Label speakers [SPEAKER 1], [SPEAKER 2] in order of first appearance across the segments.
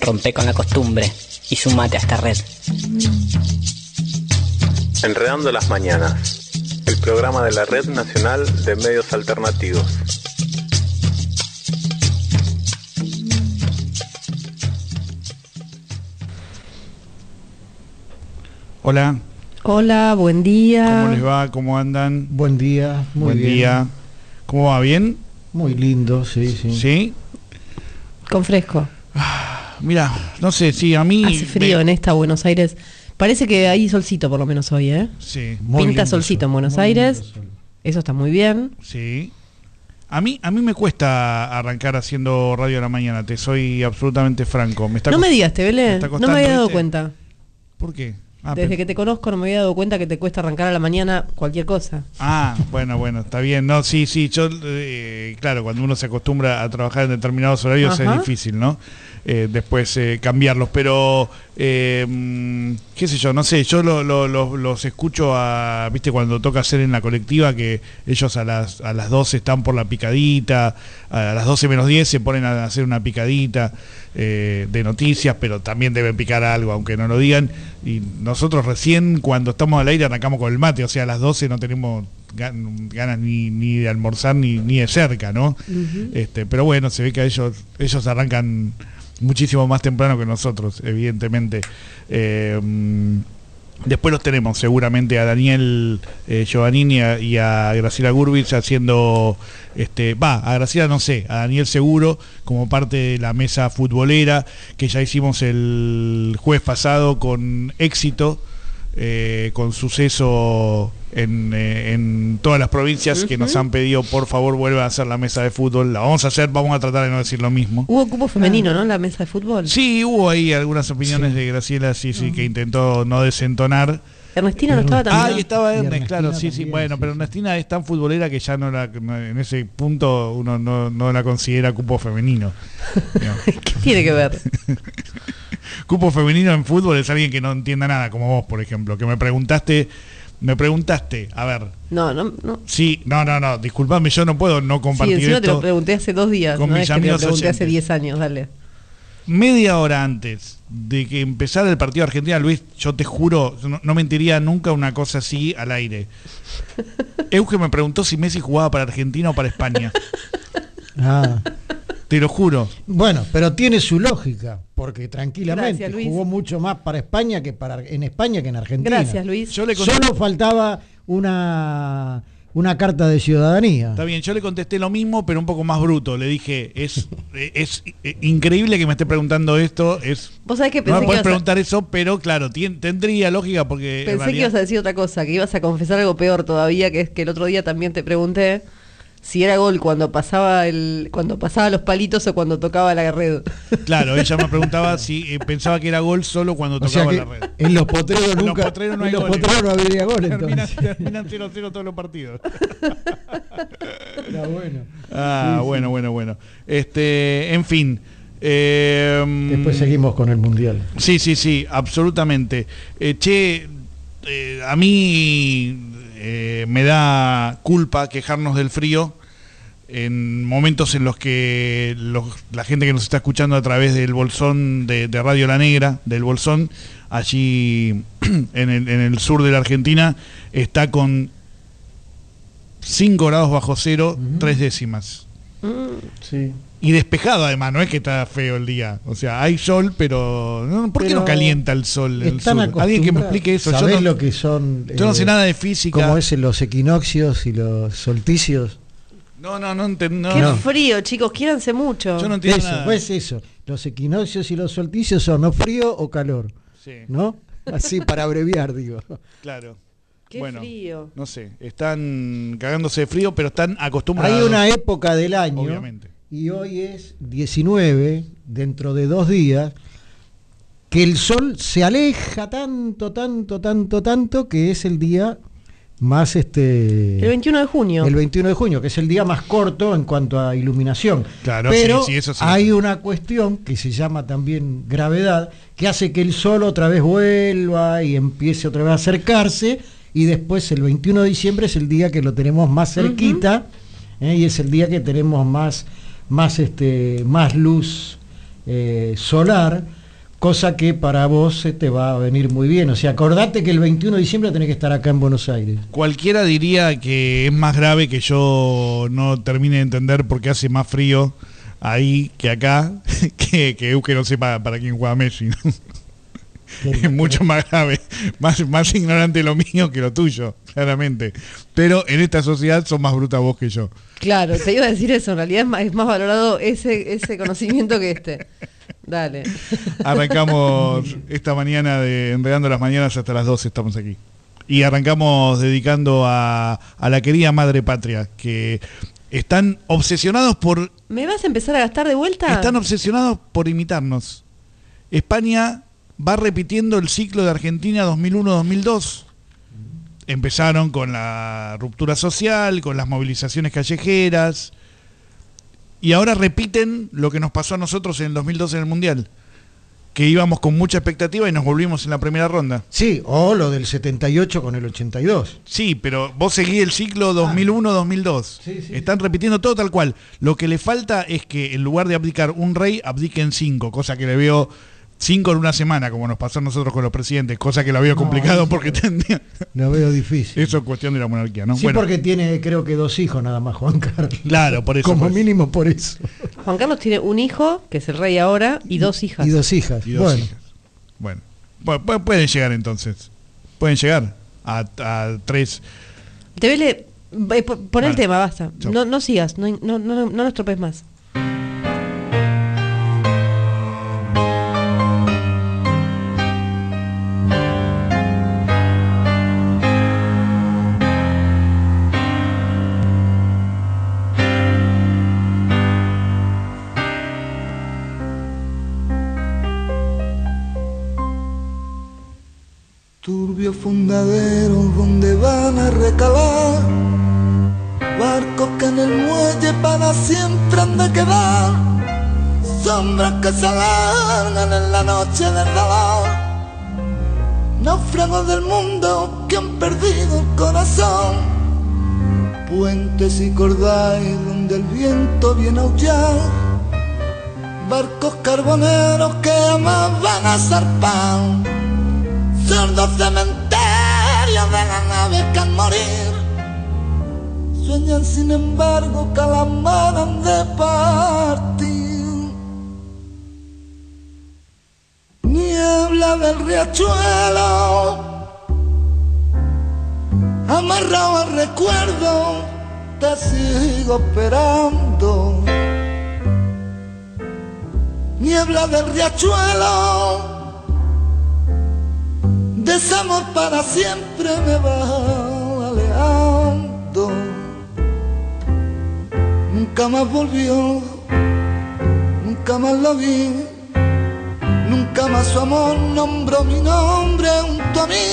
[SPEAKER 1] Rompe con la costumbre y sumate a esta red.
[SPEAKER 2] Enredando las Mañanas, el programa de la Red Nacional de Medios Alternativos.
[SPEAKER 3] Hola,
[SPEAKER 4] Hola, buen día.
[SPEAKER 3] ¿cómo les va? ¿Cómo andan?
[SPEAKER 5] Buen día, muy
[SPEAKER 3] Buen
[SPEAKER 5] bien.
[SPEAKER 3] día. ¿Cómo va? ¿Bien?
[SPEAKER 5] Muy lindo, sí, sí.
[SPEAKER 3] ¿Sí?
[SPEAKER 4] Con fresco.
[SPEAKER 3] Mira, no sé, sí, a mí...
[SPEAKER 4] Hace frío
[SPEAKER 3] me-
[SPEAKER 4] en esta Buenos Aires. Parece que hay solcito por lo menos hoy, ¿eh?
[SPEAKER 3] Sí,
[SPEAKER 5] Muy
[SPEAKER 4] Pinta solcito en Buenos Aires. Eso está muy bien.
[SPEAKER 3] sí. A mí, a mí me cuesta arrancar haciendo radio a la mañana, te soy absolutamente franco. Me está
[SPEAKER 4] No me digas, Tebele. No me había dado
[SPEAKER 3] ¿viste?
[SPEAKER 4] cuenta.
[SPEAKER 3] ¿Por qué? Ah,
[SPEAKER 4] Desde que te conozco no me había dado cuenta que te cuesta arrancar a la mañana cualquier cosa.
[SPEAKER 3] Ah, bueno, bueno, está bien. No, sí, sí, yo, eh, claro, cuando uno se acostumbra a trabajar en determinados horarios
[SPEAKER 4] Ajá.
[SPEAKER 3] es difícil, ¿no? Eh, después eh, cambiarlos, pero, eh, mm, qué sé yo, no sé, yo lo- lo- lo- los escucho a, viste, cuando toca hacer en la colectiva, que ellos a las, a las 12 están por la picadita, a las 12 menos 10 se ponen a hacer una picadita de noticias, pero también deben picar algo, aunque no lo digan, y nosotros recién cuando estamos al aire arrancamos con el mate, o sea, a las 12 no tenemos gan- ganas ni, ni de almorzar ni, ni de cerca, ¿no? este, pero bueno, se ve que ellos, ellos arrancan muchísimo más temprano que nosotros, evidentemente. Eh, mm, después los tenemos seguramente a Daniel eh, Giovannini y a, Graciela Gurbich haciendo, este, va, a Graciela no sé, a Daniel seguro como parte de la mesa futbolera que ya hicimos el jueves pasado con éxito. Eh, con suceso en, eh, en todas las provincias que nos han pedido por favor vuelvan a hacer la mesa de fútbol. La vamos a hacer, vamos a tratar de no decir lo mismo.
[SPEAKER 4] Hubo cupo femenino, ¿no? En la mesa de fútbol.
[SPEAKER 3] Sí, hubo ahí algunas opiniones de Graciela, sí, sí, que intentó no desentonar.
[SPEAKER 4] Ernestina no estaba
[SPEAKER 3] Ah,
[SPEAKER 4] también.
[SPEAKER 3] ahí estaba
[SPEAKER 5] Y
[SPEAKER 3] Ernest,
[SPEAKER 5] Ernestina
[SPEAKER 3] claro, sí, sí,
[SPEAKER 5] también,
[SPEAKER 3] bueno,
[SPEAKER 5] sí,
[SPEAKER 3] pero
[SPEAKER 5] sí.
[SPEAKER 3] Ernestina es tan futbolera que ya no la, no- en ese punto uno no, no la considera cupo femenino.
[SPEAKER 4] ¿Qué tiene que ver?
[SPEAKER 3] cupo femenino en fútbol es alguien que no entienda nada, como vos, por ejemplo, que me preguntaste, me preguntaste, a ver,
[SPEAKER 4] No, no, no.
[SPEAKER 3] sí, no, no, no, disculpame, yo no puedo no
[SPEAKER 4] Sí,
[SPEAKER 3] compartir
[SPEAKER 4] encima te lo
[SPEAKER 3] esto.
[SPEAKER 4] pregunté hace dos días.
[SPEAKER 3] con
[SPEAKER 4] no
[SPEAKER 3] mis
[SPEAKER 4] es que te lo pregunté hace. 10 años, dale.
[SPEAKER 3] media hora antes de que empezara el partido de Argentina, Luis, yo te juro, no, no mentiría nunca una cosa así al aire. Euge me preguntó si Messi jugaba para Argentina o para España.
[SPEAKER 5] Ah,
[SPEAKER 3] Te lo juro.
[SPEAKER 5] bueno, pero tiene su lógica, porque tranquilamente
[SPEAKER 4] Gracias,
[SPEAKER 5] jugó mucho más para España que para en España que en Argentina.
[SPEAKER 4] Gracias, Luis.
[SPEAKER 3] Yo le
[SPEAKER 5] Solo faltaba una una carta de ciudadanía.
[SPEAKER 3] Está bien, yo le contesté lo mismo, pero un poco más bruto. Le dije, es, es, eh, increíble que me esté preguntando esto. Es,
[SPEAKER 4] Vos sabés que
[SPEAKER 3] no
[SPEAKER 4] pensé
[SPEAKER 3] me
[SPEAKER 4] que
[SPEAKER 3] puedes
[SPEAKER 4] a-
[SPEAKER 3] preguntar eso, pero claro, tien- tendría lógica porque... en
[SPEAKER 4] Pensé que ibas a decir otra cosa, que ibas a confesar algo peor todavía, que es que el otro día también te pregunté si era gol cuando pasaba el cuando pasaba los palitos o cuando tocaba la red.
[SPEAKER 3] Claro, ella me preguntaba si eh, pensaba que era gol solo cuando
[SPEAKER 5] O sea
[SPEAKER 3] tocaba
[SPEAKER 5] que
[SPEAKER 3] la red.
[SPEAKER 5] en los potreros
[SPEAKER 3] En los
[SPEAKER 5] nunca
[SPEAKER 3] potreros no hay
[SPEAKER 5] en los
[SPEAKER 3] goles.
[SPEAKER 5] potreros no habría gol
[SPEAKER 3] Terminan
[SPEAKER 5] entonces.
[SPEAKER 3] terminan 0-0 todos los partidos.
[SPEAKER 5] Era bueno.
[SPEAKER 3] Ah,
[SPEAKER 5] Sí, sí.
[SPEAKER 3] bueno, bueno, bueno. Este, en fin. eh,
[SPEAKER 5] Después seguimos con el mundial.
[SPEAKER 3] Sí, sí, sí, absolutamente. Eh, che, eh, a mí eh, me da culpa quejarnos del frío en momentos en los que los- la gente que nos está escuchando a través del bolsón de, de Radio La Negra, del bolsón, allí en el, en el sur de la Argentina, está con 5 grados bajo cero,
[SPEAKER 5] Ujú.
[SPEAKER 3] tres décimas.
[SPEAKER 5] Sí.
[SPEAKER 3] Y despejado además, no es que está feo el día. O sea, hay sol, pero... ¿no? ¿Por qué
[SPEAKER 5] Pero
[SPEAKER 3] no calienta el sol en el
[SPEAKER 5] Están
[SPEAKER 3] sur? Alguien que me explique eso. Yo
[SPEAKER 5] ¿Sabés
[SPEAKER 3] no,
[SPEAKER 5] lo que son?
[SPEAKER 3] yo no sé
[SPEAKER 5] eh,
[SPEAKER 3] nada de física.
[SPEAKER 5] ¿Cómo es en los equinoccios y los solsticios?
[SPEAKER 3] No, no, no entiendo.
[SPEAKER 4] Qué
[SPEAKER 5] No.
[SPEAKER 4] frío, chicos, quiéranse mucho.
[SPEAKER 3] Yo no entiendo
[SPEAKER 5] Eso,
[SPEAKER 3] nada.
[SPEAKER 5] pues eso. Los equinoccios y los solsticios son o frío o calor,
[SPEAKER 3] Sí,
[SPEAKER 5] ¿no? Así para abreviar, digo.
[SPEAKER 3] claro.
[SPEAKER 4] Qué
[SPEAKER 3] bueno,
[SPEAKER 4] frío.
[SPEAKER 3] No sé, están cagándose de frío, pero están acostumbrados.
[SPEAKER 5] Hay una época del año,
[SPEAKER 3] Obviamente.
[SPEAKER 5] y hoy es 19, dentro de dos días, que el sol se aleja tanto, tanto, tanto, tanto, que es el día más este
[SPEAKER 4] El 21 de junio.
[SPEAKER 5] el 21 de junio, que es el día más corto en cuanto a iluminación.
[SPEAKER 3] Claro,
[SPEAKER 5] Pero
[SPEAKER 3] sí, sí, eso sí.
[SPEAKER 5] hay una cuestión que se llama también gravedad, que hace que el sol otra vez vuelva y empiece otra vez a acercarse, y después el 21 de diciembre es el día que lo tenemos más cerquita, ¿eh? y es el día que tenemos más, más, este, más luz eh, solar, cosa que para vos se te va a venir muy bien. O sea, acordate que el 21 de diciembre tenés que estar acá en Buenos Aires.
[SPEAKER 3] Cualquiera diría que es más grave que yo no termine de entender por qué hace más frío ahí que acá, que, que Euge no sepa para quién juega Messi. ¿no? es mucho más grave, más, más ignorante lo mío que lo tuyo, claramente. Pero en esta sociedad son más brutas vos que yo.
[SPEAKER 4] Claro, te iba a decir eso, en realidad es más, es más valorado ese, ese conocimiento que este. Dale.
[SPEAKER 3] Arrancamos esta mañana de Enredando las Mañanas hasta las 12 estamos aquí. Y arrancamos dedicando a, a la querida Madre Patria, que están obsesionados por
[SPEAKER 4] ¿Me vas a empezar a gastar de vuelta?
[SPEAKER 3] Están obsesionados por imitarnos. España va repitiendo el ciclo de Argentina 2001-2002. Empezaron con la ruptura social, con las movilizaciones callejeras, y ahora repiten lo que nos pasó a nosotros en el 2012 en el Mundial, que íbamos con mucha expectativa y nos volvimos en la primera ronda.
[SPEAKER 5] Sí, o lo del 78 con el 82.
[SPEAKER 3] Sí, pero vos seguís el ciclo 2001-2002.
[SPEAKER 5] Sí, sí.
[SPEAKER 3] Están repitiendo todo tal cual. Lo que le falta es que en lugar de abdicar un rey, abdiquen cinco, cosa que le veo cinco en una semana, como nos pasó a nosotros con los presidentes, cosa que la veo complicado porque tendría...
[SPEAKER 5] Lo veo difícil.
[SPEAKER 3] Eso es cuestión de la monarquía, ¿no?
[SPEAKER 5] Sí, porque tiene creo que dos hijos nada más, Juan Carlos.
[SPEAKER 3] Claro, por eso.
[SPEAKER 5] Como
[SPEAKER 3] por eso.
[SPEAKER 5] mínimo por eso.
[SPEAKER 4] Juan Carlos tiene un hijo, que es el rey ahora, y dos hijas.
[SPEAKER 5] Y dos hijas.
[SPEAKER 3] Y dos
[SPEAKER 5] bueno,
[SPEAKER 3] hijas. Bueno, Pu- pu- pueden llegar entonces. Pueden llegar a, a tres.
[SPEAKER 4] Te vele, eh, po- pon el
[SPEAKER 3] Vale.
[SPEAKER 4] tema, basta. No, no sigas, no, no, no, no nos tropes más.
[SPEAKER 6] Fundadero donde van a recalar Barcos que en el muelle para siempre han de quedar. Sombras que se alargan en la noche del dolor. Náufragos del mundo que han perdido el corazón. Puentes y cordales donde el viento viene a aullar. Barcos carboneros que jamás van a zarpar. Sordos cementerios de las naves que al morir. Sueñan sin embargo que de partir. Niebla del riachuelo amarrado al recuerdo te sigo esperando. Niebla del riachuelo Desamor para siempre me va alejando. Nunca más volvió, nunca más lo vi, nunca más su amor nombró mi nombre junto a mí.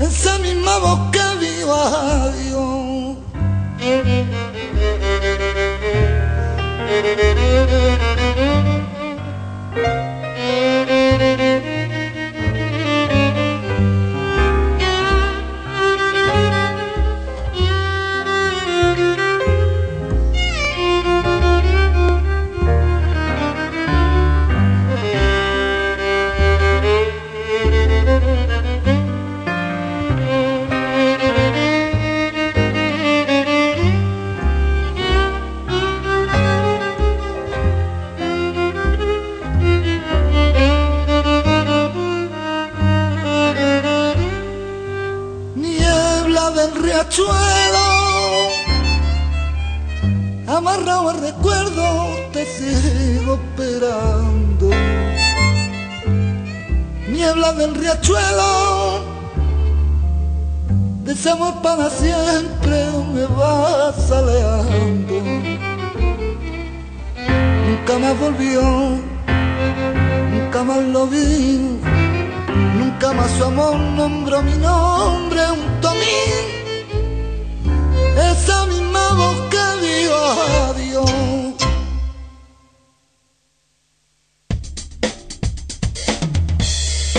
[SPEAKER 6] Esa misma voz que vio a Dios. Del riachuelo, desamor para siempre me vas alejando. Nunca más volvió, nunca más lo vi. Nunca más su amor nombró mi nombre junto a mí. Esa misma voz que dijo adiós.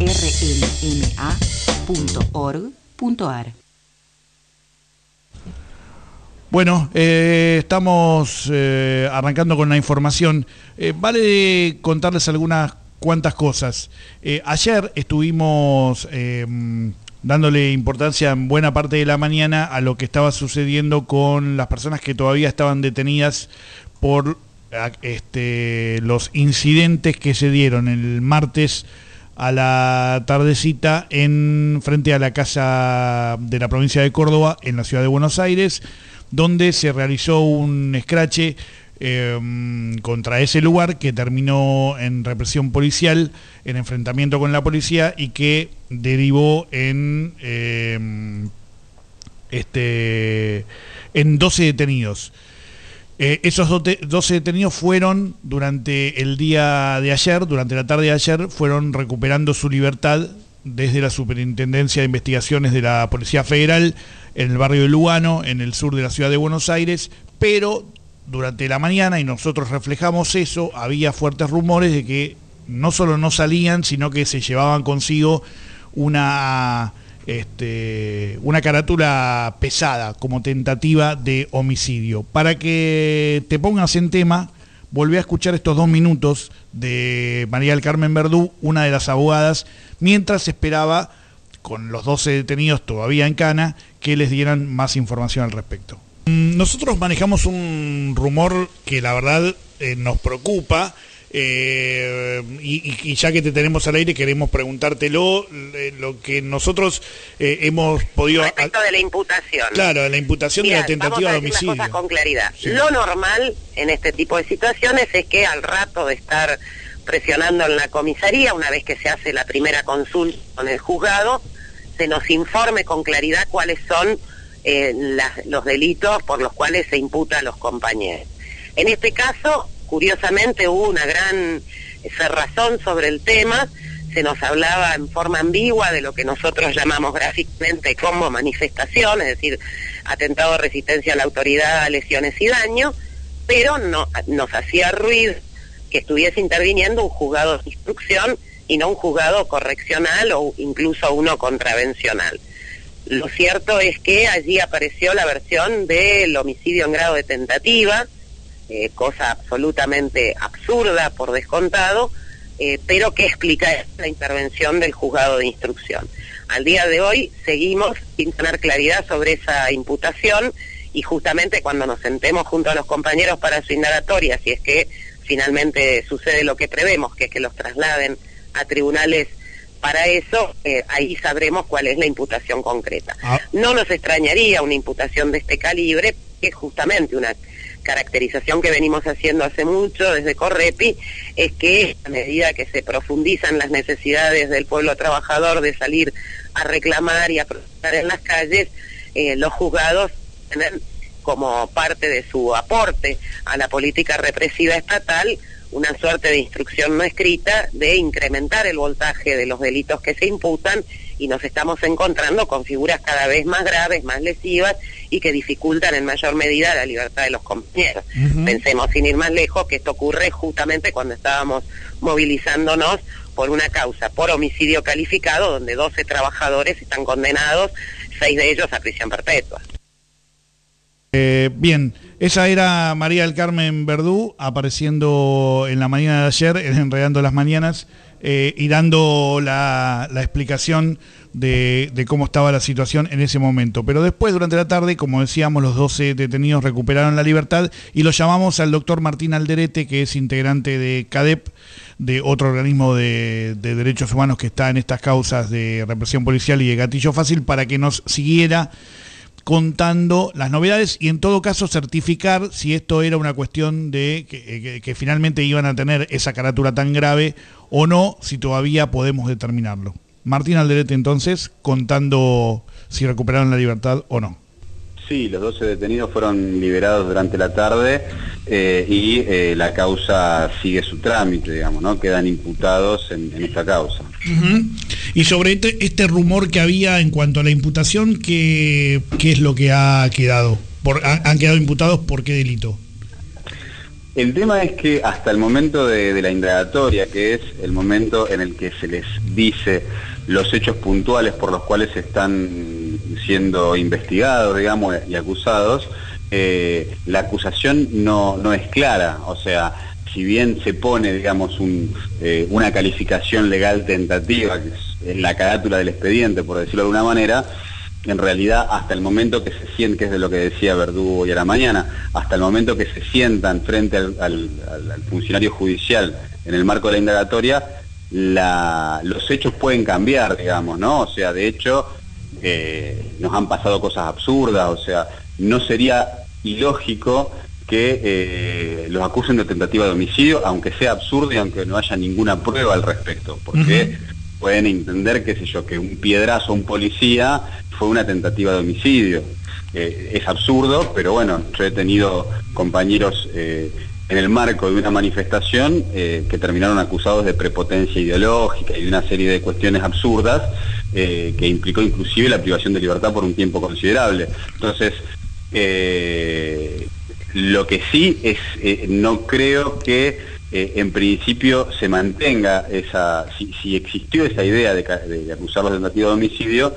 [SPEAKER 7] www.rnma.org.ar
[SPEAKER 3] Bueno, eh, estamos eh, arrancando con la información. Eh, vale contarles algunas cuantas cosas. Ayer estuvimos eh, dándole importancia en buena parte de la mañana a lo que estaba sucediendo con las personas que todavía estaban detenidas por este, los incidentes que se dieron el martes a la tardecita en frente a la casa de la provincia de Córdoba en la ciudad de Buenos Aires, donde se realizó un escrache eh, contra ese lugar que terminó en represión policial, en enfrentamiento con la policía y que derivó en eh, este en 12 detenidos. Eh, esos dote- 12 detenidos fueron durante el día de ayer, durante la tarde de ayer, fueron recuperando su libertad desde la Superintendencia de Investigaciones de la Policía Federal en el barrio de Lugano, en el sur de la ciudad de Buenos Aires, pero durante la mañana, y nosotros reflejamos eso, había fuertes rumores de que no solo no salían, sino que se llevaban consigo una este, una carátula pesada como tentativa de homicidio. Para que te pongas en tema, volví a escuchar estos dos minutos de María del Carmen Verdú, una de las abogadas, mientras esperaba, con los 12 detenidos todavía en cana, que les dieran más información al respecto. Mm, Nosotros manejamos un rumor que la verdad eh, nos preocupa. Eh, y, ya que te tenemos al aire queremos preguntártelo eh, lo que nosotros eh, hemos podido
[SPEAKER 8] Respecto de la imputación.
[SPEAKER 3] claro la imputación de
[SPEAKER 8] Mirá,
[SPEAKER 3] la tentativa
[SPEAKER 8] vamos
[SPEAKER 3] de
[SPEAKER 8] a decir las
[SPEAKER 3] homicidio
[SPEAKER 8] cosas con claridad.
[SPEAKER 3] Sí.
[SPEAKER 8] Lo normal en este tipo de situaciones es que al rato de estar presionando en la comisaría, una vez que se hace la primera consulta con el juzgado, se nos informe con claridad cuáles son eh, las- los delitos por los cuales se imputa a los compañeros. En este caso, curiosamente, hubo una gran cerrazón sobre el tema, se nos hablaba en forma ambigua de lo que nosotros llamamos gráficamente como manifestación, es decir, atentado resistencia a la autoridad, lesiones y daño, pero no, nos hacía ruido que estuviese interviniendo un juzgado de instrucción y no un juzgado correccional o incluso uno contravencional. Lo cierto es que allí apareció la versión del homicidio en grado de tentativa, eh, cosa absolutamente absurda por descontado, eh, pero que explica la intervención del juzgado de instrucción. Al día de hoy seguimos sin tener claridad sobre esa imputación y justamente cuando nos sentemos junto a los compañeros para su indagatoria, si es que finalmente sucede lo que prevemos, que es que los trasladen a tribunales para eso, eh, ahí sabremos cuál es la imputación concreta.
[SPEAKER 3] Ah.
[SPEAKER 8] No nos extrañaría una imputación de este calibre, que es justamente una caracterización que venimos haciendo hace mucho desde Correpi, es que a medida que se profundizan las necesidades del pueblo trabajador de salir a reclamar y a protestar en las calles, eh, los juzgados tienen como parte de su aporte a la política represiva estatal una suerte de instrucción no escrita de incrementar el voltaje de los delitos que se imputan y nos estamos encontrando con figuras cada vez más graves, más lesivas y que dificultan en mayor medida la libertad de los compañeros. Pensemos sin ir más lejos que esto ocurre justamente cuando estábamos movilizándonos por una causa, por homicidio calificado, donde 12 trabajadores están condenados, seis de ellos a prisión perpetua.
[SPEAKER 3] Eh, bien, esa era María del Carmen Verdú apareciendo en la mañana de ayer, en Enredando las Mañanas, eh, y dando la, la explicación de, de cómo estaba la situación en ese momento. Pero después, durante la tarde, como decíamos, los 12 detenidos recuperaron la libertad y lo llamamos al doctor Martín Alderete, que es integrante de CADEP, de otro organismo de, de derechos humanos que está en estas causas de represión policial y de gatillo fácil, para que nos siguiera contando las novedades y en todo caso certificar si esto era una cuestión de que, que- que finalmente iban a tener esa carátula tan grave o no, si todavía podemos determinarlo. Martín Alderete entonces contando si recuperaron la libertad o no.
[SPEAKER 9] Sí, los 12 detenidos fueron liberados durante la tarde eh, y eh, la causa sigue su trámite, digamos, ¿no? Quedan imputados en, en esta causa.
[SPEAKER 3] Y sobre este, este rumor que había en cuanto a la imputación, ¿qué, qué es lo que ha quedado? ¿Han quedado imputados por qué delito?
[SPEAKER 9] El tema es que hasta el momento de, la indagatoria, que es el momento en el que se les dice los hechos puntuales por los cuales están siendo investigados, digamos, y acusados, eh, la acusación no, no es clara. O sea, si bien se pone, digamos, un, eh, una calificación legal tentativa, en la carátula del expediente, por decirlo de alguna manera, en realidad hasta el momento que se sienten, que es de lo que decía Verdugo hoy a la mañana, hasta el momento que se sientan frente al, funcionario judicial en el marco de la indagatoria, la- los hechos pueden cambiar, digamos, ¿no? O sea, de hecho, eh, nos han pasado cosas absurdas, o sea, no sería ilógico que eh, los acusen de tentativa de homicidio, aunque sea absurdo y aunque no haya ninguna prueba al respecto, porque pueden entender, qué sé yo, que un piedrazo a un policía fue una tentativa de homicidio. Eh, es absurdo, pero bueno, yo he tenido compañeros eh, en el marco de una manifestación eh, que terminaron acusados de prepotencia ideológica y de una serie de cuestiones absurdas que implicó inclusive la privación de libertad por un tiempo considerable. Entonces, lo que sí es, no creo que eh, en principio se mantenga esa, si, si existió esa idea de, de- acusarlos de tentativa de homicidio,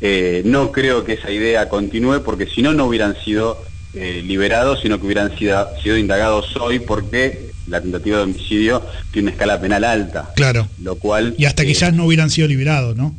[SPEAKER 9] eh, no creo que esa idea continúe porque si no, no hubieran sido eh, liberados, sino que hubieran sido, sido indagados hoy porque la tentativa de homicidio tiene una escala penal alta.
[SPEAKER 3] Claro.
[SPEAKER 9] Lo cual...
[SPEAKER 3] Y hasta quizás no hubieran sido liberados, ¿no?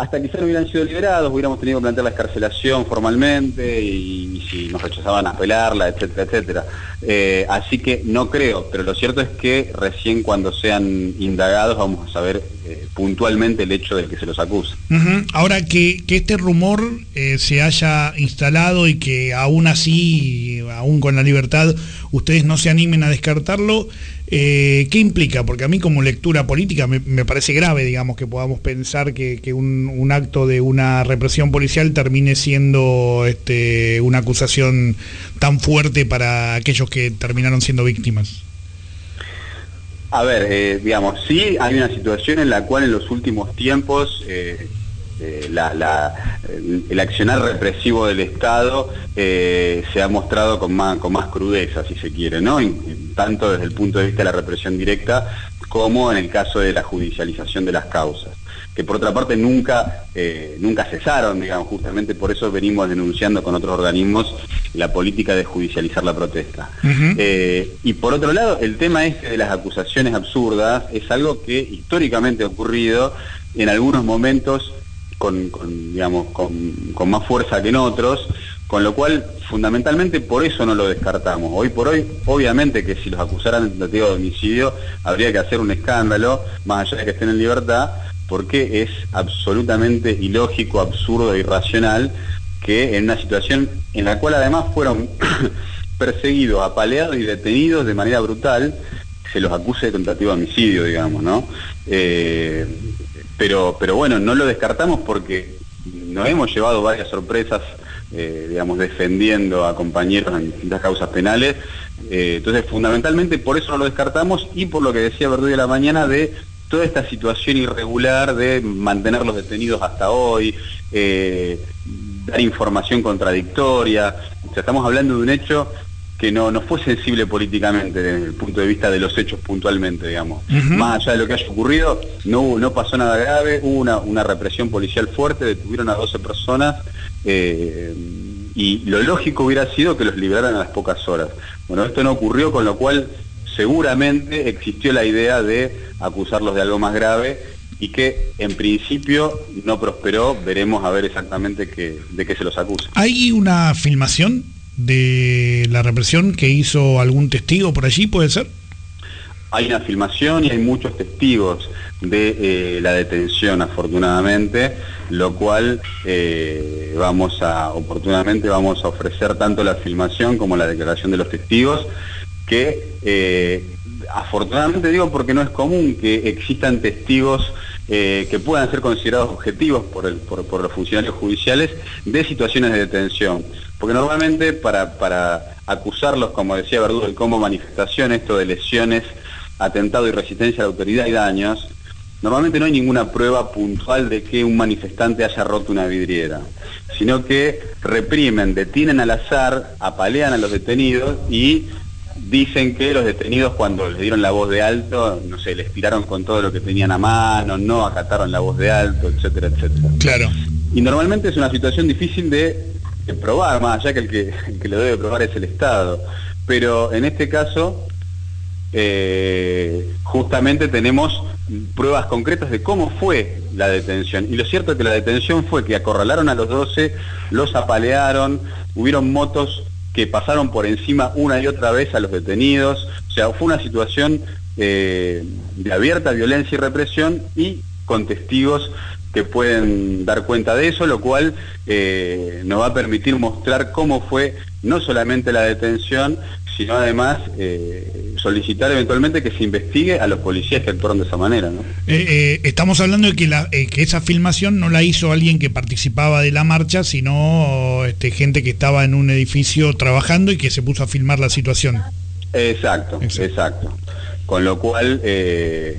[SPEAKER 9] Hasta quizás no hubieran sido liberados, hubiéramos tenido que plantear la escarcelación formalmente y, y si nos rechazaban apelarla, etcétera, etcétera. Eh, así que no creo, pero lo cierto es que recién cuando sean indagados vamos a saber eh, puntualmente el hecho del que se los acusa.
[SPEAKER 3] Ujú. Ahora que, este rumor eh, se haya instalado y que aún así, aún con la libertad, ustedes no se animen a descartarlo, eh, ¿qué implica? Porque a mí como lectura política me, parece grave, digamos, que podamos pensar que, un acto de una represión policial termine siendo este, una acusación tan fuerte para aquellos que terminaron siendo víctimas.
[SPEAKER 9] A ver, eh, digamos, sí hay una situación en la cual en los últimos tiempos eh, eh, el, accionar represivo del Estado se ha mostrado con más, con más crudeza, si se quiere, ¿no? Tanto desde el punto de vista de la represión directa como en el caso de la judicialización de las causas que por otra parte nunca, eh, nunca cesaron, digamos, justamente por eso venimos denunciando con otros organismos la política de judicializar la protesta. Eh, y por otro lado, el tema este de las acusaciones absurdas es algo que históricamente ha ocurrido en algunos momentos con, con, digamos, con, con más fuerza que en otros, con lo cual fundamentalmente por eso no lo descartamos. Hoy por hoy, obviamente que si los acusaran de tentativa de homicidio, habría que hacer un escándalo, más allá de que estén en libertad, porque es absolutamente ilógico, absurdo irracional que en una situación en la cual además fueron perseguidos, apaleados y detenidos de manera brutal, se los acuse de tentativa de homicidio, digamos, ¿no? Eh, pero, pero bueno, no lo descartamos porque nos hemos llevado varias sorpresas, eh, digamos, defendiendo a compañeros en distintas causas penales. Eh, entonces, fundamentalmente por eso no lo descartamos y por lo que decía Verdugo de la mañana de toda esta situación irregular de mantenerlos detenidos hasta hoy, eh, dar información contradictoria. O sea, estamos hablando de un hecho que no, no fue sensible políticamente desde el punto de vista de los hechos puntualmente, digamos. Más allá de lo que haya ocurrido, no, hubo- no pasó nada grave, hubo una, una represión policial fuerte, detuvieron a 12 personas eh, y lo lógico hubiera sido que los liberaran a las pocas horas. Bueno, esto no ocurrió, con lo cual seguramente existió la idea de acusarlos de algo más grave y que en principio no prosperó, veremos a ver exactamente qué- de qué se los acusa.
[SPEAKER 3] ¿Hay una filmación de la represión que hizo algún testigo por allí, puede ser?
[SPEAKER 9] Hay una filmación y hay muchos testigos de eh, la detención, afortunadamente, lo cual eh, vamos a, oportunamente vamos a ofrecer tanto la filmación como la declaración de los testigos, que eh, afortunadamente digo porque no es común que existan testigos eh, que puedan ser considerados objetivos por, el- los funcionarios judiciales de situaciones de detención. Porque normalmente para, acusarlos, como decía Verdugo, de como manifestación, esto de lesiones, atentado y resistencia a la autoridad y daños, normalmente no hay ninguna prueba puntual de que un manifestante haya roto una vidriera, sino que reprimen, detienen al azar, apalean a los detenidos y dicen que los detenidos cuando les dieron la voz de alto, no sé, les tiraron con todo lo que tenían a mano, no acataron la voz de alto, etcétera, etcétera.
[SPEAKER 3] Claro.
[SPEAKER 9] Y normalmente es una situación difícil de, de probar, más allá que el, que el que lo debe probar es el Estado. Pero en este caso, eh, justamente tenemos pruebas concretas de cómo fue la detención. Y lo cierto es que la detención fue que acorralaron a los 12, los apalearon, hubieron motos que pasaron por encima una y otra vez a los detenidos. O sea, fue una situación eh, de abierta violencia y represión y con testigos que pueden dar cuenta de eso, lo cual eh, nos va a permitir mostrar cómo fue no solamente la detención, sino además eh, solicitar eventualmente que se investigue a los policías que actuaron de esa manera. ¿no?
[SPEAKER 3] Eh, eh, estamos hablando de que, la, que esa filmación no la hizo alguien que participaba de la marcha, sino este, gente que estaba en un edificio trabajando y que se puso a filmar la situación.
[SPEAKER 9] Exacto, exacto. Con lo cual,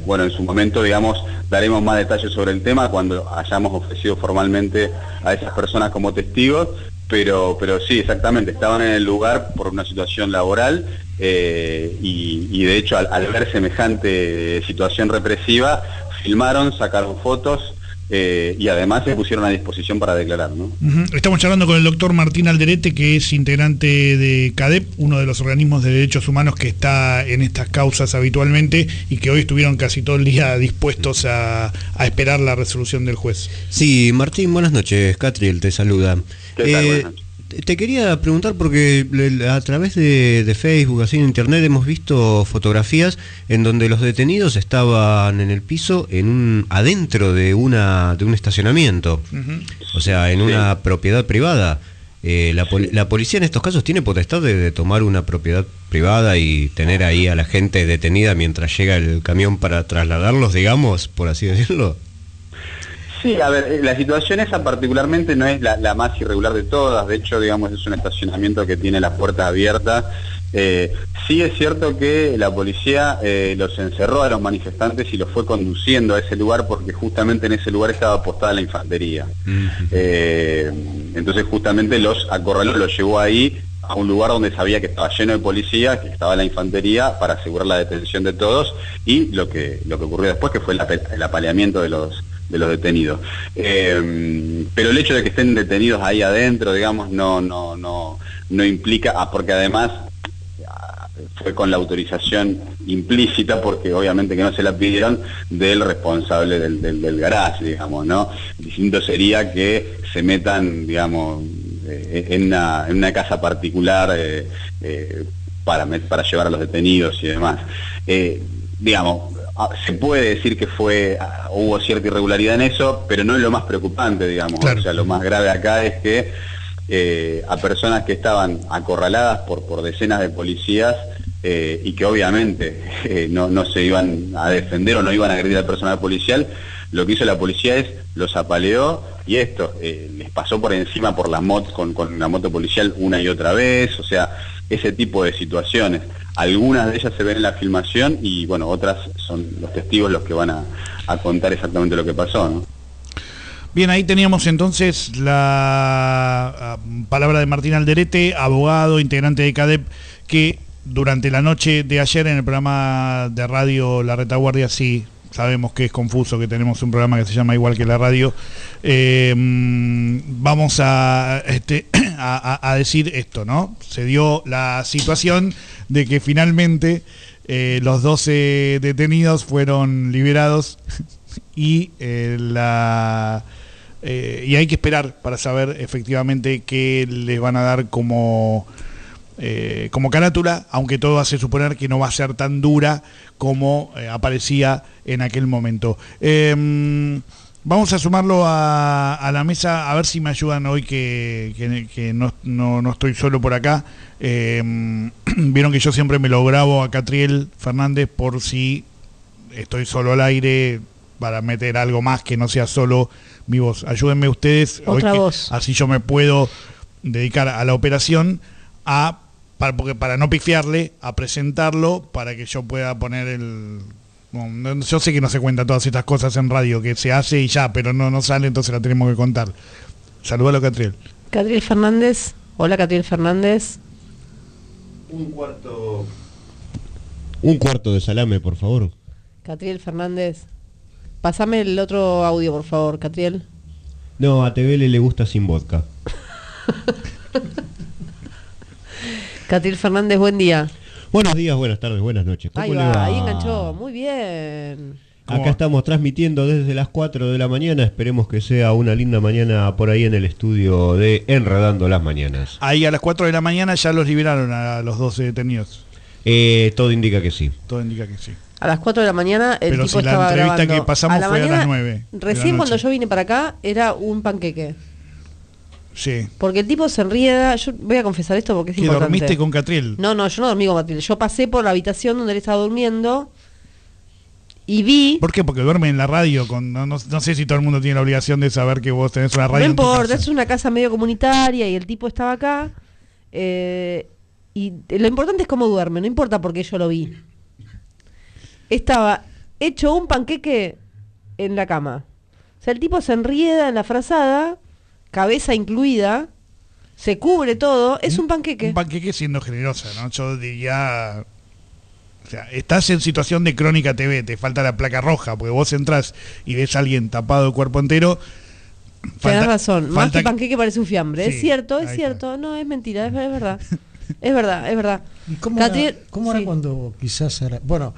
[SPEAKER 9] bueno, en su momento, digamos, daremos más detalles sobre el tema cuando hayamos ofrecido formalmente a esas personas como testigos, pero, pero sí, exactamente, estaban en el lugar por una situación laboral eh, y, y, de hecho al, al, ver semejante situación represiva, filmaron, sacaron fotos. Eh, y además se pusieron a disposición para declarar. ¿no?
[SPEAKER 3] Uh -huh. Estamos charlando con el doctor Martín Alderete, que es integrante de CADEP, uno de los organismos de derechos humanos que está en estas causas habitualmente y que hoy estuvieron casi todo el día dispuestos a, a esperar la resolución del juez.
[SPEAKER 10] Sí, Martín, buenas noches. Catriel te saluda.
[SPEAKER 9] ¿Qué tal? Eh,
[SPEAKER 10] te quería preguntar porque a través de, de, Facebook, así en internet, hemos visto fotografías en donde los detenidos estaban en el piso, en un adentro de una de un estacionamiento, uh -huh. o sea, en sí. una propiedad privada. Eh, la, pol la, policía en estos casos tiene potestad de, de, tomar una propiedad privada y tener ahí a la gente detenida mientras llega el camión para trasladarlos, digamos, por así decirlo.
[SPEAKER 9] Sí, a ver, la situación esa particularmente no es la, la, más irregular de todas, de hecho, digamos, es un estacionamiento que tiene las puertas abiertas. Eh, sí es cierto que la policía eh, los encerró a los manifestantes y los fue conduciendo a ese lugar porque justamente en ese lugar estaba apostada la infantería. Uh -huh. eh, entonces justamente los acorraló, los llevó ahí a un lugar donde sabía que estaba lleno de policía, que estaba la infantería para asegurar la detención de todos y lo que, lo que ocurrió después que fue el, el apaleamiento de los de los detenidos. Eh, pero el hecho de que estén detenidos ahí adentro, digamos, no, no, no, no implica, ah, porque además ah, fue con la autorización implícita, porque obviamente que no se la pidieron, del responsable del, del, garage, digamos, ¿no? Distinto sería que se metan, digamos, eh, en, una, casa particular eh, eh, para, para llevar a los detenidos y demás. Eh, digamos, se puede decir que fue ah, hubo cierta irregularidad en eso, pero no es lo más preocupante, digamos. Claro. O sea, lo más grave acá es que eh, a personas que estaban acorraladas por, por decenas de policías eh, y que obviamente eh, no, no se iban a defender o no iban a agredir al personal policial, lo que hizo la policía es los apaleó y esto, eh, les pasó por encima por la moto, con, la moto policial una y otra vez, o sea, ese tipo de situaciones. Algunas de ellas se ven en la filmación y bueno, otras son los testigos los que van a, contar exactamente lo que pasó.
[SPEAKER 3] Bien, ahí teníamos entonces la uh, palabra de Martín Alderete, abogado, integrante de CADEP, que durante la noche de ayer en el programa de radio La Retaguardia sí sabemos que es confuso, que tenemos un programa que se llama igual que la radio, eh, vamos a, este, a, decir esto, ¿no? Se dio la situación de que finalmente eh, los 12 detenidos fueron liberados y eh, la... y hay que esperar para saber efectivamente qué les van a dar como eh, como carátula, aunque todo hace suponer que no va a ser tan dura como eh, aparecía en aquel momento. Eh, Vamos a sumarlo a, a la mesa, a ver si me ayudan hoy que, que- que no, no- no estoy solo por acá. Eh, Vieron que yo siempre me lo grabo a Catriel Fernández por si estoy solo al aire para meter algo más que no sea solo mi voz. Ayúdenme ustedes, hoy que- así yo me puedo dedicar a la operación, a para, porque para no pifiarle, a presentarlo para que yo pueda poner el... bueno, yo sé que no se cuenta todas estas cosas en radio, que se hace y ya, pero no, no sale, entonces la tenemos que contar. Saludalo, Catriel.
[SPEAKER 4] Catriel Fernández. Hola, Catriel Fernández.
[SPEAKER 10] Un cuarto. Un cuarto de salame, por favor.
[SPEAKER 4] Catriel Fernández. Pásame el otro audio, por favor, Catriel.
[SPEAKER 10] No, a TVL le gusta sin vodka.
[SPEAKER 4] Catriel Fernández, buen día.
[SPEAKER 10] Buenos días, buenas tardes, buenas noches. ¿Cómo
[SPEAKER 4] Ahí
[SPEAKER 10] le
[SPEAKER 4] va, ahí enganchó. Muy bien.
[SPEAKER 10] Acá estamos transmitiendo desde las 4 de la mañana. Esperemos que sea una linda mañana por ahí en el estudio de Enredando las Mañanas.
[SPEAKER 3] Ahí a las 4 de la mañana ya los liberaron a los 12 detenidos.
[SPEAKER 10] Eh, todo indica que sí.
[SPEAKER 3] Todo indica que sí.
[SPEAKER 4] A las 4 de la mañana el
[SPEAKER 3] Pero
[SPEAKER 4] tipo
[SPEAKER 3] si la
[SPEAKER 4] estaba
[SPEAKER 3] entrevista
[SPEAKER 4] grabando.
[SPEAKER 3] que pasamos
[SPEAKER 4] la
[SPEAKER 3] fue a las
[SPEAKER 4] mañana,
[SPEAKER 3] 9 de la
[SPEAKER 4] Recién cuando yo vine para acá era un panqueque.
[SPEAKER 3] Sí.
[SPEAKER 4] Porque el tipo se enrieda. Yo voy a confesar esto porque es
[SPEAKER 3] ¿Que
[SPEAKER 4] importante.
[SPEAKER 3] dormiste con Catriel?
[SPEAKER 4] No, no, yo no dormí con Catriel. Yo pasé por la habitación donde él estaba durmiendo y vi.
[SPEAKER 3] ¿Por qué? Porque duerme en la radio. Con, no, no- no sé si todo el mundo tiene la obligación de saber que vos tenés una radio.
[SPEAKER 4] No
[SPEAKER 3] en tu
[SPEAKER 4] importa,
[SPEAKER 3] casa.
[SPEAKER 4] es una casa medio comunitaria y el tipo estaba acá. eh, y lo importante es cómo duerme, no importa porque yo lo vi. Estaba hecho un panqueque en la cama. O sea, el tipo se enrieda en la frazada, cabeza incluida, se cubre todo, es un panqueque.
[SPEAKER 3] Un panqueque siendo generosa, ¿no? Yo diría... O sea, estás en situación de crónica TV, te falta la placa roja, porque vos entras y ves a alguien tapado de cuerpo entero.
[SPEAKER 4] Tenés razón, más
[SPEAKER 3] falta
[SPEAKER 4] que panqueque parece un fiambre.
[SPEAKER 3] Sí,
[SPEAKER 4] es cierto, es cierto. No, es mentira, es, es verdad. es verdad, es verdad.
[SPEAKER 5] ¿Y cómo era, cómo era
[SPEAKER 4] sí.
[SPEAKER 5] cuando quizás era- bueno,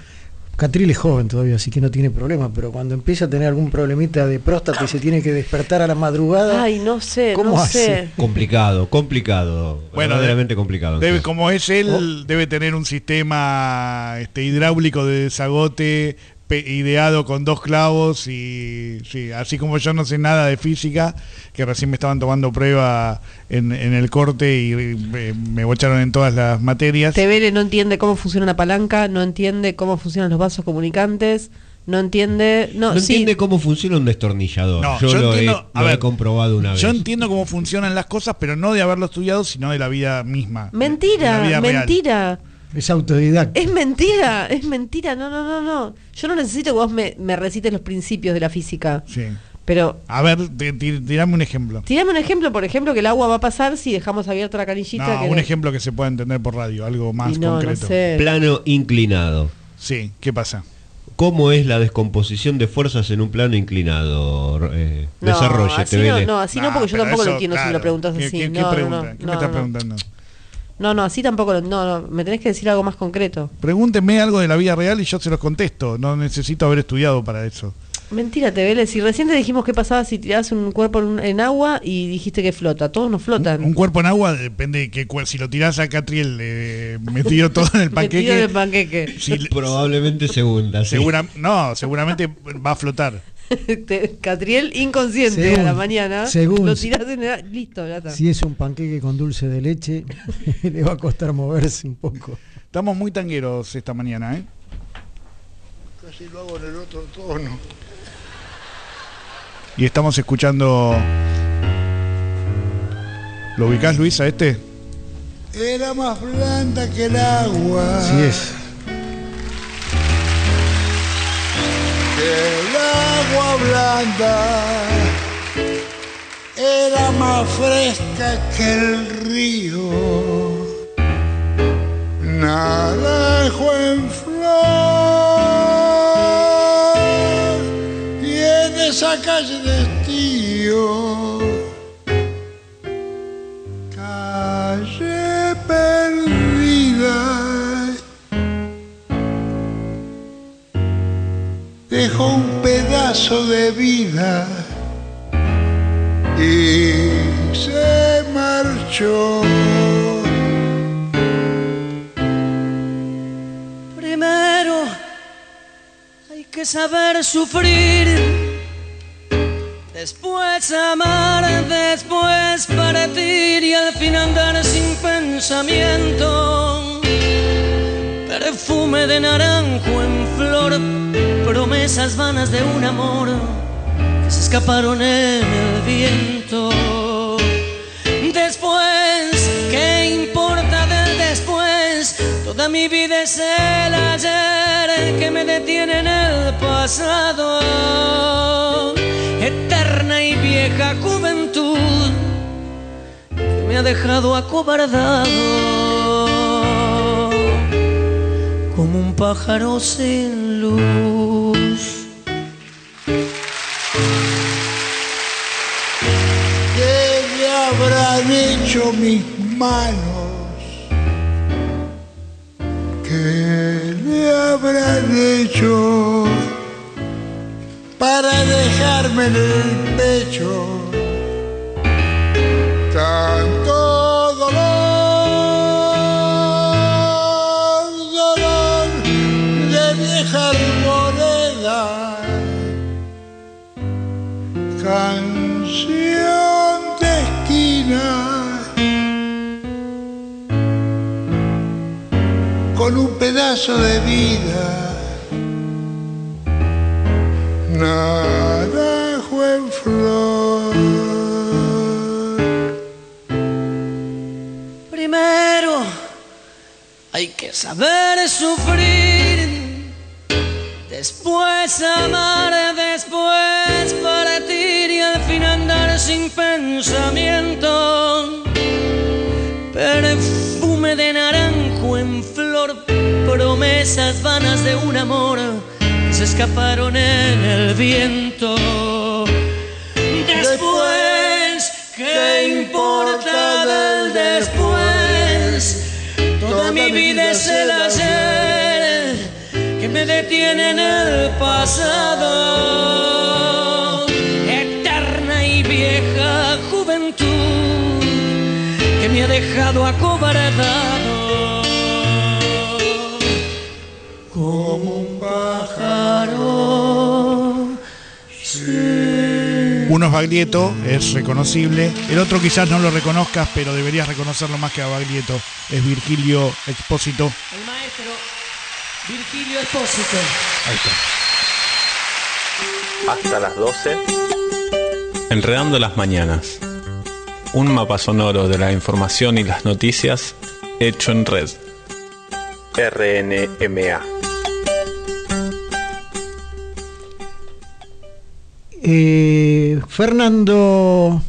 [SPEAKER 5] Catril es joven todavía, así que no tiene problema, pero cuando empieza a tener algún problemita de próstata y se tiene que despertar a la madrugada,
[SPEAKER 4] Ay, no sé,
[SPEAKER 5] ¿Cómo
[SPEAKER 4] no
[SPEAKER 5] hace?
[SPEAKER 4] sé.
[SPEAKER 10] Complicado, complicado.
[SPEAKER 3] Bueno,
[SPEAKER 10] verdaderamente complicado.
[SPEAKER 3] Debe, como es él,
[SPEAKER 4] Oh.
[SPEAKER 3] debe tener un sistema este, hidráulico de desagote ideado con dos clavos y sí, así como yo no sé nada de física, que recién me estaban tomando prueba en, en el corte y eh, me bocharon en todas las materias.
[SPEAKER 4] Tevele no entiende cómo funciona una palanca, no entiende cómo funcionan los vasos comunicantes, no entiende... No,
[SPEAKER 10] No
[SPEAKER 4] sí,
[SPEAKER 10] entiende cómo funciona un destornillador.
[SPEAKER 3] No,
[SPEAKER 10] yo,
[SPEAKER 3] yo
[SPEAKER 10] lo,
[SPEAKER 3] entiendo-
[SPEAKER 10] he,
[SPEAKER 3] a
[SPEAKER 10] lo he comprobado una vez.
[SPEAKER 3] Yo entiendo cómo funcionan las cosas, pero no de haberlo estudiado, sino de la vida misma. de- de
[SPEAKER 4] Mentira,
[SPEAKER 3] la vida real.
[SPEAKER 5] Es autodidacta.
[SPEAKER 4] Es mentira, es mentira. No, no, no, no. Yo no necesito que vos me, me recites los principios de la física.
[SPEAKER 3] Sí.
[SPEAKER 4] Pero
[SPEAKER 3] A ver, ti- ti- tirame un ejemplo.
[SPEAKER 4] tirame un ejemplo, por ejemplo, que el agua va a pasar si dejamos abierta la canillita.
[SPEAKER 3] No,
[SPEAKER 4] que
[SPEAKER 3] un ejemplo que se pueda entender por radio, algo más
[SPEAKER 4] Y no, no
[SPEAKER 3] concreto.
[SPEAKER 4] sé.
[SPEAKER 10] Plano inclinado.
[SPEAKER 3] Sí, ¿qué pasa?
[SPEAKER 10] ¿Cómo es la descomposición de fuerzas en un plano inclinado? Eh,
[SPEAKER 4] No,
[SPEAKER 10] desarrolle,
[SPEAKER 4] así no, no, así no,
[SPEAKER 3] No,
[SPEAKER 4] porque yo
[SPEAKER 3] pero
[SPEAKER 4] tampoco lo entiendo si me lo preguntas
[SPEAKER 3] ¿Qué-
[SPEAKER 4] así.
[SPEAKER 3] qué- qué
[SPEAKER 4] no, no,
[SPEAKER 3] pregunta?
[SPEAKER 4] no,
[SPEAKER 3] ¿Qué
[SPEAKER 4] no,
[SPEAKER 3] me estás
[SPEAKER 4] no.
[SPEAKER 3] preguntando?
[SPEAKER 4] No, no, así tampoco lo. No, no, me tenés que decir algo más concreto.
[SPEAKER 3] Pregúntenme algo de la vida real y yo se los contesto. No necesito haber estudiado para eso.
[SPEAKER 4] Mentira, Tevele. Si recién te dijimos qué pasaba si tirabas un cuerpo en, en agua y dijiste que flota. Todos no flotan.
[SPEAKER 3] Un cuerpo en agua depende de qué cuer- Si lo tirás a Catriel eh, metido todo en el
[SPEAKER 4] Metido en el
[SPEAKER 3] panqueque.
[SPEAKER 4] panqueque.
[SPEAKER 3] si
[SPEAKER 10] Probablemente segunda. sí.
[SPEAKER 3] segura, no, seguramente va a flotar.
[SPEAKER 4] Te- Catriel inconsciente
[SPEAKER 5] Según-
[SPEAKER 4] a la mañana.
[SPEAKER 5] según-
[SPEAKER 4] lo tirás en el. Listo, ya está.
[SPEAKER 5] Si es un panqueque con dulce de leche, le va a costar moverse un poco.
[SPEAKER 3] Estamos muy tangueros esta mañana, ¿eh?
[SPEAKER 11] Casi lo hago en el otro tono.
[SPEAKER 3] Y estamos escuchando. ¿Lo ubicás, Luis, a este?
[SPEAKER 11] Era más blanda que el agua.
[SPEAKER 5] Así es.
[SPEAKER 11] El agua blanda era más fresca que el río. Naranjo en flor y en esa calle de estío. Calle perdida. Dejó un pedazo de vida y se marchó.
[SPEAKER 12] Primero hay que saber sufrir Después amar, después partir y al fin andar sin pensamiento. Perfume de naranjo en flor, promesas vanas de un amor que se escaparon en el viento. Después, ¿qué importa del después? Toda mi vida es el ayer que me detiene en el pasado. Eterna y vieja juventud que me ha dejado acobardado como un pájaro sin luz.
[SPEAKER 11] ¿Qué le habrán hecho mis manos? ¿Qué le habrán hecho para dejarme en el pecho un pedazo de vida. Naranjo en flor.
[SPEAKER 12] Primero hay que saber sufrir, después amar, después partir y al fin andar sin pensamiento. Promesas vanas de un amor se escaparon en el viento. Después, ¿qué importa del después? Toda mi vida es el ayer que me detiene en el pasado. Eterna y vieja juventud que me ha dejado acobardado como un pájaro.
[SPEAKER 3] Uno es Baglietto, es reconocible. El otro quizás no lo reconozcas, pero deberías reconocerlo más que a Baglietto. Es Virgilio Expósito.
[SPEAKER 12] El maestro Virgilio Espósito.
[SPEAKER 3] Ahí está.
[SPEAKER 2] Hasta las 12. Enredando las mañanas. Un mapa sonoro de la información y las noticias hecho en red. RNMA.
[SPEAKER 5] Eh, Fernando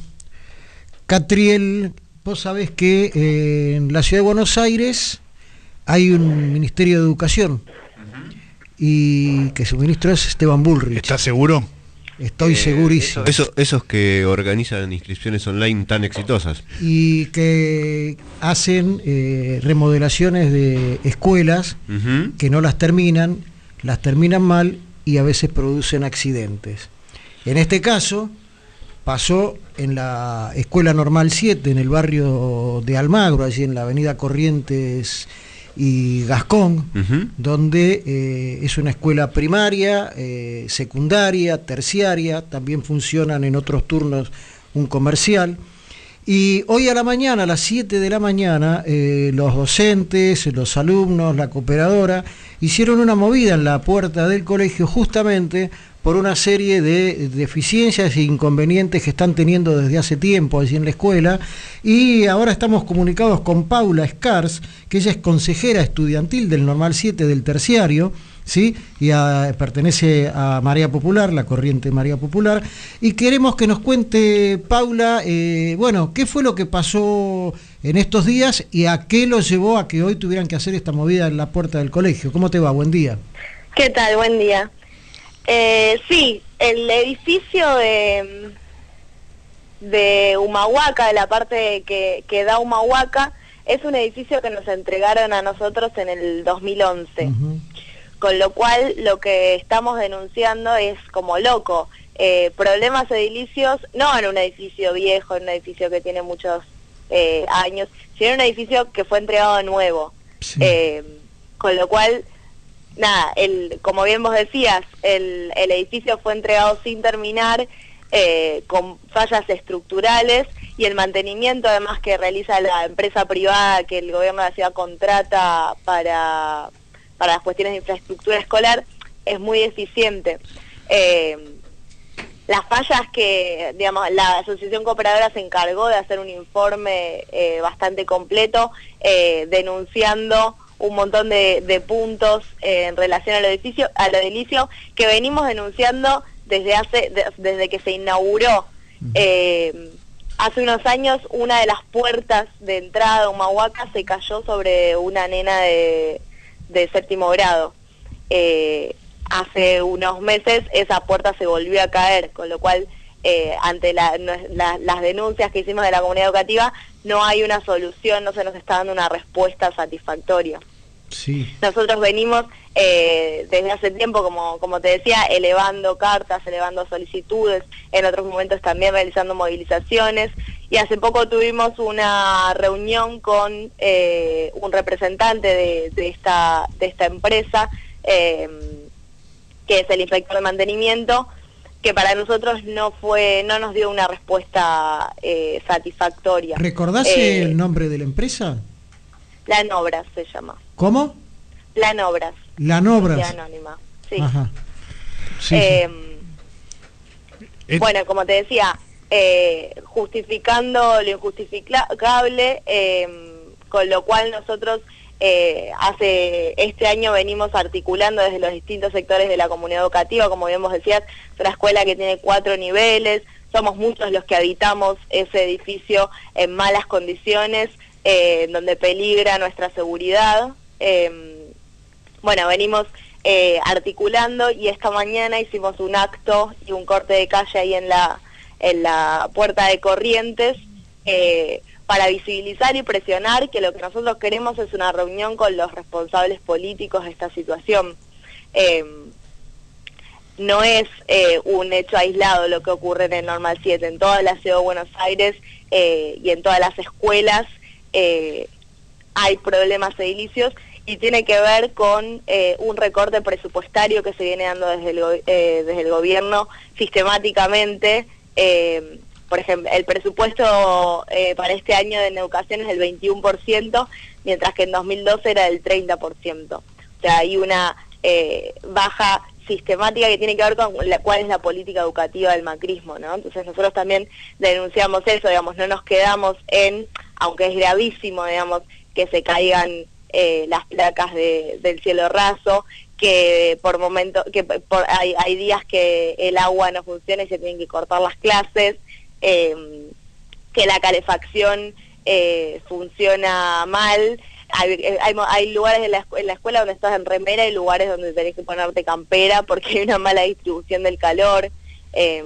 [SPEAKER 5] Catriel, vos sabés que eh, en la ciudad de Buenos Aires hay un Ministerio de Educación y que su ministro es Esteban Bullrich.
[SPEAKER 3] ¿Estás seguro?
[SPEAKER 5] Estoy segurísimo.
[SPEAKER 10] Eso- esos que organizan inscripciones online tan exitosas.
[SPEAKER 5] Y que hacen eh, remodelaciones de escuelas que no las terminan, las terminan mal y a veces producen accidentes. En este caso, pasó en la Escuela Normal 7, en el barrio de Almagro, allí en la avenida Corrientes y Gascón, donde eh, es una escuela primaria, eh, secundaria, terciaria, también funcionan en otros turnos un comercial. Y hoy a la mañana, a las 7 de la mañana, eh, los docentes, los alumnos, la cooperadora, hicieron una movida en la puerta del colegio justamente por una serie de deficiencias e inconvenientes que están teniendo desde hace tiempo allí en la escuela. Y ahora estamos comunicados con Paula Scars, que ella es consejera estudiantil del Normal 7 del terciario. ¿Sí? y pertenece a Marea Popular, la corriente Marea Popular, y queremos que nos cuente, Paula, eh, bueno, qué fue lo que pasó en estos días y a qué los llevó a que hoy tuvieran que hacer esta movida en la puerta del colegio. ¿Cómo te va? Buen día.
[SPEAKER 13] ¿Qué tal? Buen día. Eh, sí, el edificio de, de Humahuaca, de la parte que, que da Humahuaca, es un edificio que nos entregaron a nosotros en el 2011. Con lo cual lo que estamos denunciando es como loco. eh, problemas edilicios, no en un edificio viejo, en un edificio que tiene muchos eh, años, sino en un edificio que fue entregado nuevo. Eh, con lo cual, nada, el, como bien vos decías, el, el edificio fue entregado sin terminar, eh, con fallas estructurales y el mantenimiento además que realiza la empresa privada que el gobierno de la ciudad contrata para, para las cuestiones de infraestructura escolar es muy eficiente. Eh, las fallas que, digamos, la Asociación Cooperadora se encargó de hacer un informe eh, bastante completo eh, denunciando un montón de, de puntos eh, en relación al edificio, al edilicio que venimos denunciando desde hace, de- desde que se inauguró. Eh, hace unos años una de las puertas de entrada de Humahuaca se cayó sobre una nena de, de séptimo grado. Eh, hace unos meses esa puerta se volvió a caer, con lo cual eh, ante la- no- la- las denuncias que hicimos de la comunidad educativa no hay una solución, no se nos está dando una respuesta satisfactoria.
[SPEAKER 5] Sí.
[SPEAKER 13] Nosotros venimos eh, desde hace tiempo, como, como te decía, elevando cartas, elevando solicitudes, en otros momentos también realizando movilizaciones y hace poco tuvimos una reunión con eh, un representante de, de esta, de esta empresa, eh, que es el inspector de mantenimiento, que para nosotros no fue, no nos dio una respuesta eh, satisfactoria.
[SPEAKER 5] ¿Recordás
[SPEAKER 13] Eh,
[SPEAKER 5] el nombre de la empresa?
[SPEAKER 13] Lanobras se llama.
[SPEAKER 5] ¿Cómo?
[SPEAKER 13] Lanobras.
[SPEAKER 5] Lanobras.
[SPEAKER 13] Sociedad anónima. Sí.
[SPEAKER 5] Ajá. Sí,
[SPEAKER 13] Eh,
[SPEAKER 3] Eh,
[SPEAKER 13] Bueno, como te decía, eh, justificando lo injustificable, eh, con lo cual nosotros eh, hace este año venimos articulando desde los distintos sectores de la comunidad educativa, como bien vos decías, es una escuela que tiene cuatro niveles, somos muchos los que habitamos ese edificio en malas condiciones, eh, donde peligra nuestra seguridad. Eh, bueno, venimos eh, articulando y esta mañana hicimos un acto y un corte de calle ahí en la, en la puerta de Corrientes eh, para visibilizar y presionar que lo que nosotros queremos es una reunión con los responsables políticos de esta situación. Eh, no es eh, un hecho aislado lo que ocurre en el Normal 7, en toda la ciudad de Buenos Aires y en todas las escuelas eh, hay problemas edilicios y tiene que ver con eh, un recorte presupuestario que se viene dando desde el, eh, desde el gobierno sistemáticamente. eh, por ejemplo, el presupuesto eh, para este año de educación es del 21%, mientras que en 2012 era del 30%. O sea, hay una baja sistemática que tiene que ver con la, cuál es la política educativa del macrismo, ¿no? Entonces nosotros también denunciamos eso, digamos, no nos quedamos en, aunque es gravísimo, digamos, que se caigan eh, las placas de- del cielo raso, que por momento, que hay, días que el agua no funciona y se tienen que cortar las clases, eh, que la calefacción eh, funciona mal. Hay, eh, hay, hay lugares en la, en la escuela donde estás en remera y lugares donde tenés que ponerte campera porque hay una mala distribución del calor, eh,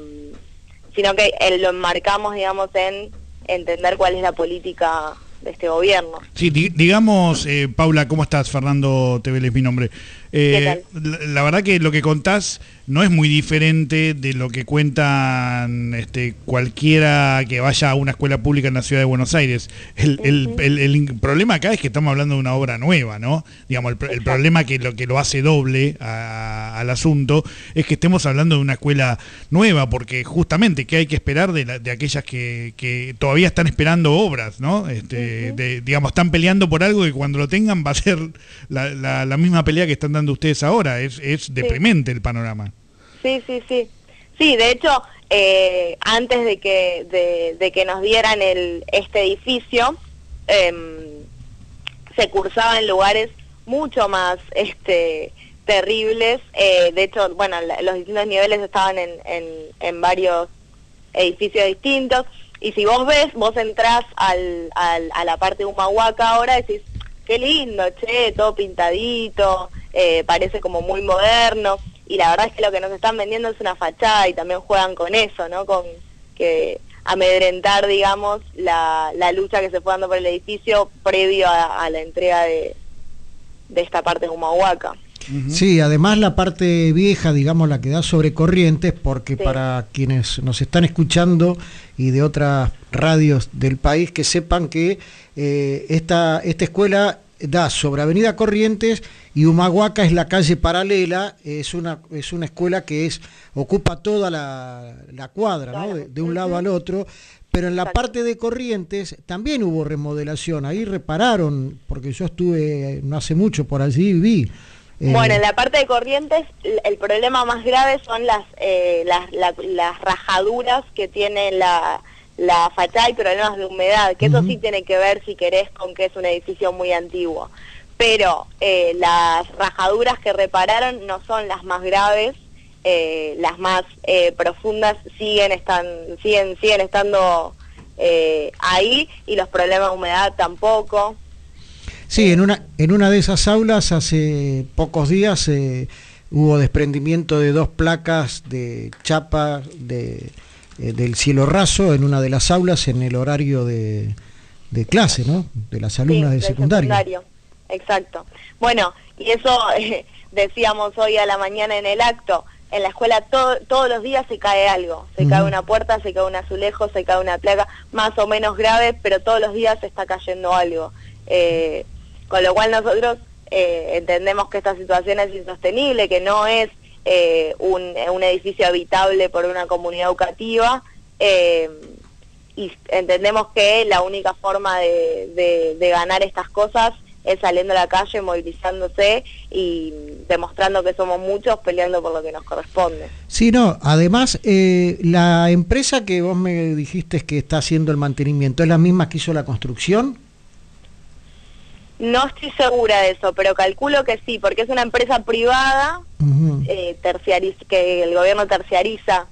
[SPEAKER 13] sino que eh, lo enmarcamos, digamos, en entender cuál es la política de este gobierno.
[SPEAKER 3] Sí, di- digamos, eh, Paula, ¿cómo estás? Fernando Tevele es mi nombre. Eh, la, la verdad que lo que contás no es muy diferente de lo que cuentan este, cualquiera que vaya a una escuela pública en la ciudad de Buenos Aires. El, el- el- el in- problema acá es que estamos hablando de una obra nueva, ¿no? Digamos, el, pr- el problema que lo que lo hace doble a- al asunto es que estemos hablando de una escuela nueva, porque justamente, ¿qué hay que esperar de, la- de aquellas que, que todavía están esperando obras, ¿no? Este, de- digamos, están peleando por algo que cuando lo tengan va a ser la, la- la misma pelea que están dando ustedes ahora. Es, es deprimente el panorama.
[SPEAKER 13] Sí, sí, sí. Sí, de hecho, eh, antes de que, de, de que nos dieran el, este edificio, em, se cursaba en lugares mucho más este, terribles. Eh, de hecho, bueno, los distintos niveles estaban en, en, en varios edificios distintos. Y si vos ves, vos entrás al, al, a la parte de Humahuaca ahora y decís, qué lindo, che, todo pintadito, eh, parece como muy moderno. Y la verdad es que lo que nos están vendiendo es una fachada y también juegan con eso, ¿no? Con que amedrentar, digamos, la, la lucha que se fue dando por el edificio previo a, a la entrega de, de esta parte de Humahuaca.
[SPEAKER 5] Sí, además la parte vieja, digamos, la que da sobre corrientes, porque para quienes nos están escuchando y de otras radios del país, que sepan que eh, esta, esta escuela da sobre Avenida Corrientes y Humahuaca es la calle paralela, es una, es una escuela que es, ocupa toda la, la cuadra, ¿no? de, de un lado al otro, pero en la parte de Corrientes también hubo remodelación, ahí repararon, porque yo estuve no hace mucho por allí y vi. eh,
[SPEAKER 13] Bueno, en la parte de Corrientes el problema más grave son las eh, las, la- las rajaduras que tiene la, la fachada y problemas de humedad, que eso sí tiene que ver, si querés, con que es un edificio muy antiguo. Pero eh, las rajaduras que repararon no son las más graves, eh, las más eh, profundas siguen, están, siguen, siguen estando ahí y los problemas de humedad tampoco.
[SPEAKER 5] Sí, en una, en una de esas aulas hace pocos días hubo desprendimiento de dos placas de chapa de, del cielo raso en una de las aulas en el horario de, de clase, ¿no? De las alumnas
[SPEAKER 13] Sí,
[SPEAKER 5] de
[SPEAKER 13] del
[SPEAKER 5] secundaria.
[SPEAKER 13] Exacto. Bueno, y eso eh, decíamos hoy a la mañana en el acto. En la escuela todo- todos los días se cae algo. Se cae una puerta, se cae un azulejo, se cae una placa, más o menos grave, pero todos los días se está cayendo algo. Eh, con lo cual nosotros eh, entendemos que esta situación es insostenible, que no es eh, un, un edificio habitable por una comunidad educativa. eh, y entendemos que la única forma de, de- de ganar estas cosas es saliendo a la calle, movilizándose y demostrando que somos muchos peleando por lo que nos corresponde.
[SPEAKER 5] Sí, no, además eh, la empresa que vos me dijiste que está haciendo el mantenimiento, ¿es la misma que hizo la construcción?
[SPEAKER 13] No estoy segura de eso, pero calculo que sí, porque es una empresa privada eh, terciariz- que el gobierno terciariza.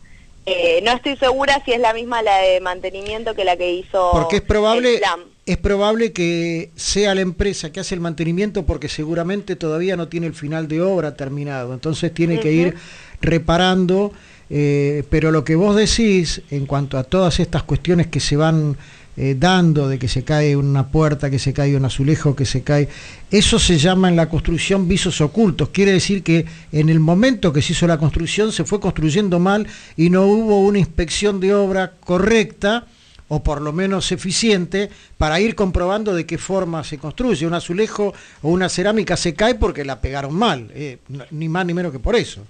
[SPEAKER 13] Eh, no estoy segura si es la misma la de mantenimiento que la que hizo
[SPEAKER 5] Porque es probable,
[SPEAKER 13] el plan.
[SPEAKER 5] Es probable que sea la empresa que hace el mantenimiento porque seguramente todavía no tiene el final de obra terminado. Entonces tiene que ir reparando. eh, pero lo que vos decís en cuanto a todas estas cuestiones que se van eh, dando, de que se cae una puerta, que se cae un azulejo, que se cae, eso se llama en la construcción visos ocultos. Quiere decir que en el momento que se hizo la construcción se fue construyendo mal y no hubo una inspección de obra correcta o por lo menos eficiente para ir comprobando de qué forma se construye. Un azulejo o una cerámica se cae porque la pegaron mal, eh, ni más ni menos que por eso.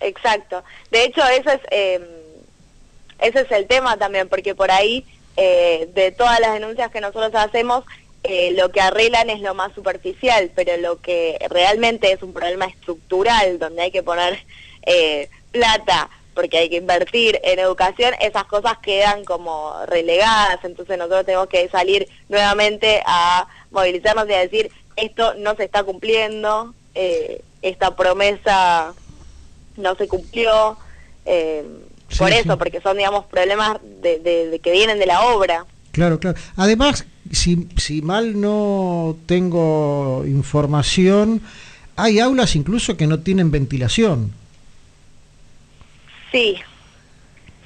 [SPEAKER 13] Exacto. De hecho, es, eh, ese es el tema también, porque por ahí, eh, de todas las denuncias que nosotros hacemos, eh, lo que arreglan es lo más superficial, pero lo que realmente es un problema estructural, donde hay que poner eh, plata, porque hay que invertir en educación, esas cosas quedan como relegadas, entonces nosotros tenemos que salir nuevamente a movilizarnos y a decir, esto no se está cumpliendo, eh, esta promesa no se cumplió, eh, por eso,
[SPEAKER 5] sí.
[SPEAKER 13] porque son, digamos, problemas de, de- de que vienen de la obra.
[SPEAKER 5] Claro, claro. Además, si, si mal no tengo información, hay aulas incluso que no tienen ventilación.
[SPEAKER 13] Sí,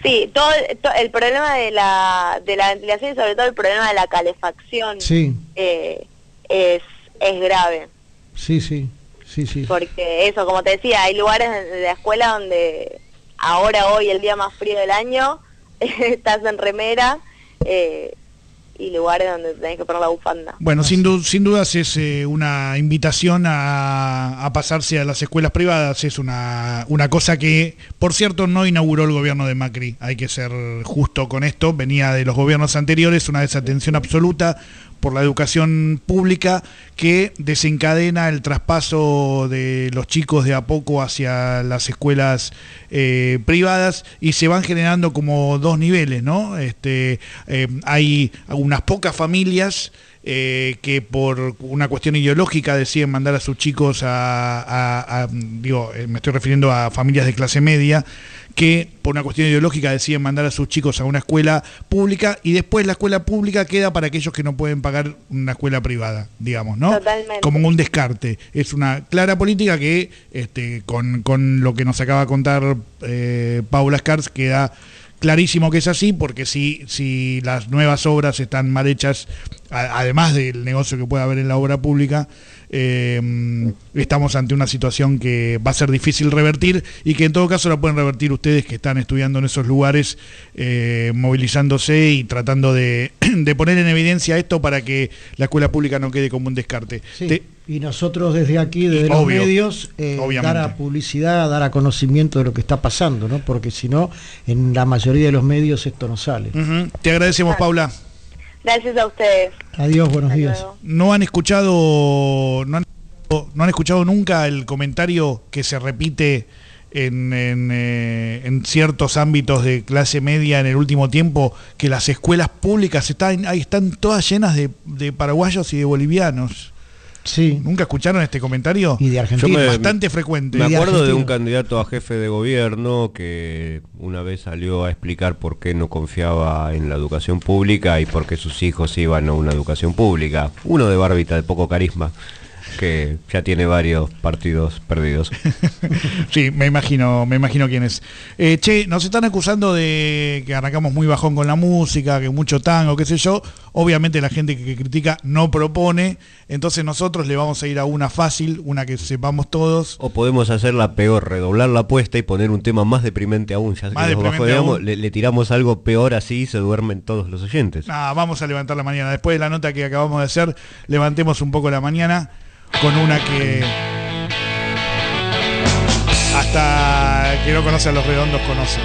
[SPEAKER 13] sí, todo, el- problema de la, de la ventilación y sobre todo el problema de la calefacción
[SPEAKER 5] Sí,
[SPEAKER 13] eh, es, es grave,
[SPEAKER 5] sí, sí, sí, sí.
[SPEAKER 13] porque eso, como te decía, hay lugares de la escuela donde ahora, hoy, el día más frío del año, estás en remera eh, y lugares donde tenés que poner la bufanda.
[SPEAKER 3] Bueno, sin, du- sin dudas es eh, una invitación a, a pasarse a las escuelas privadas, es una, una cosa que, por cierto, no inauguró el gobierno de Macri, hay que ser justo con esto, venía de los gobiernos anteriores, una desatención absoluta por la educación pública que desencadena el traspaso de los chicos de a poco hacia las escuelas eh, privadas y se van generando como dos niveles, ¿no? Este, eh, hay unas pocas familias eh, que por una cuestión ideológica deciden mandar a sus chicos a, digo, me estoy refiriendo a familias de clase media, que por una cuestión ideológica deciden mandar a sus chicos a una escuela pública y después la escuela pública queda para aquellos que no pueden pagar una escuela privada, digamos, ¿no?
[SPEAKER 13] Totalmente.
[SPEAKER 3] Como un descarte. Es una clara política que este, con, con lo que nos acaba de contar eh, Paula Scars queda clarísimo que es así, porque si, si las nuevas obras están mal hechas, a- además del negocio que puede haber en la obra pública, eh, estamos ante una situación que va a ser difícil revertir y que en todo caso la pueden revertir ustedes que están estudiando en esos lugares, eh, movilizándose y tratando de, de poner en evidencia esto para que la escuela pública no quede como un descarte.
[SPEAKER 5] Sí,
[SPEAKER 3] Te-
[SPEAKER 5] y nosotros desde aquí, desde los
[SPEAKER 3] Obvio,
[SPEAKER 5] medios, eh, dar a publicidad, dar a conocimiento de lo que está pasando, ¿no? Porque si no, en la mayoría de los medios esto no sale.
[SPEAKER 3] Te agradecemos, Paula.
[SPEAKER 13] Gracias a ustedes.
[SPEAKER 5] Adiós, buenos
[SPEAKER 13] Hasta
[SPEAKER 5] días.
[SPEAKER 13] luego.
[SPEAKER 3] ¿No han escuchado, no han, no han escuchado nunca el comentario que se repite en, en, eh, en ciertos ámbitos de clase media en el último tiempo, que las escuelas públicas están, ahí están todas llenas de, de paraguayos y de bolivianos?
[SPEAKER 5] Sí.
[SPEAKER 3] ¿Nunca escucharon este comentario?
[SPEAKER 5] Y de Argentina.
[SPEAKER 10] Me-
[SPEAKER 3] Bastante frecuente.
[SPEAKER 10] Me
[SPEAKER 5] de
[SPEAKER 10] acuerdo de un candidato a jefe de gobierno que una vez salió a explicar por qué no confiaba en la educación pública y por qué sus hijos iban a una educación pública. Uno de bárbita de poco carisma, que ya tiene varios partidos perdidos.
[SPEAKER 3] Sí, me imagino, me imagino quién es. Eh, che, nos están acusando de que arrancamos muy bajón con la música, que mucho tango, qué sé yo. Obviamente la gente que, critica no propone, entonces nosotros le vamos a ir a una fácil, una que sepamos todos.
[SPEAKER 10] O podemos hacerla peor, redoblar la apuesta y poner un tema más deprimente aún. Ya
[SPEAKER 3] Más
[SPEAKER 10] que nos
[SPEAKER 3] aún.
[SPEAKER 10] le, le tiramos algo peor así y se duermen todos los oyentes.
[SPEAKER 3] Ah, vamos a levantar la mañana. Después de la nota que acabamos de hacer, levantemos un poco la mañana con una que hasta que no conoce a los redondos conoce.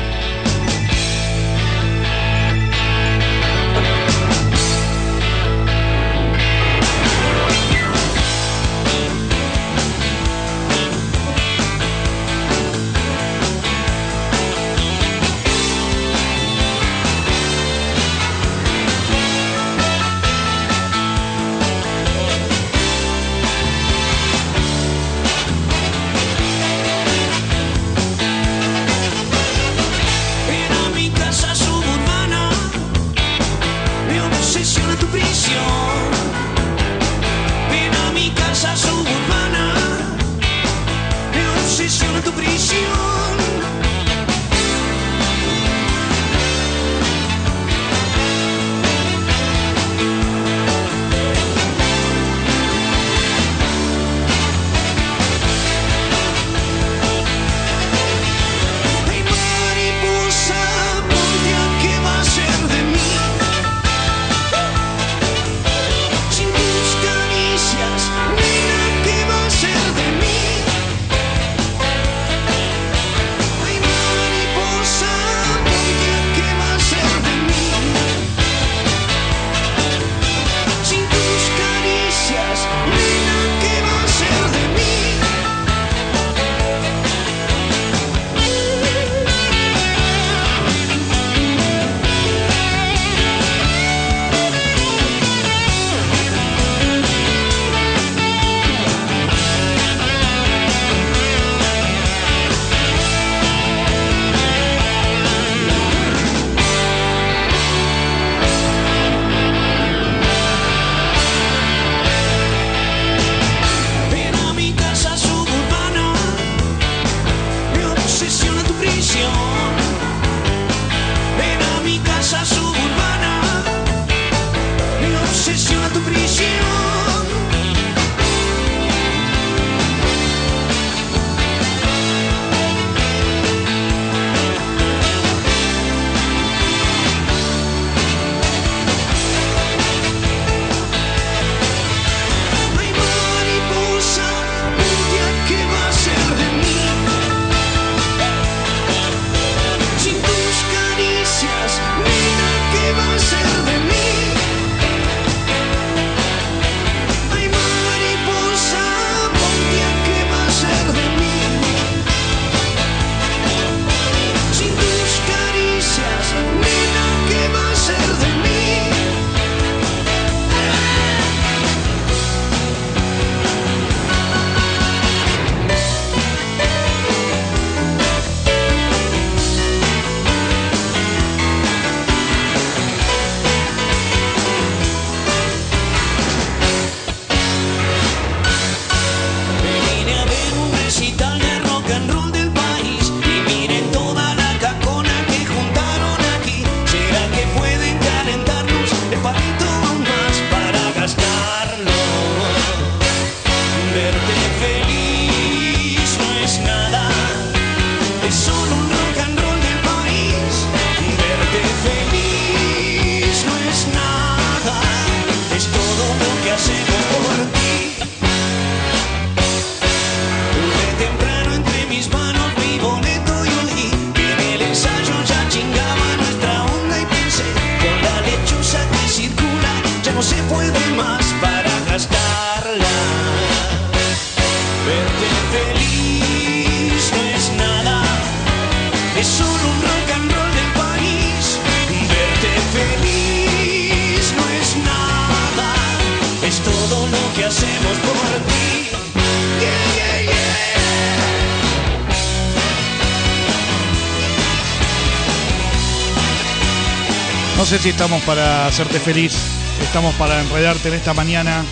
[SPEAKER 3] Estamos para hacerte feliz, estamos para enredarte en esta mañana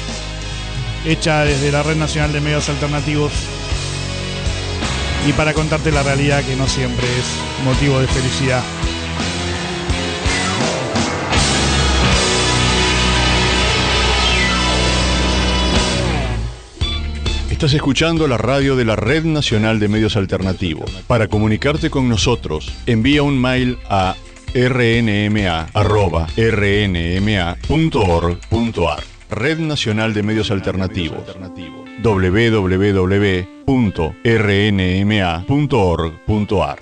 [SPEAKER 3] hecha desde la Red Nacional de Medios Alternativos y para contarte la realidad que no siempre es motivo de felicidad.
[SPEAKER 14] Estás escuchando la radio de la Red Nacional de Medios Alternativos. Para comunicarte con nosotros, envía un mail a rnma.rnma.org.ar Red Nacional de Medios Alternativos. www.rnma.org.ar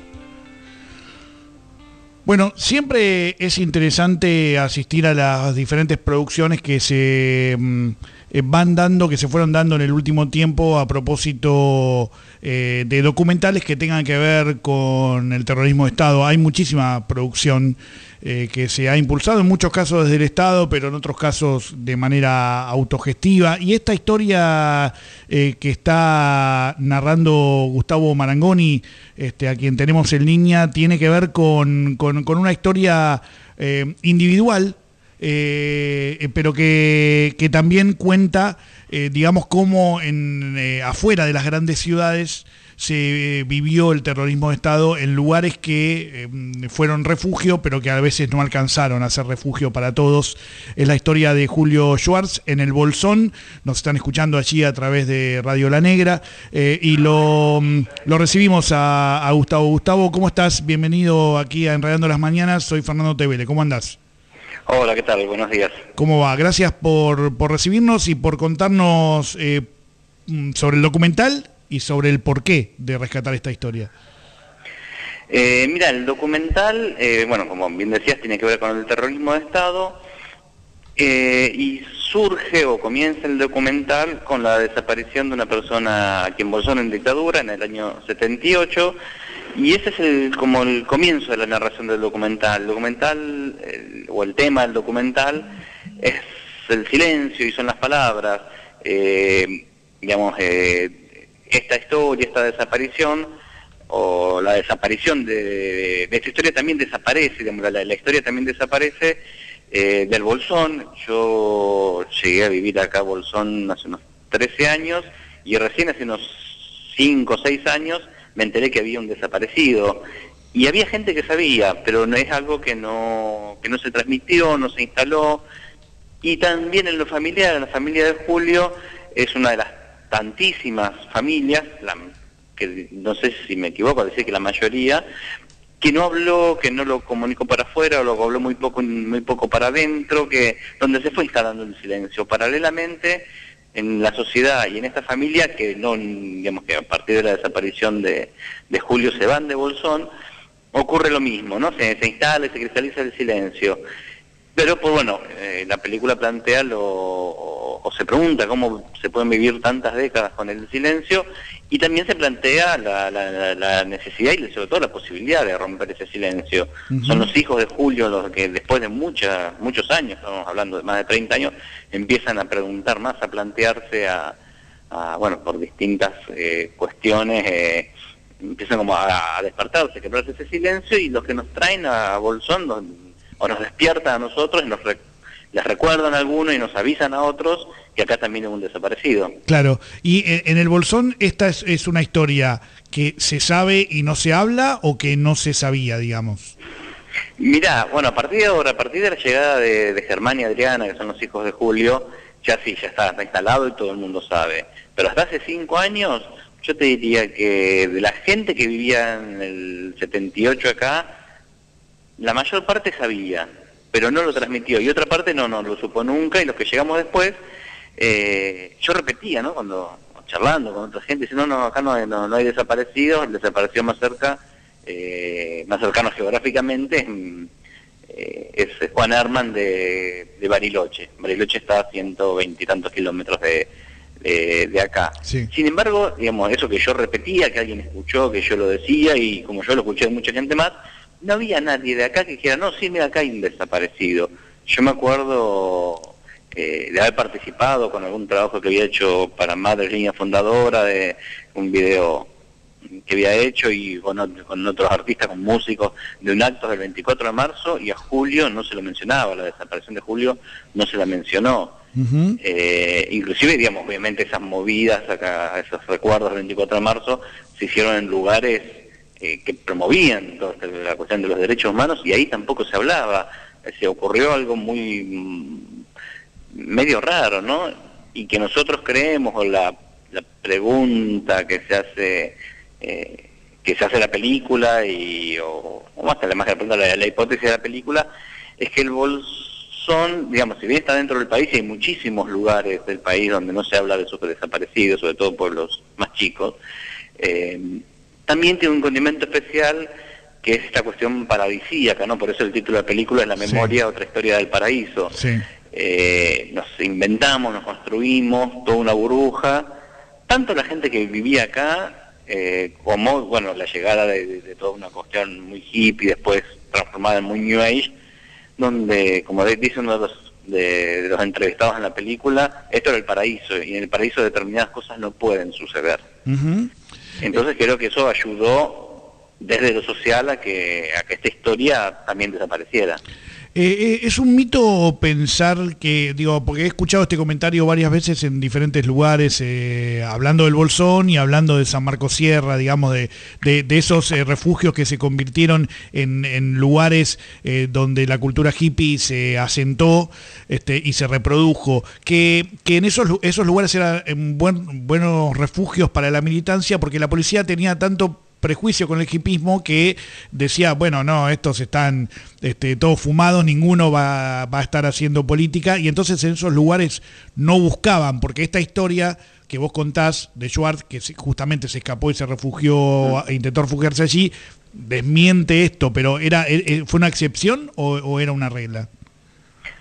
[SPEAKER 3] Bueno, siempre es interesante asistir a las diferentes producciones que se mm, eh, van dando, que se fueron dando en el último tiempo a propósito eh, de documentales que tengan que ver con el terrorismo de Estado. Hay muchísima producción eh, que se ha impulsado, en muchos casos desde el Estado, pero en otros casos de manera autogestiva. Y esta historia que está narrando Gustavo Marangoni, este, a quien tenemos en línea, tiene que ver con, con- una historia individual, eh, pero que, también cuenta, eh, digamos, cómo en, eh, afuera de las grandes ciudades se eh, vivió el terrorismo de Estado en lugares que eh, fueron refugio, pero que a veces no alcanzaron a ser refugio para todos. Es la historia de Julio Schwartz en el Bolsón. Nos están escuchando allí a través de Radio La Negra. eh, y lo, mm, recibimos a, a Gustavo. Gustavo, ¿cómo estás? Bienvenido aquí a Enredando las Mañanas. Soy Fernando Tevele. ¿Cómo andás?
[SPEAKER 15] Hola, ¿qué tal? Buenos días.
[SPEAKER 3] ¿Cómo va? Gracias por, por recibirnos y por contarnos eh, mm, sobre el documental y sobre el porqué de rescatar esta historia.
[SPEAKER 15] Eh, mira, el documental, eh, bueno, como bien decías, tiene que ver con el terrorismo de Estado eh, y surge o comienza el documental con la desaparición de una persona aquí en Bolsón en dictadura en el año 78 y ese es el, como el comienzo de la narración del documental. El documental, o el tema del documental, es el silencio y son las palabras. Eh, digamos, eh, esta historia, esta desaparición, o la desaparición de, de esta historia también desaparece, digamos, la, historia también desaparece eh, del Bolsón. Yo llegué a vivir acá Bolsón hace unos 13 años y recién hace unos 5 o 6 años me enteré que había un desaparecido. Y había gente que sabía, pero no es algo que no, que no se transmitió, no se instaló. Y también en lo familiar, la familia de Julio es una de las tantísimas familias, la- que no sé si me equivoco decir que la mayoría, que no habló, que no lo comunicó para afuera, o lo habló muy poco, muy poco para adentro, que donde se fue instalando el silencio. Paralelamente, en la sociedad y en esta familia, que no, digamos que a partir de la desaparición de, de Julio se van de Bolsón, ocurre lo mismo, ¿no? Se, se instala y se cristaliza el silencio. Pero, pues bueno, eh, la película plantea lo, o, o se pregunta cómo se pueden vivir tantas décadas con el silencio y también se plantea la, la- la- necesidad y sobre todo la posibilidad de romper ese silencio. Son los hijos de Julio los que después de muchas muchos años, estamos hablando de más de 30 años, empiezan a preguntar más, a plantearse a, a, bueno, por distintas eh, cuestiones, eh, empiezan como a, a despertarse, a quebrarse ese silencio y los que nos traen a Bolsón o nos despiertan a nosotros y nos re- les recuerdan a algunos y nos avisan a otros que acá también hay un desaparecido.
[SPEAKER 3] Claro, y eh, en el Bolsón esta es, es una historia que se sabe y no se habla o que no se sabía, digamos.
[SPEAKER 15] Mirá, bueno, a partir de ahora, a partir de la llegada de, de Germán y Adriana, que son los hijos de Julio, ya sí, ya está, está instalado y todo el mundo sabe. Pero hasta hace cinco años, yo te diría que de la gente que vivía en el 78 acá, la mayor parte sabía, pero no lo transmitió. Y otra parte no, no lo supo nunca. Y los que llegamos después, eh, yo repetía, ¿no? Cuando charlando con otra gente, diciendo, no, no, acá no hay, no, no hay desaparecidos, el desaparecido más cerca, eh, más cercano geográficamente, es, eh, es Juan Herman de, de Bariloche. Bariloche está a 120 y tantos kilómetros de, de acá. Sin embargo, digamos, eso que yo repetía, que alguien escuchó, que yo lo decía y como yo lo escuché de mucha gente más, no había nadie de acá que dijera, no, sí, mira, acá hay un desaparecido. Yo me acuerdo eh, de haber participado con algún trabajo que había hecho para Madre Línea Fundadora, de un video que había hecho y con, con otros artistas, con músicos, de un acto del 24 de marzo y a Julio no se lo mencionaba, la desaparición de Julio no se la mencionó. Eh, inclusive, digamos, obviamente esas movidas, acá, esos recuerdos del 24 de marzo, se hicieron en lugares eh, que promovían toda la cuestión de los derechos humanos y ahí tampoco se hablaba. Se ocurrió algo muy mm, medio raro, ¿no? Y que nosotros creemos, o la, pregunta que se hace, eh, que se hace la película, y, o, o que la más que la la, la hipótesis de la película, es que el bolsón, digamos, si bien está dentro del país, y hay muchísimos lugares del país donde no se habla de sus desaparecidos, sobre todo pueblos más chicos, eh, también tiene un condimento especial que es esta cuestión paradisíaca, ¿no? Por eso el título de la película es La memoria, otra historia del paraíso. Eh, nos inventamos, nos construimos toda una burbuja, tanto la gente que vivía acá, eh, como, bueno, la llegada de, de- de toda una cuestión muy hippie, después transformada en muy New Age, donde, como dice uno de los, de, de los entrevistados en la película, esto era el paraíso, y en el paraíso determinadas cosas no pueden suceder. Entonces creo que eso ayudó desde lo social a que, a que esta historia también desapareciera.
[SPEAKER 3] Eh, eh, es un mito pensar que, digo, porque he escuchado este comentario varias veces en diferentes lugares, eh, hablando del Bolsón y hablando de San Marcos Sierra, digamos, de, de- esos refugios que se convirtieron en, en lugares donde la cultura hippie se asentó este, y se reprodujo, que, que en esos, esos lugares eran buen- buenos refugios para la militancia porque la policía tenía tanto prejuicio con el hipismo que decía, bueno, no, estos están este, todos fumados, ninguno va, va a estar haciendo política, y entonces en esos lugares no buscaban, porque esta historia que vos contás de Schwartz, que justamente se escapó y se refugió, e intentó refugiarse allí, desmiente esto, pero era eh, eh, ¿fue una excepción o, o era una regla?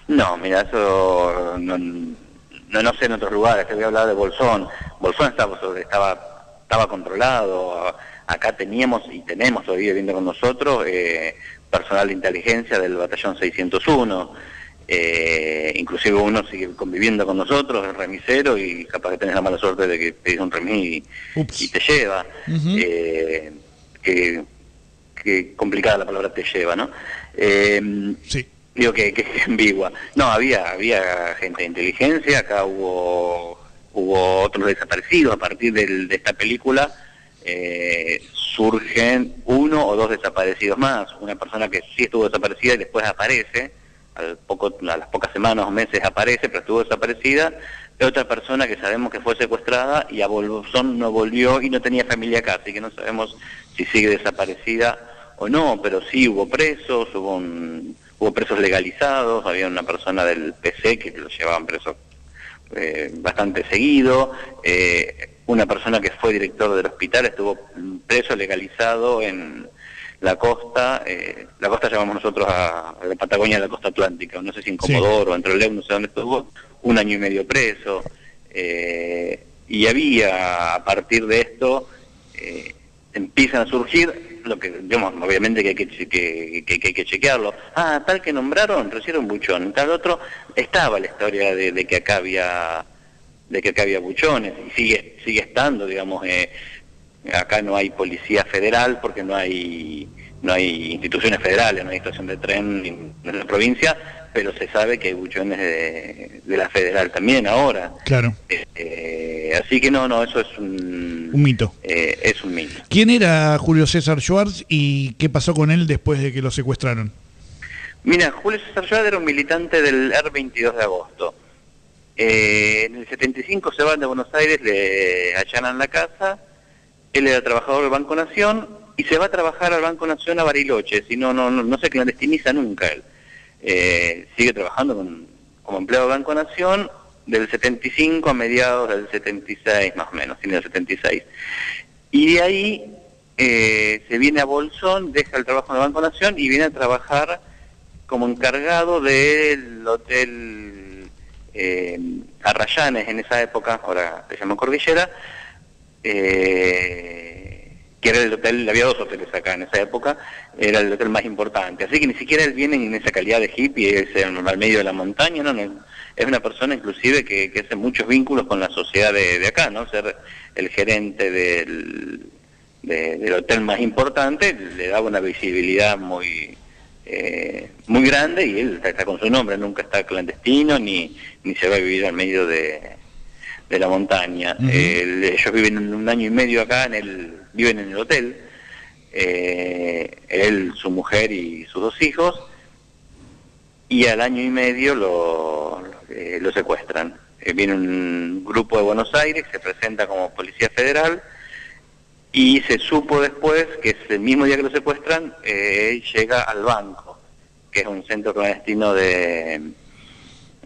[SPEAKER 15] No, mira, eso no, no, no sé en otros lugares, te voy a hablar de Bolsón. Bolsón estaba, estaba, estaba controlado, acá teníamos y tenemos todavía viviendo con nosotros eh, personal de inteligencia del batallón 601, eh, inclusive uno sigue conviviendo con nosotros, el remisero, y capaz que tenés la mala suerte de que pedís un remis y, y te lleva. Eh, que, que complicada la palabra te lleva, ¿no? Eh,
[SPEAKER 3] sí.
[SPEAKER 15] Digo que, que es ambigua. No, había, había gente de inteligencia, acá hubo, hubo otros desaparecidos. A partir del- de esta película eh, surgen uno o dos desaparecidos más. Una persona que sí estuvo desaparecida y después aparece, al poco, a las pocas semanas o meses aparece, pero estuvo desaparecida. Y otra persona que sabemos que fue secuestrada y a Bolsón no volvió y no tenía familia acá, así que no sabemos si sigue desaparecida o no, pero sí hubo presos, hubo, un- hubo presos legalizados, había una persona del PC que lo llevaban preso eh, bastante seguido, eh, una persona que fue director del hospital estuvo preso legalizado en la costa, eh, la costa llamamos nosotros a, a la Patagonia de la costa atlántica, no sé si en
[SPEAKER 3] Sí.
[SPEAKER 15] Comodoro, entre León, no sé dónde estuvo, un año y medio preso, eh, y había a partir de esto eh, empiezan a surgir lo que digamos obviamente que hay que, que, que- que hay que chequearlo ah tal que nombraron recibieron buchón tal otro estaba la historia de, de que acá había de que acá había buchones y sigue sigue estando digamos eh, acá no hay policía federal porque no hay no hay instituciones federales no hay estación de tren en la provincia pero se sabe que hay buchones de, de la federal también ahora
[SPEAKER 3] Claro,
[SPEAKER 15] Eh, así que no no eso es un
[SPEAKER 3] un mito.
[SPEAKER 15] eh, es un mito
[SPEAKER 3] ¿Quién era Julio César Schwartz y qué pasó con él después de que lo secuestraron?
[SPEAKER 15] Mira, Julio César Schwartz era un militante del R22 de agosto. Eh, en el 75 se van de Buenos Aires, le allanan la casa, él era trabajador del Banco Nación y se va a trabajar al Banco Nación a Bariloche, si no, no, no, no se clandestiniza nunca él. Eh, sigue trabajando con- como empleado del Banco Nación del 75 a mediados del 76 más o menos, fin del 76. Y de ahí eh, se viene a Bolsón, deja el trabajo en el Banco Nación y viene a trabajar como encargado del hotel, eh, Arrayanes en esa época, ahora se llama Cordillera, eh, que era el hotel, había dos hoteles acá en esa época, era el hotel más importante. Así que ni siquiera él viene en esa calidad de hippie, es al medio de la montaña, no, es una persona inclusive que, hace muchos vínculos con la sociedad de, acá, ¿no? Ser el gerente del, de- del hotel más importante le daba una visibilidad muy eh, muy grande y él está, con su nombre, nunca está clandestino ni, ni se va a vivir al medio de, de la montaña. Él- ellos viven un año y medio acá, en el, viven en el hotel, eh, él, su mujer y sus dos hijos, y al año y medio lo, eh, lo secuestran. Eh, viene un grupo de Buenos Aires, se presenta como Policía Federal, y se supo después que el mismo día que lo secuestran, eh, llega al banco, que es un centro clandestino de,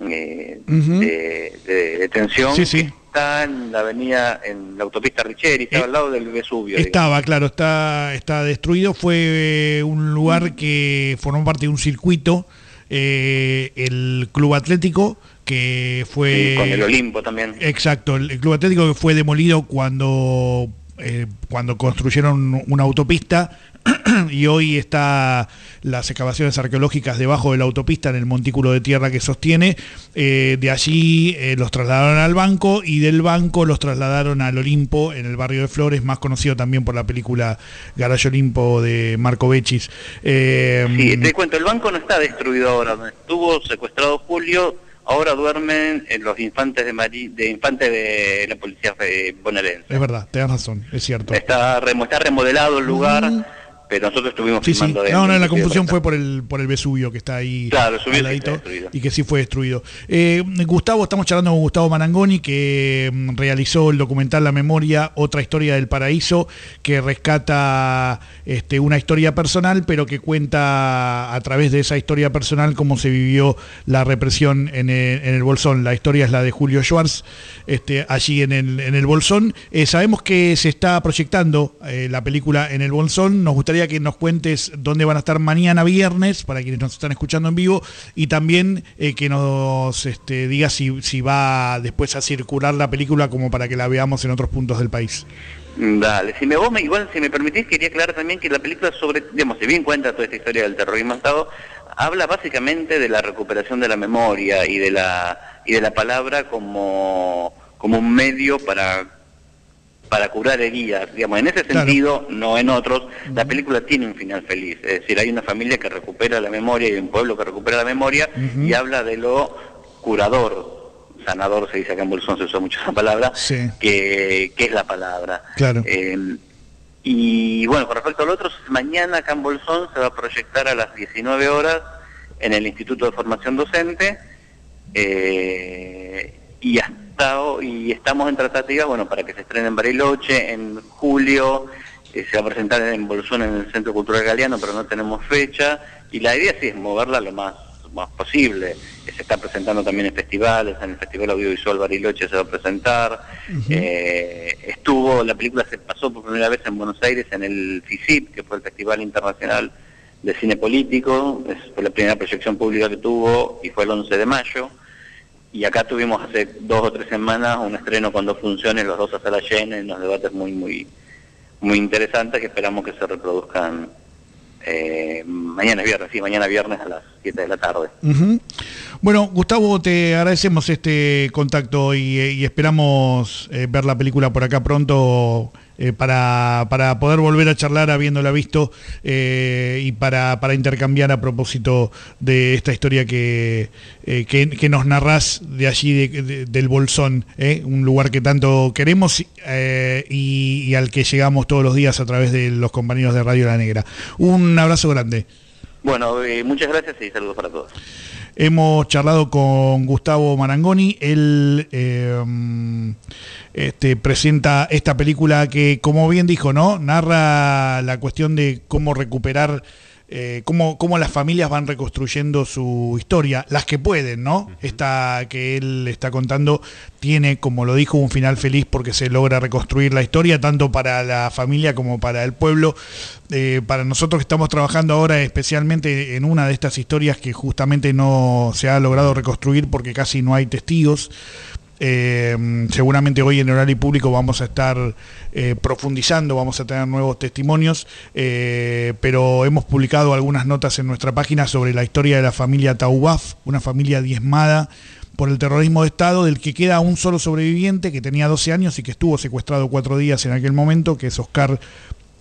[SPEAKER 15] eh, de, de detención
[SPEAKER 3] Sí, sí.
[SPEAKER 15] que está en la avenida, en la autopista Richeri, estaba al lado del Vesubio. digamos.
[SPEAKER 3] Estaba, claro, está, está destruido. Fue eh, un lugar que formó parte de un circuito, eh, el Club Atlético, que fue...
[SPEAKER 15] Sí, con el Olimpo también.
[SPEAKER 3] Exacto, el, el Club Atlético que fue demolido cuando, eh, cuando construyeron una autopista y hoy está las excavaciones arqueológicas debajo de la autopista en el montículo de tierra que sostiene. Eh, de allí eh, los trasladaron al banco y del banco los trasladaron al Olimpo en el barrio de Flores, más conocido también por la película Garayo Olimpo de Marco Bechis.
[SPEAKER 15] Sí, te cuento, el banco no está destruido ahora, estuvo secuestrado Julio, ahora duermen en los infantes de Mari- de infantes de la policía eh, bonaerense.
[SPEAKER 3] es verdad, tenés razón, es cierto.
[SPEAKER 15] Está, remo- está remodelado el lugar, pero nosotros estuvimos
[SPEAKER 3] Sí, sí.
[SPEAKER 15] filmando
[SPEAKER 3] No,
[SPEAKER 15] dentro,
[SPEAKER 3] no, la confusión fue por el, por el Vesubio que está ahí
[SPEAKER 15] Claro, el Vesubio
[SPEAKER 3] al
[SPEAKER 15] sí
[SPEAKER 3] ladito, y que sí fue destruido. Eh, Gustavo, estamos charlando con Gustavo Manangoni, que mm, realizó el documental La Memoria, otra historia del paraíso, que rescata este, una historia personal, pero que cuenta a través de esa historia personal cómo se vivió la represión en el, en el Bolsón. La historia es la de Julio Schwartz, este, allí en el, en el Bolsón. Eh, sabemos que se está proyectando eh, la película en el Bolsón. Nos gustaría que nos cuentes dónde van a estar mañana viernes, para quienes nos están escuchando en vivo, y también eh, que nos este, diga si, si va después a circular la película como para que la veamos en otros puntos del país.
[SPEAKER 15] Dale, si me, vos me, igual si me permitís quería aclarar también que la película sobre, digamos, si bien cuenta toda esta historia del terrorismo Estado, habla básicamente de la recuperación de la memoria y de la y de la palabra como como un medio para para curar heridas, digamos, en ese
[SPEAKER 16] Claro.
[SPEAKER 15] sentido, no en otros, la película tiene un final feliz, es decir, hay una familia que recupera la memoria y un pueblo que recupera la memoria y habla de lo curador, sanador se dice acá en Bolsón, se usa mucho esa palabra,
[SPEAKER 3] Sí.
[SPEAKER 15] que, que es la palabra.
[SPEAKER 3] Claro.
[SPEAKER 15] Eh, y bueno, con respecto al otro, mañana acá en Bolsón se va a proyectar a las 19 horas en el Instituto de Formación Docente eh, y hasta y estamos en tratativas, bueno, para que se estrene en Bariloche en julio, eh, se va a presentar en Bolsón en el Centro Cultural Galeano, pero no tenemos fecha y la idea sí es moverla lo más más posible. Eh, Se está presentando también en festivales, en el Festival Audiovisual Bariloche se va a presentar. Eh, estuvo, la película se pasó por primera vez en Buenos Aires en el FICIP, que fue el Festival Internacional de Cine Político, es- fue la primera proyección pública que tuvo y fue el 11 de mayo. Y acá tuvimos hace dos o tres semanas un estreno con dos funciones, los dos a sala llena, en unos debates muy, muy, muy interesantes que esperamos que se reproduzcan eh, mañana es viernes, sí, mañana viernes a las 7 de la tarde.
[SPEAKER 3] Bueno, Gustavo, te agradecemos este contacto y, eh, esperamos eh, ver la película por acá pronto eh, para, para poder volver a charlar habiéndola visto eh, y para, para intercambiar a propósito de esta historia que, eh, que, nos narrás de allí, de- de- del Bolsón, un lugar que tanto queremos y, al que llegamos todos los días a través de los compañeros de Radio La Negra. Un abrazo grande.
[SPEAKER 15] Bueno, muchas gracias y saludos para todos.
[SPEAKER 3] Hemos charlado con Gustavo Marangoni, él eh, este, presenta esta película que, como bien dijo, ¿no? Narra la cuestión de cómo recuperar, eh, cómo, cómo las familias van reconstruyendo su historia, las que pueden, ¿no? Esta que él está contando tiene, como lo dijo, un final feliz porque se logra reconstruir la historia, tanto para la familia como para el pueblo. Eh, para nosotros que estamos trabajando ahora especialmente en una de estas historias que justamente no se ha logrado reconstruir porque casi no hay testigos. Eh, seguramente hoy en Horario Público vamos a estar eh, profundizando, vamos a tener nuevos testimonios, eh, pero hemos publicado algunas notas en nuestra página sobre la historia de la familia Taubaf, una familia diezmada por el terrorismo de Estado, del que queda un solo sobreviviente que tenía 12 años y que estuvo secuestrado cuatro días en aquel momento, que es Oscar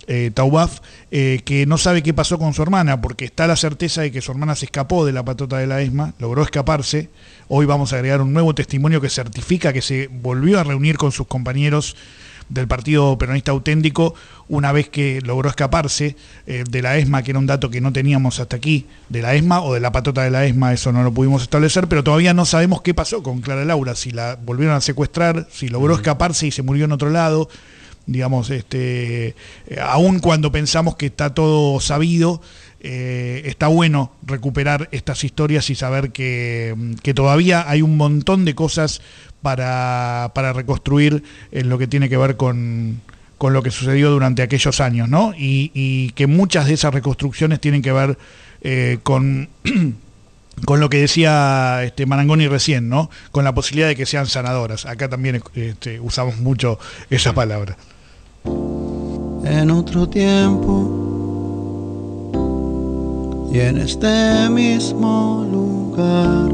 [SPEAKER 3] eh, Taubaf, que no sabe qué pasó con su hermana, porque está la certeza de que su hermana se escapó de la patota de la ESMA, logró escaparse. Hoy vamos a agregar un nuevo testimonio que certifica que se volvió a reunir con sus compañeros del Partido Peronista Auténtico una vez que logró escaparse eh, de la ESMA, que era un dato que no teníamos hasta aquí, de la ESMA o de la patota de la ESMA, eso no lo pudimos establecer, pero todavía no sabemos qué pasó con Clara Laura, si la volvieron a secuestrar, si logró escaparse y se murió en otro lado, digamos, este, eh, aun cuando pensamos que está todo sabido, eh, está bueno recuperar estas historias y saber que, mm, que todavía hay un montón de cosas para, para reconstruir en lo que tiene que ver con, con lo que sucedió durante aquellos años, ¿no? Y, y que muchas de esas reconstrucciones tienen que ver eh, con, con lo que decía este Marangoni recién, ¿no? Con la posibilidad de que sean sanadoras. Acá también este, usamos mucho esa palabra.
[SPEAKER 16] En otro tiempo y en este mismo lugar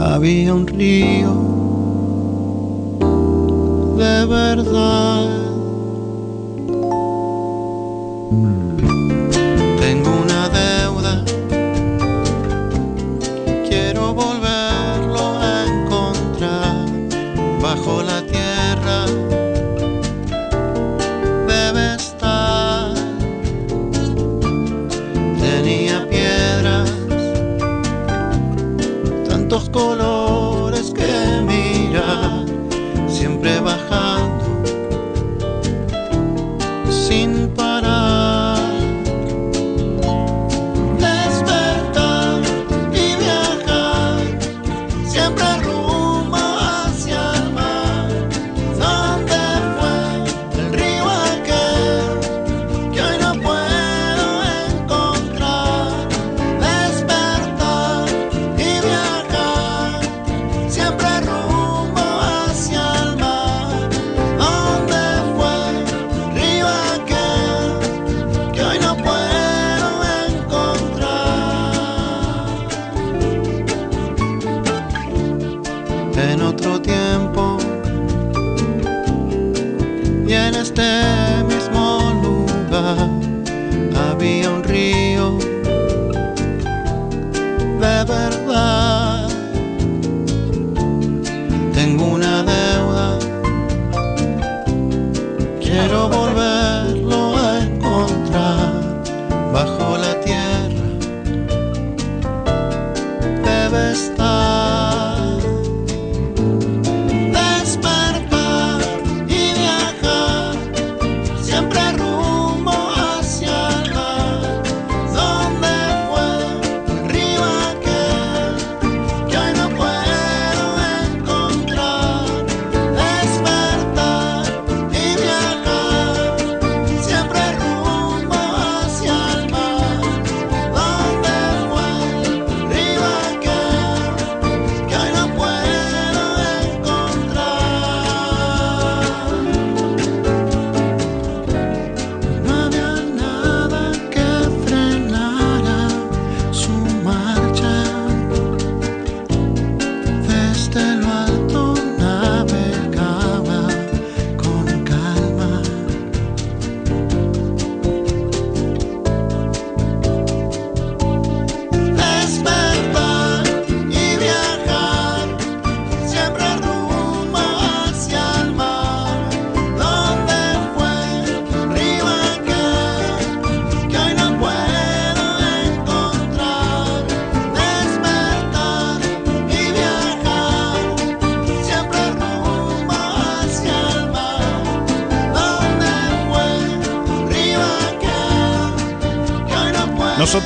[SPEAKER 16] había un río de verdad.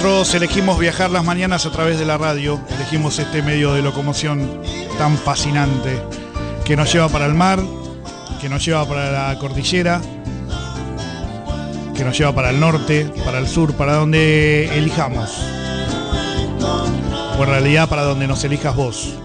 [SPEAKER 3] Nosotros elegimos viajar las mañanas a través de la radio, elegimos este medio de locomoción tan fascinante que nos lleva para el mar, que nos lleva para la cordillera, que nos lleva para el norte, para el sur, para donde elijamos. O en realidad para donde nos elijas vos.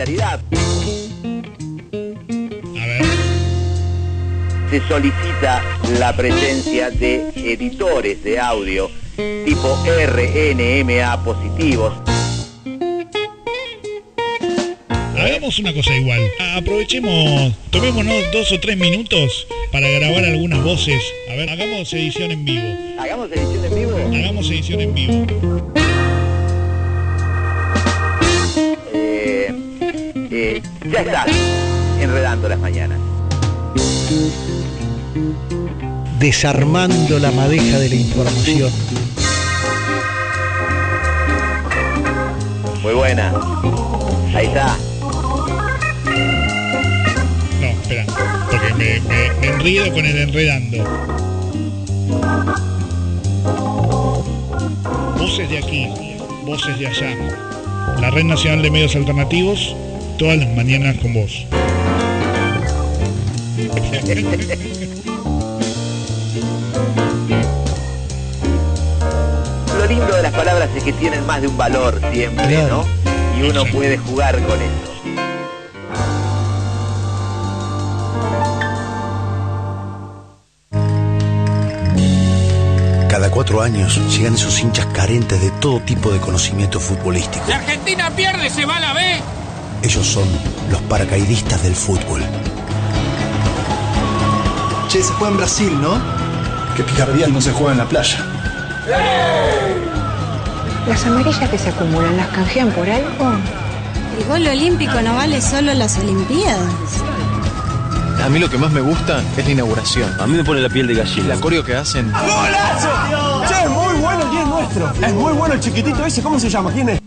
[SPEAKER 17] A. Se solicita la presencia de editores de audio tipo RNMA positivos.
[SPEAKER 3] Hagamos una cosa igual. Aprovechemos, tomémonos dos o tres minutos para grabar algunas voces. A ver, hagamos edición en vivo.
[SPEAKER 17] ¿Hagamos edición en vivo?
[SPEAKER 3] Hagamos edición en vivo.
[SPEAKER 5] Desarmando la madeja de la información.
[SPEAKER 17] Muy buena. Ahí está.
[SPEAKER 3] No, espera, porque me, me, me enredo con el enredando. Voces de aquí, voces de allá. La Red Nacional de Medios Alternativos, todas las mañanas con vos.
[SPEAKER 17] que tienen más de un valor siempre,
[SPEAKER 5] Claro.
[SPEAKER 17] ¿no? Y uno puede jugar con eso.
[SPEAKER 18] Cada cuatro años llegan esos hinchas carentes de todo tipo de conocimiento futbolístico.
[SPEAKER 19] La Argentina pierde, se va a la B.
[SPEAKER 18] Ellos son los paracaidistas del fútbol.
[SPEAKER 20] Che, se juega en Brasil, ¿no? Que picardía no se juega en la playa.
[SPEAKER 21] Las amarillas que se acumulan, ¿las canjean por algo?
[SPEAKER 22] El gol olímpico no vale solo las Olimpiadas.
[SPEAKER 20] A mí lo que más me gusta es la inauguración. A mí me pone la piel de gallina. La coreo que hacen.
[SPEAKER 23] ¡Golazo! Che, es muy bueno el 10 nuestro. Es muy bueno el chiquitito ese. ¿Cómo se llama? ¿Quién es?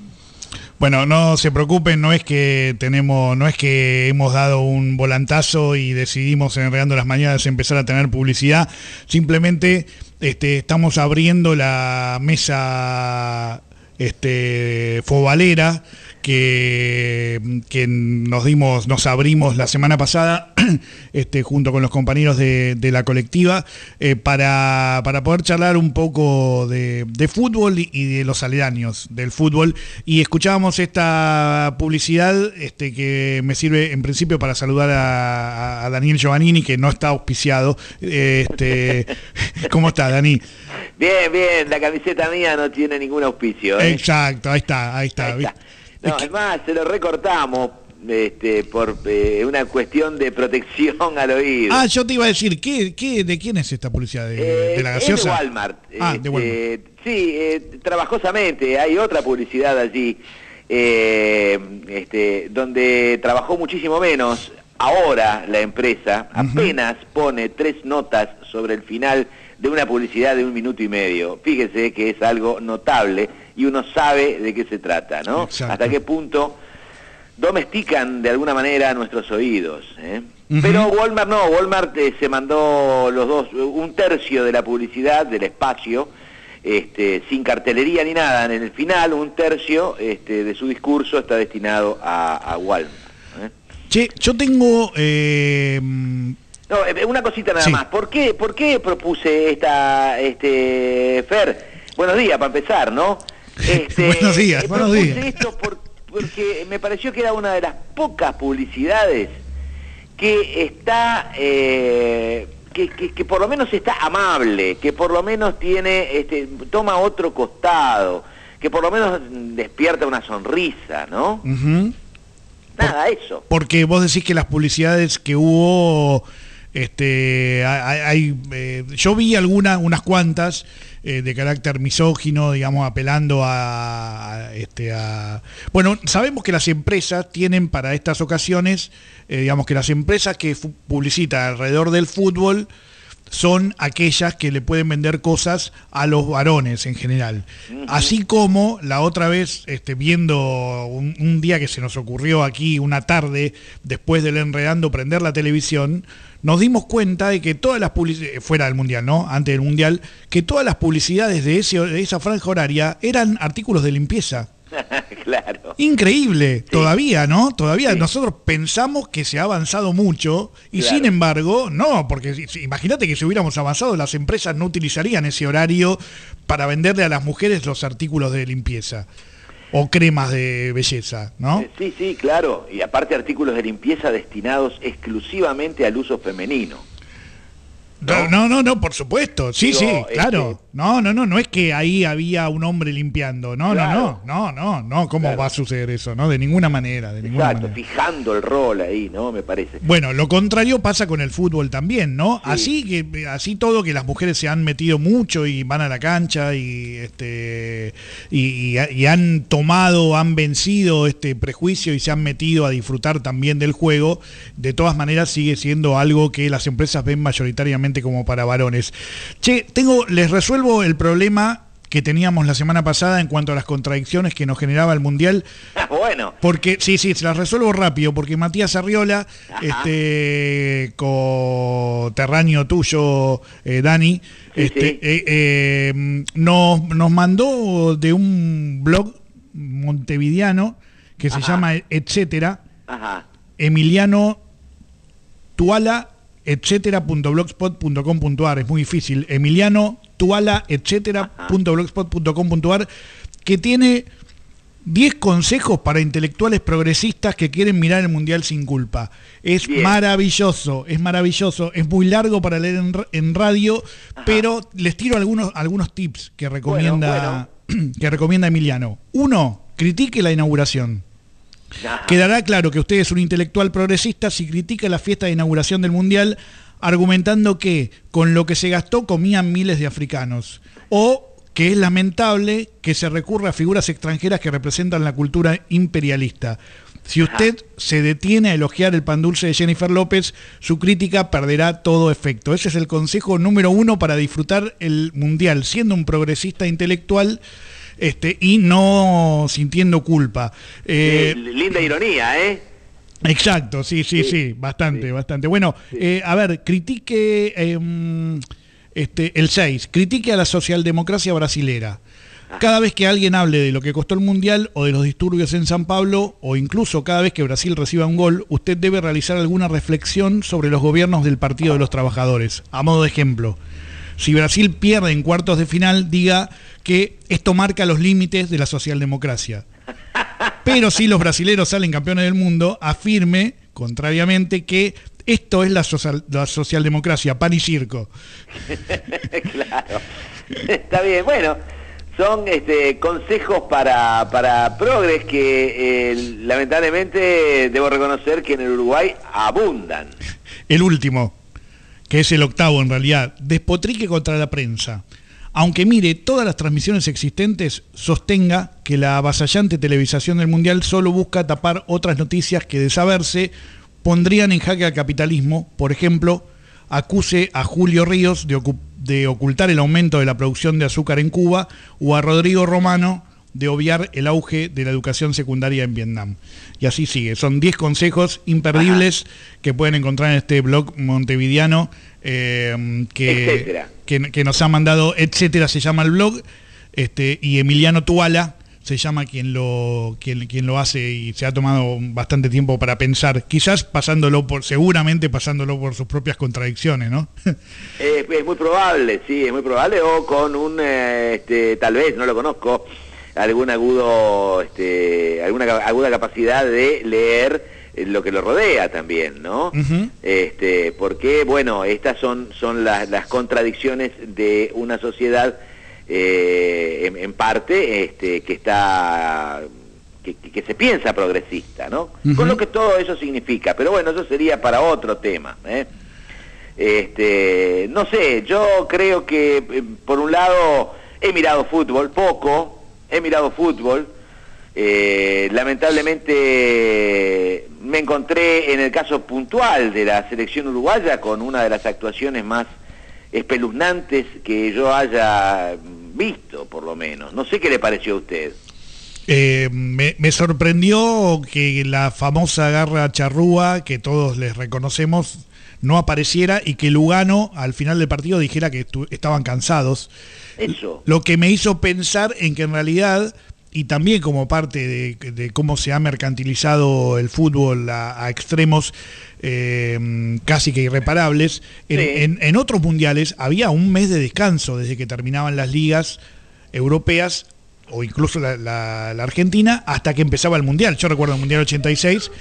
[SPEAKER 3] Bueno, no se preocupen, no es que tenemos, no es que hemos dado un volantazo y decidimos en Enredando las Mañanas empezar a tener publicidad. Simplemente este, estamos abriendo la mesa este, fobalera que, que nos dimos, nos abrimos la semana pasada este, junto con los compañeros de, de la colectiva eh, para, para poder charlar un poco de, de fútbol y, de los aledaños del fútbol. Y escuchábamos esta publicidad este, que me sirve en principio para saludar a, Daniel Giovannini, que no está auspiciado. Este, ¿Cómo está, Dani?
[SPEAKER 17] Bien, bien, la camiseta mía no tiene ningún auspicio. ¿eh?
[SPEAKER 3] Exacto, ahí está, ahí está.
[SPEAKER 17] No, además, se lo recortamos este, por eh, una cuestión de protección al oído.
[SPEAKER 3] Ah, yo te iba a decir, ¿qué, qué, ¿de quién es esta publicidad? ¿De, de la
[SPEAKER 17] Eh, Es de
[SPEAKER 3] gaseosa?
[SPEAKER 17] Walmart.
[SPEAKER 3] Ah, de
[SPEAKER 17] Este,
[SPEAKER 3] Walmart.
[SPEAKER 17] Sí, eh, trabajosamente. Hay otra publicidad allí eh, este, donde trabajó muchísimo menos. Ahora la empresa apenas pone tres notas sobre el final de una publicidad de un minuto y medio. Fíjese que es algo notable y uno sabe de qué se trata, ¿no?
[SPEAKER 24] Exacto.
[SPEAKER 17] Hasta qué punto domestican de alguna manera nuestros oídos. ¿eh? Pero Walmart no, Walmart eh, se mandó los dos, un tercio de la publicidad del espacio, este, sin cartelería ni nada. En el final, un tercio este, de su discurso está destinado a, a Walmart. ¿eh?
[SPEAKER 3] Che, yo tengo... eh,
[SPEAKER 17] No, eh, una cosita nada
[SPEAKER 3] Sí.
[SPEAKER 17] más. ¿Por qué, ¿Por qué propuse esta, este, Fer? Buenos días, para empezar, ¿no? Este,
[SPEAKER 3] Buenos días. Buenos días.
[SPEAKER 17] esto por- porque me pareció que era una de las pocas publicidades que está, eh, que, que- que por lo menos está amable, que por lo menos tiene, este, toma otro costado, que por lo menos despierta una sonrisa, ¿no? Nada, eso.
[SPEAKER 3] Porque vos decís que las publicidades que hubo, este, hay, eh, yo vi algunas, unas cuantas eh, de carácter misógino, digamos, apelando a, a, este, a, bueno, sabemos que las empresas tienen para estas ocasiones, eh, digamos que las empresas que publicitan alrededor del fútbol son aquellas que le pueden vender cosas a los varones en general. Así como la otra vez, este, viendo un, un día que se nos ocurrió aquí, una tarde, después del enredando, prender la televisión, nos dimos cuenta de que todas las publicidades, fuera del Mundial, ¿no? Antes del Mundial, que todas las publicidades de, ese, de esa franja horaria eran artículos de limpieza.
[SPEAKER 17] claro.
[SPEAKER 3] Increíble, todavía, ¿no? Todavía
[SPEAKER 17] Sí.
[SPEAKER 3] nosotros pensamos que se ha avanzado mucho y
[SPEAKER 17] Claro.
[SPEAKER 3] sin embargo, no, porque si- imagínate que si hubiéramos avanzado, las empresas no utilizarían ese horario para venderle a las mujeres los artículos de limpieza o cremas de belleza, ¿no?
[SPEAKER 17] Eh, Sí, sí, claro. Y aparte artículos de limpieza destinados exclusivamente al uso femenino.
[SPEAKER 3] No, no, no, no, por supuesto. Sí,
[SPEAKER 17] Digo,
[SPEAKER 3] sí,
[SPEAKER 17] este-
[SPEAKER 3] claro. No, no, no, no es que ahí había un hombre limpiando. No,
[SPEAKER 17] Claro.
[SPEAKER 3] no, no, no, no, no. ¿Cómo va a suceder eso? No, de ninguna manera, de ninguna
[SPEAKER 17] Exacto,
[SPEAKER 3] manera.
[SPEAKER 17] fijando el rol ahí, ¿no? Me parece.
[SPEAKER 3] Bueno, lo contrario pasa con el fútbol también, ¿no? Así que así todo que las mujeres se han metido mucho y van a la cancha y este y, y- y han tomado, han vencido este prejuicio y se han metido a disfrutar también del juego. De todas maneras sigue siendo algo que las empresas ven mayoritariamente como para varones. Che, tengo les resuelvo el problema que teníamos la semana pasada en cuanto a las contradicciones que nos generaba el mundial.
[SPEAKER 17] bueno.
[SPEAKER 3] Porque, sí, sí, se las resuelvo rápido, porque Matías Arriola, este coterráneo tuyo, eh, Dani, este, eh, eh, nos, nos mandó de un blog montevideano que se llama Etcétera,
[SPEAKER 17] Ajá.
[SPEAKER 3] Emiliano Tuala, etcétera.blogspot.com.ar. Es muy difícil. Emiliano Tuala, etcétera.blogspot.com.ar, que tiene 10 consejos para intelectuales progresistas que quieren mirar el mundial sin culpa. Es maravilloso, es maravilloso. Es muy largo para leer en, ra- en radio, pero les tiro algunos, algunos tips que recomienda, que recomienda Emiliano. Uno, critique la inauguración. Quedará claro que usted es un intelectual progresista si critica la fiesta de inauguración del Mundial argumentando que con lo que se gastó comían miles de africanos. O que es lamentable que se recurra a figuras extranjeras que representan la cultura imperialista. Si usted se detiene a elogiar el pan dulce de Jennifer López, su crítica perderá todo efecto. Ese es el consejo número uno para disfrutar el Mundial, siendo un progresista intelectual este, y no sintiendo culpa. Eh,
[SPEAKER 17] Eh, linda ironía, ¿eh?
[SPEAKER 3] Exacto, sí, sí, sí, bastante, bastante. Bueno, eh, a ver, critique eh, este, el 6, critique a la socialdemocracia brasilera. Cada vez que alguien hable de lo que costó el Mundial o de los disturbios en San Pablo, o incluso cada vez que Brasil reciba un gol, usted debe realizar alguna reflexión sobre los gobiernos del Partido de los Trabajadores. A modo de ejemplo, si Brasil pierde en cuartos de final, diga que esto marca los límites de la socialdemocracia. Pero si los brasileros salen campeones del mundo, afirme, contrariamente, que esto es la, social- la socialdemocracia, pan y circo.
[SPEAKER 17] claro. Está bien, bueno, son este, consejos para, para progres que eh, lamentablemente debo reconocer que en el Uruguay abundan.
[SPEAKER 3] El último, que es el octavo en realidad, despotrique contra la prensa. Aunque mire todas las transmisiones existentes, sostenga que la avasallante televisación del Mundial solo busca tapar otras noticias que de saberse pondrían en jaque al capitalismo. Por ejemplo, acuse a Julio Ríos de, de ocultar el aumento de la producción de azúcar en Cuba o a Rodrigo Romano de obviar el auge de la educación secundaria en Vietnam. Y así sigue. Son 10 consejos imperdibles que pueden encontrar en este blog montevideano eh, que, que, que nos ha mandado, etcétera, se llama el blog, este, y Emiliano Tuala se llama quien lo, quien, quien lo hace y se ha tomado bastante tiempo para pensar, quizás pasándolo por, seguramente pasándolo por sus propias contradicciones, ¿no?
[SPEAKER 17] Es, es muy probable, sí, es muy probable, o con un, eh, este, tal vez, no lo conozco, algún agudo, este, alguna aguda capacidad de leer eh, lo que lo rodea también, ¿no? este, porque, bueno, estas son, son las, las contradicciones de una sociedad eh, en, en parte este, que está que, que- que se piensa progresista, ¿no? Con lo que todo eso significa, pero bueno, eso sería para otro tema, ¿eh? Este, no sé, yo creo que eh, por un lado he mirado fútbol poco, he mirado fútbol, eh, lamentablemente me encontré en el caso puntual de la selección uruguaya con una de las actuaciones más espeluznantes que yo haya visto, por lo menos. No sé qué le pareció a usted.
[SPEAKER 3] Eh, me, me sorprendió que la famosa garra charrúa que todos les reconocemos no apareciera y que Lugano al final del partido dijera que estaban cansados.
[SPEAKER 17] Eso.
[SPEAKER 3] Lo que me hizo pensar en que en realidad y también como parte de, de cómo se ha mercantilizado el fútbol a, a extremos eh, casi que irreparables, en,
[SPEAKER 17] Sí.
[SPEAKER 3] en- en otros mundiales había un mes de descanso desde que terminaban las ligas europeas o incluso la, la- la Argentina hasta que empezaba el mundial. Yo recuerdo el mundial 86,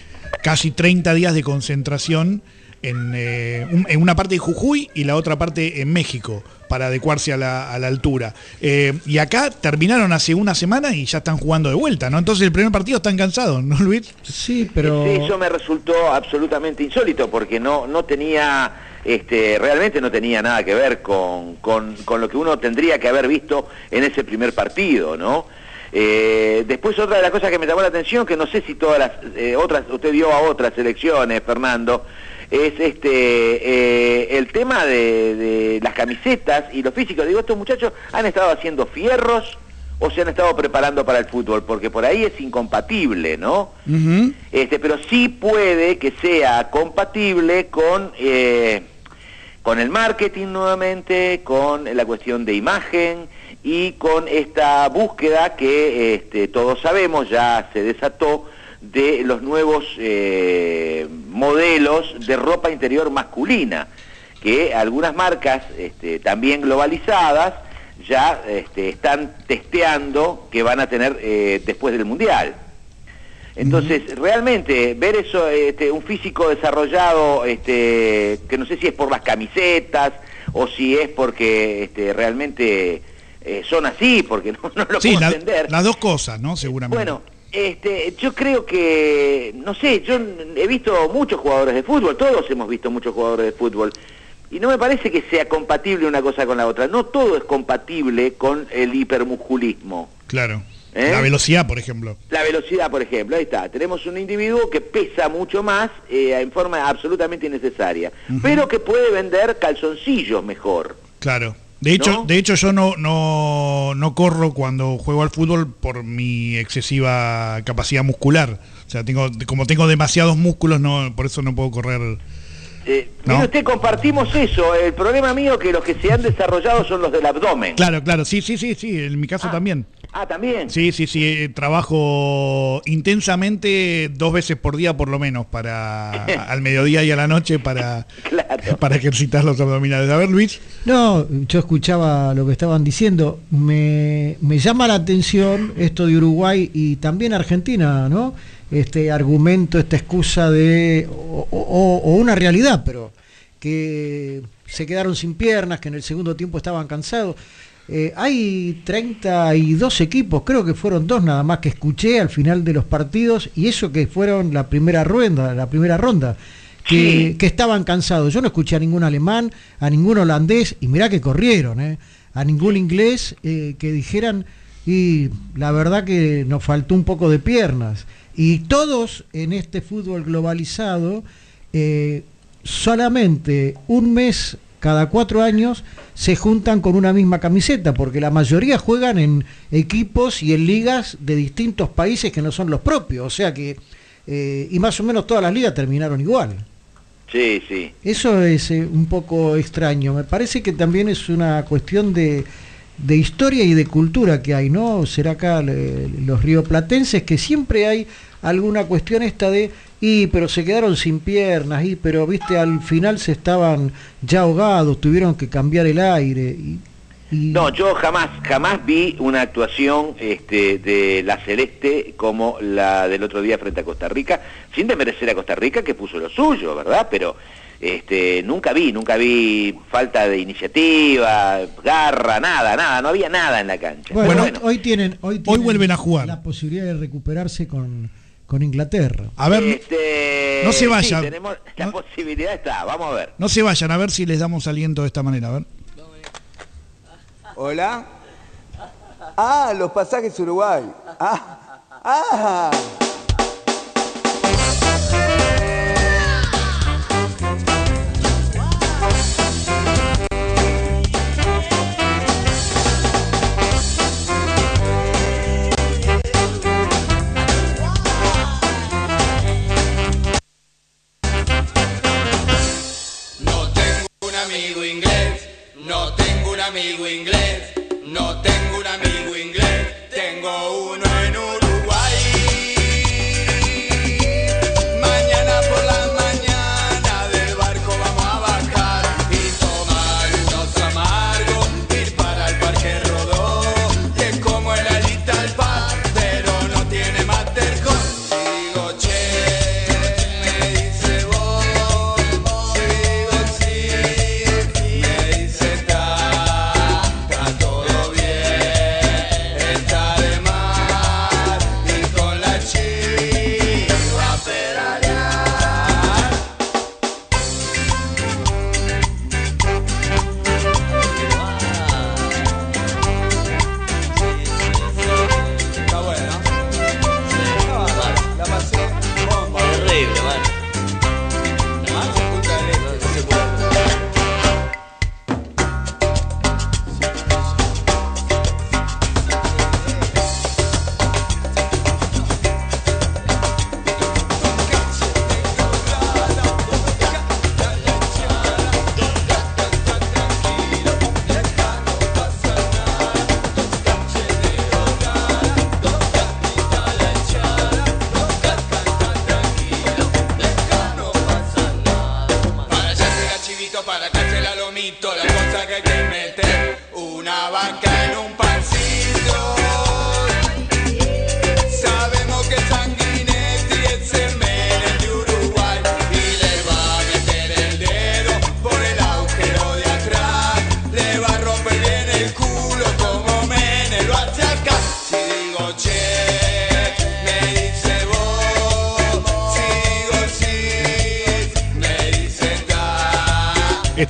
[SPEAKER 3] casi 30 días de concentración en, eh, un- en una parte de Jujuy y la otra parte en México para adecuarse a la, a la altura. Eh, y acá terminaron hace una semana y ya están jugando de vuelta, ¿no? Entonces el primer partido están cansados, ¿no, Luis?
[SPEAKER 5] Sí,
[SPEAKER 17] Eso me resultó absolutamente insólito porque no, no tenía, este, realmente no tenía nada que ver con, con, con lo que uno tendría que haber visto en ese primer partido, ¿no? Eh, después otra de las cosas que me llamó la atención, que no sé si todas las eh, otras, usted dio a otras elecciones, Fernando, es este eh, el tema de, de las camisetas y los físicos. Digo, estos muchachos han estado haciendo fierros o se han estado preparando para el fútbol, porque por ahí es incompatible, ¿no? Este, pero sí puede que sea compatible con, eh, con el marketing nuevamente, con la cuestión de imagen y con esta búsqueda que este, todos sabemos ya se desató de los nuevos eh, modelos de ropa interior masculina, que algunas marcas este, también globalizadas ya este, están testeando que van a tener eh, después del Mundial. Entonces, realmente, ver eso, este, un físico desarrollado, este, que no sé si es por las camisetas o si es porque este, realmente eh, son así, porque no, no lo
[SPEAKER 3] Sí,
[SPEAKER 17] puedo
[SPEAKER 3] la-
[SPEAKER 17] entender.
[SPEAKER 3] las dos cosas, ¿no? Seguramente.
[SPEAKER 17] Bueno, este, yo creo que, no sé, yo he visto muchos jugadores de fútbol, todos hemos visto muchos jugadores de fútbol, y no me parece que sea compatible una cosa con la otra. No todo es compatible con el hipermusculismo.
[SPEAKER 3] Claro.
[SPEAKER 17] ¿Eh?
[SPEAKER 3] La velocidad, por ejemplo.
[SPEAKER 17] La velocidad, por ejemplo, ahí está. Tenemos un individuo que pesa mucho más eh, en forma absolutamente innecesaria, pero que puede vender calzoncillos mejor.
[SPEAKER 3] Claro. De hecho,
[SPEAKER 17] ¿No?
[SPEAKER 3] de hecho yo no, no, no corro cuando juego al fútbol por mi excesiva capacidad muscular. O sea, tengo, como tengo demasiados músculos, no, por eso no puedo correr.
[SPEAKER 17] Eh,
[SPEAKER 3] ¿No?
[SPEAKER 17] mire usted, compartimos eso. El problema mío es que los que se han desarrollado son los del abdomen.
[SPEAKER 3] Claro, claro, sí, sí, sí, sí, en mi caso también.
[SPEAKER 17] Ah, también.
[SPEAKER 3] Sí, sí, sí, eh, trabajo intensamente dos veces por día por lo menos, para al mediodía y a la noche para, para ejercitar los abdominales. A ver, Luis.
[SPEAKER 5] No, yo escuchaba lo que estaban diciendo. Me, me llama la atención esto de Uruguay y también Argentina, ¿no? Este argumento, esta excusa de. o, o- o una realidad, pero que se quedaron sin piernas, que en el segundo tiempo estaban cansados. Eh, hay 32 equipos, creo que fueron dos nada más que escuché al final de los partidos, y eso que fueron la primera ronda, la primera ronda que, que estaban cansados. Yo no escuché a ningún alemán, a ningún holandés, y mirá que corrieron, ¿eh? a ningún inglés eh, que dijeran, y la verdad que nos faltó un poco de piernas. Y todos en este fútbol globalizado, eh, solamente un mes cada cuatro años se juntan con una misma camiseta, porque la mayoría juegan en equipos y en ligas de distintos países que no son los propios, o sea que, eh, y más o menos todas las ligas terminaron igual.
[SPEAKER 17] Sí, sí.
[SPEAKER 5] Eso es eh, un poco extraño. Me parece que también es una cuestión de, de historia y de cultura que hay, ¿no? Será acá le- los rioplatenses que siempre hay alguna cuestión esta de, y pero se quedaron sin piernas, y pero viste, al final se estaban ya ahogados, tuvieron que cambiar el aire. Y,
[SPEAKER 17] No, yo jamás, jamás vi una actuación este, de la Celeste como la del otro día frente a Costa Rica, sin desmerecer a Costa Rica que puso lo suyo, ¿verdad? Pero este, nunca vi, nunca vi falta de iniciativa, garra, nada, nada, no había nada en la cancha.
[SPEAKER 5] Bueno, hoy, hoy tienen, hoy tienen
[SPEAKER 3] vuelven a jugar.
[SPEAKER 5] la posibilidad de recuperarse con, con Inglaterra.
[SPEAKER 3] A ver,
[SPEAKER 17] Este,
[SPEAKER 3] no se
[SPEAKER 17] sí,
[SPEAKER 3] vaya.
[SPEAKER 17] tenemos, la posibilidad está, vamos a ver.
[SPEAKER 3] no se vayan, a ver si les damos aliento de esta manera. A ver.
[SPEAKER 25] Hola. Ah, los pasajes Uruguay. Ah, ah.
[SPEAKER 12] Amigo inglés, no tengo un amigo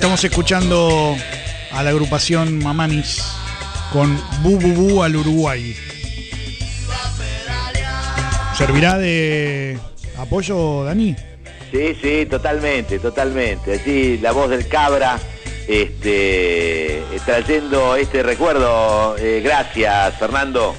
[SPEAKER 3] Estamos escuchando a la agrupación Mamanis con Bu Bu Bu al Uruguay. ¿Servirá de apoyo, Dani?
[SPEAKER 17] Sí, sí, totalmente, totalmente. Así la voz del cabra, este, trayendo este recuerdo. Eh, gracias, Fernando.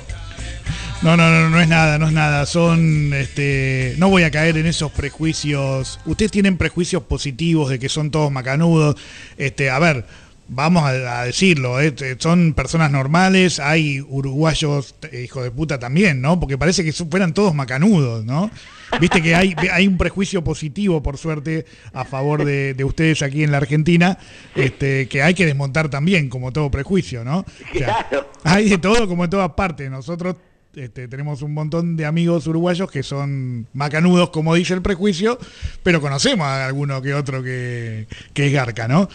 [SPEAKER 3] No, no, no, no es nada, no es nada. Son, este, no voy a caer en esos prejuicios. Ustedes tienen prejuicios positivos de que son todos macanudos. Este, a ver, vamos a, a decirlo, este, son personas normales. Hay uruguayos, eh, hijos de puta también, ¿no? Porque parece que fueran todos macanudos, ¿no? Viste que hay, hay un prejuicio positivo, por suerte, a favor de, de ustedes aquí en la Argentina, este, que hay que desmontar también, como todo prejuicio, ¿no? O sea, hay de todo como en todas partes. Nosotros este, tenemos un montón de amigos uruguayos que son macanudos, como dice el prejuicio, pero conocemos a alguno que otro que, que es garca, ¿no?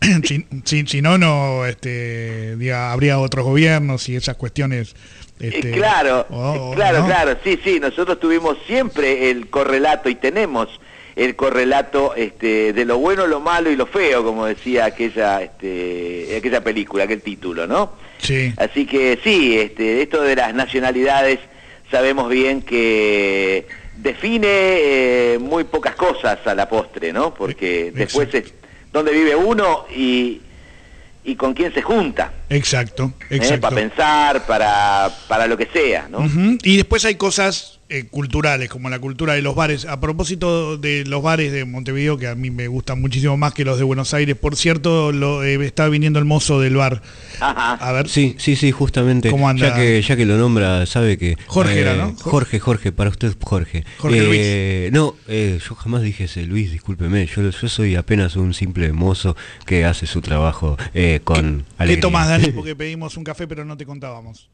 [SPEAKER 3] si, si- si no, no este, diga, habría otros gobiernos y esas cuestiones. Este,
[SPEAKER 17] Eh, claro,
[SPEAKER 3] o- o-
[SPEAKER 17] claro,
[SPEAKER 3] ¿no?
[SPEAKER 17] claro, sí, sí, nosotros tuvimos siempre el correlato y tenemos el correlato este, de lo bueno, lo malo y lo feo, como decía aquella, este, aquella película, aquel título, ¿no?
[SPEAKER 3] Sí.
[SPEAKER 17] Así que sí, este, esto de las nacionalidades sabemos bien que define eh, muy pocas cosas a la postre, ¿no? Porque después es dónde vive uno y, y con quién se junta,
[SPEAKER 3] Exacto,
[SPEAKER 17] ¿eh? para pensar, para, para lo que sea, ¿no?
[SPEAKER 3] Y después hay cosas eh, culturales, como la cultura de los bares. A propósito de los bares de Montevideo, que a mí me gustan muchísimo más que los de Buenos Aires, por cierto, lo, eh, está viniendo el mozo del bar. A ver,
[SPEAKER 10] Sí, sí, sí, justamente.
[SPEAKER 3] ¿Cómo anda?
[SPEAKER 10] Ya que, ya que lo nombra, sabe que.
[SPEAKER 3] Jorge era, ¿no?
[SPEAKER 10] Jorge, Jorge, para usted, Jorge.
[SPEAKER 3] Jorge
[SPEAKER 10] Eh, No, eh, yo jamás dije ese Luis, discúlpeme. Yo, yo soy apenas un simple mozo que hace su trabajo eh, con
[SPEAKER 3] ¿qué
[SPEAKER 10] alegría.
[SPEAKER 3] tomás, Dani? Porque pedimos un café, pero no te contábamos.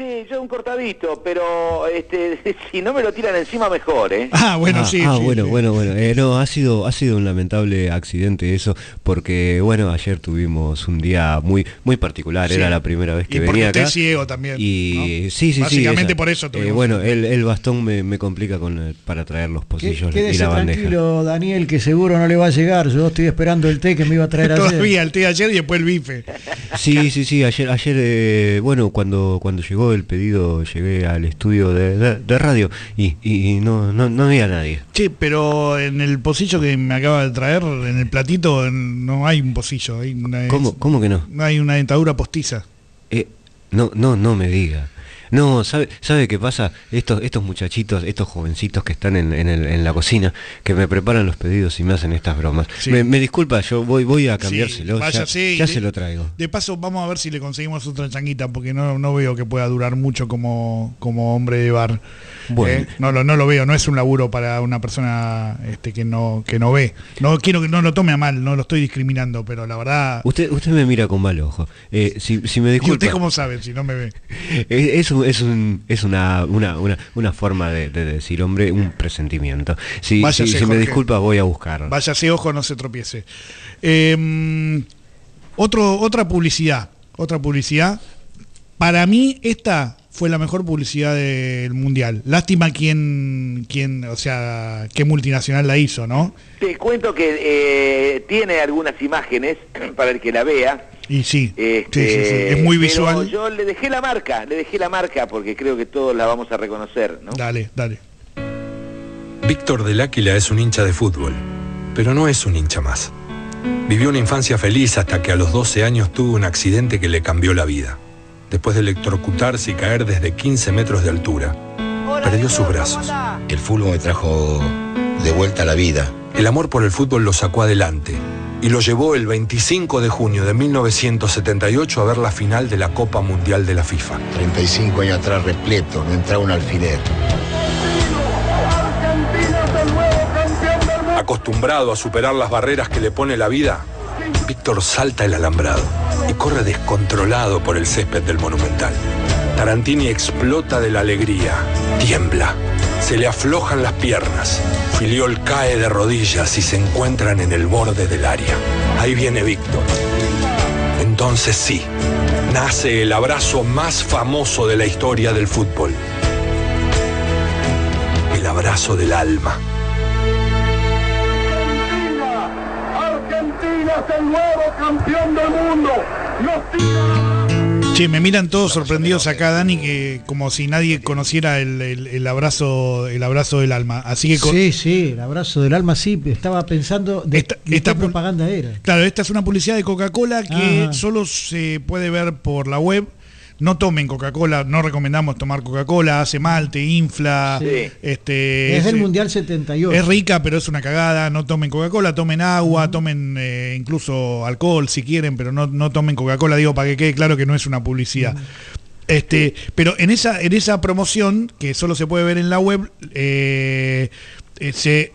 [SPEAKER 17] Sí, yo un cortadito, pero este, si no me lo tiran encima mejor, ¿eh?
[SPEAKER 3] Ah, bueno, sí,
[SPEAKER 10] Ah,
[SPEAKER 3] sí,
[SPEAKER 10] bueno,
[SPEAKER 3] sí.
[SPEAKER 10] bueno, bueno. Eh, no, ha sido, ha sido un lamentable accidente eso, porque bueno, ayer tuvimos un día muy, muy particular.
[SPEAKER 3] Sí.
[SPEAKER 10] Era la primera vez que
[SPEAKER 3] Y porque
[SPEAKER 10] venía
[SPEAKER 3] usted
[SPEAKER 10] acá.
[SPEAKER 3] es ciego también,
[SPEAKER 10] Y
[SPEAKER 3] ¿no?
[SPEAKER 10] sí, sí, sí.
[SPEAKER 3] Básicamente
[SPEAKER 10] esa.
[SPEAKER 3] por eso
[SPEAKER 10] Eh,
[SPEAKER 3] tuvimos-
[SPEAKER 10] bueno, el, el bastón me, me complica con el- para traer los
[SPEAKER 5] Qué-
[SPEAKER 10] pocillos y
[SPEAKER 5] Quédese
[SPEAKER 10] la bandeja.
[SPEAKER 5] tranquilo, Daniel, que seguro no le va a llegar. Yo estoy esperando el té que me iba a traer ayer.
[SPEAKER 3] Todavía el té de ayer y después el bife.
[SPEAKER 10] Sí, sí, sí, ayer, ayer eh, bueno, cuando, cuando llegó el pedido, llegué al estudio de, de- de radio y, y no, no, no había nadie.
[SPEAKER 3] Che, pero en el pocillo que me acaba de traer, en el platito, no hay un pocillo. Hay una,
[SPEAKER 10] ¿Cómo, cómo que no?
[SPEAKER 3] No hay una dentadura postiza.
[SPEAKER 10] Eh, no, no, no me diga. No, ¿sabe, ¿sabe qué pasa? Estos, estos muchachitos, estos jovencitos que están en, en el- en la cocina, que me preparan los pedidos y me hacen estas bromas.
[SPEAKER 3] Sí.
[SPEAKER 10] Me, me disculpa, yo voy, voy a cambiárselo,
[SPEAKER 3] Sí,
[SPEAKER 10] ya,
[SPEAKER 3] váyase y
[SPEAKER 10] ya
[SPEAKER 3] de-
[SPEAKER 10] se lo traigo.
[SPEAKER 3] De paso, vamos a ver si le conseguimos otra changuita, porque no, no veo que pueda durar mucho como, como hombre de bar.
[SPEAKER 10] Bueno.
[SPEAKER 3] Eh, No, lo, no lo veo, no es un laburo para una persona este, que no que no ve. No quiero que no lo tome a mal, no lo estoy discriminando, pero la verdad...
[SPEAKER 10] Usted, usted me mira con mal ojo. Eh, si, si me
[SPEAKER 3] ¿Y
[SPEAKER 10] disculpa.
[SPEAKER 3] usted cómo sabe si no me ve?
[SPEAKER 10] Es, es, un- es, un- es una, una, una, una forma de, de decir, hombre, un presentimiento. Si,
[SPEAKER 3] Váyase,
[SPEAKER 10] si, si me
[SPEAKER 3] Jorge.
[SPEAKER 10] disculpa, voy a buscar.
[SPEAKER 3] Váyase, ojo, no se tropiece. Eh, otro, otra publicidad, otra publicidad. Para mí esta fue la mejor publicidad del mundial. Lástima quién, quién, o sea, qué multinacional la hizo, ¿no?
[SPEAKER 17] Te cuento que eh, tiene algunas imágenes para el que la vea.
[SPEAKER 3] Y sí,
[SPEAKER 17] Este,
[SPEAKER 3] sí, sí, sí, es muy
[SPEAKER 17] pero
[SPEAKER 3] visual.
[SPEAKER 17] Yo le dejé la marca, le dejé la marca porque creo que todos la vamos a reconocer, ¿no?
[SPEAKER 3] Dale, dale.
[SPEAKER 26] Víctor del Áquila es un hincha de fútbol, pero no es un hincha más. Vivió una infancia feliz hasta que a los 12 años tuvo un accidente que le cambió la vida. Después de electrocutarse y caer desde 15 metros de altura, perdió sus brazos.
[SPEAKER 27] El fútbol me trajo de vuelta a la vida.
[SPEAKER 26] El amor por el fútbol lo sacó adelante y lo llevó el 25 de junio de 1978 a ver la final de la Copa Mundial de la FIFA.
[SPEAKER 27] 35 años atrás repleto, no entraba un alfiler.
[SPEAKER 26] Acostumbrado a superar las barreras que le pone la vida, Víctor salta el alambrado y corre descontrolado por el césped del Monumental. Tarantini explota de la alegría, tiembla, se le aflojan las piernas. Filiol cae de rodillas y se encuentran en el borde del área. Ahí viene Víctor. Entonces sí, nace el abrazo más famoso de la historia del fútbol. El abrazo del alma.
[SPEAKER 16] Argentina
[SPEAKER 28] el nuevo campeón del mundo.
[SPEAKER 3] Che, me miran todos sorprendidos acá, Dani, que como si nadie conociera el, el- el abrazo el abrazo del alma. Así que con-
[SPEAKER 5] Sí, sí, el abrazo del alma, sí, estaba pensando de, de
[SPEAKER 3] esta
[SPEAKER 5] qué propaganda era.
[SPEAKER 3] Claro, esta es una publicidad de Coca-Cola que
[SPEAKER 5] Ajá.
[SPEAKER 3] solo se puede ver por la web. No tomen Coca-Cola, no recomendamos tomar Coca-Cola, hace mal, te infla.
[SPEAKER 5] Sí.
[SPEAKER 3] Este,
[SPEAKER 5] Es del Mundial 78.
[SPEAKER 3] es rica, pero es una cagada. No tomen Coca-Cola, tomen agua, tomen eh, incluso alcohol si quieren, pero no, no tomen Coca-Cola, digo, para que quede claro que no es una publicidad. Este, pero en esa, en esa promoción, que solo se puede ver en la web, eh, eh, se,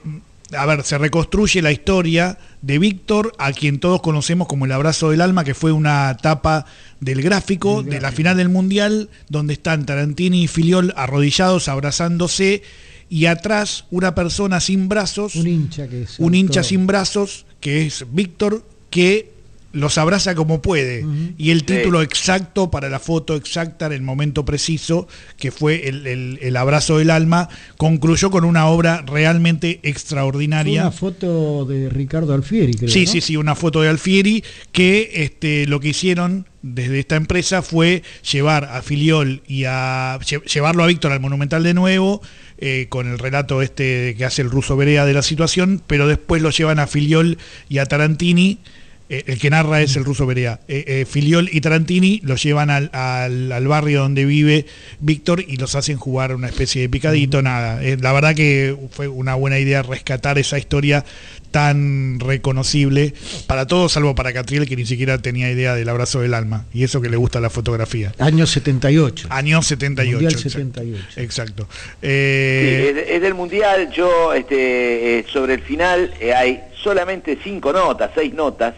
[SPEAKER 3] a ver, se reconstruye la historia de Víctor, a quien todos conocemos como el abrazo del alma, que fue una tapa del gráfico de la final del Mundial, donde están Tarantini y Filiol arrodillados, abrazándose, y atrás una persona sin brazos,
[SPEAKER 5] Un hincha que es.
[SPEAKER 3] un hincha sin brazos, que es Víctor, que los abraza como puede. Y el título exacto para la foto exacta en el momento preciso, que fue el, el- el abrazo del alma, concluyó con una obra realmente extraordinaria.
[SPEAKER 5] Una foto de Ricardo Alfieri, creo.
[SPEAKER 3] Sí,
[SPEAKER 5] ¿no?
[SPEAKER 3] sí, sí, una foto de Alfieri que este, lo que hicieron desde esta empresa fue llevar a Filiol y a lle- llevarlo a Víctor al Monumental de nuevo eh, con el relato este que hace el ruso Berea de la situación, pero después lo llevan a Filiol y a Tarantini. Eh, el que narra es el ruso Berea. Eh, eh, Filiol y Tarantini lo llevan al, al- al barrio donde vive Víctor y los hacen jugar una especie de picadito, nada. Eh, la verdad que fue una buena idea rescatar esa historia tan reconocible para todos, salvo para Catriel, que ni siquiera tenía idea del abrazo del alma. Y eso que le gusta la fotografía.
[SPEAKER 5] Año 78.
[SPEAKER 3] Año 78.
[SPEAKER 5] Mundial
[SPEAKER 3] exacto.
[SPEAKER 5] 78.
[SPEAKER 3] Exacto. Eh,
[SPEAKER 17] es, es del mundial. Yo, este, sobre el final, eh, hay solamente cinco notas, seis notas.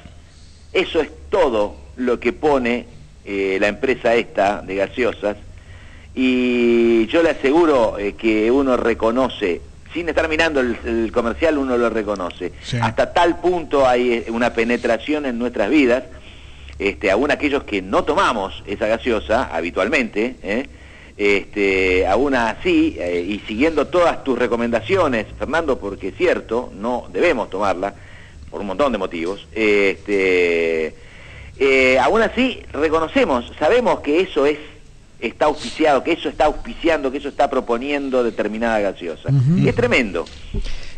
[SPEAKER 17] Eso es todo lo que pone eh, la empresa esta de gaseosas. Y yo le aseguro eh, que uno reconoce, sin estar mirando el, el comercial, uno lo reconoce.
[SPEAKER 3] Sí.
[SPEAKER 17] Hasta tal punto hay eh, una penetración en nuestras vidas, este, aún aquellos que no tomamos esa gaseosa habitualmente, ¿eh? este, aún así, eh, y siguiendo todas tus recomendaciones, Fernando, porque es cierto, no debemos tomarla, por un montón de motivos, este, eh, aún así reconocemos, sabemos que eso es está auspiciado, que eso está auspiciando, que eso está proponiendo determinada gaseosa. Y es tremendo.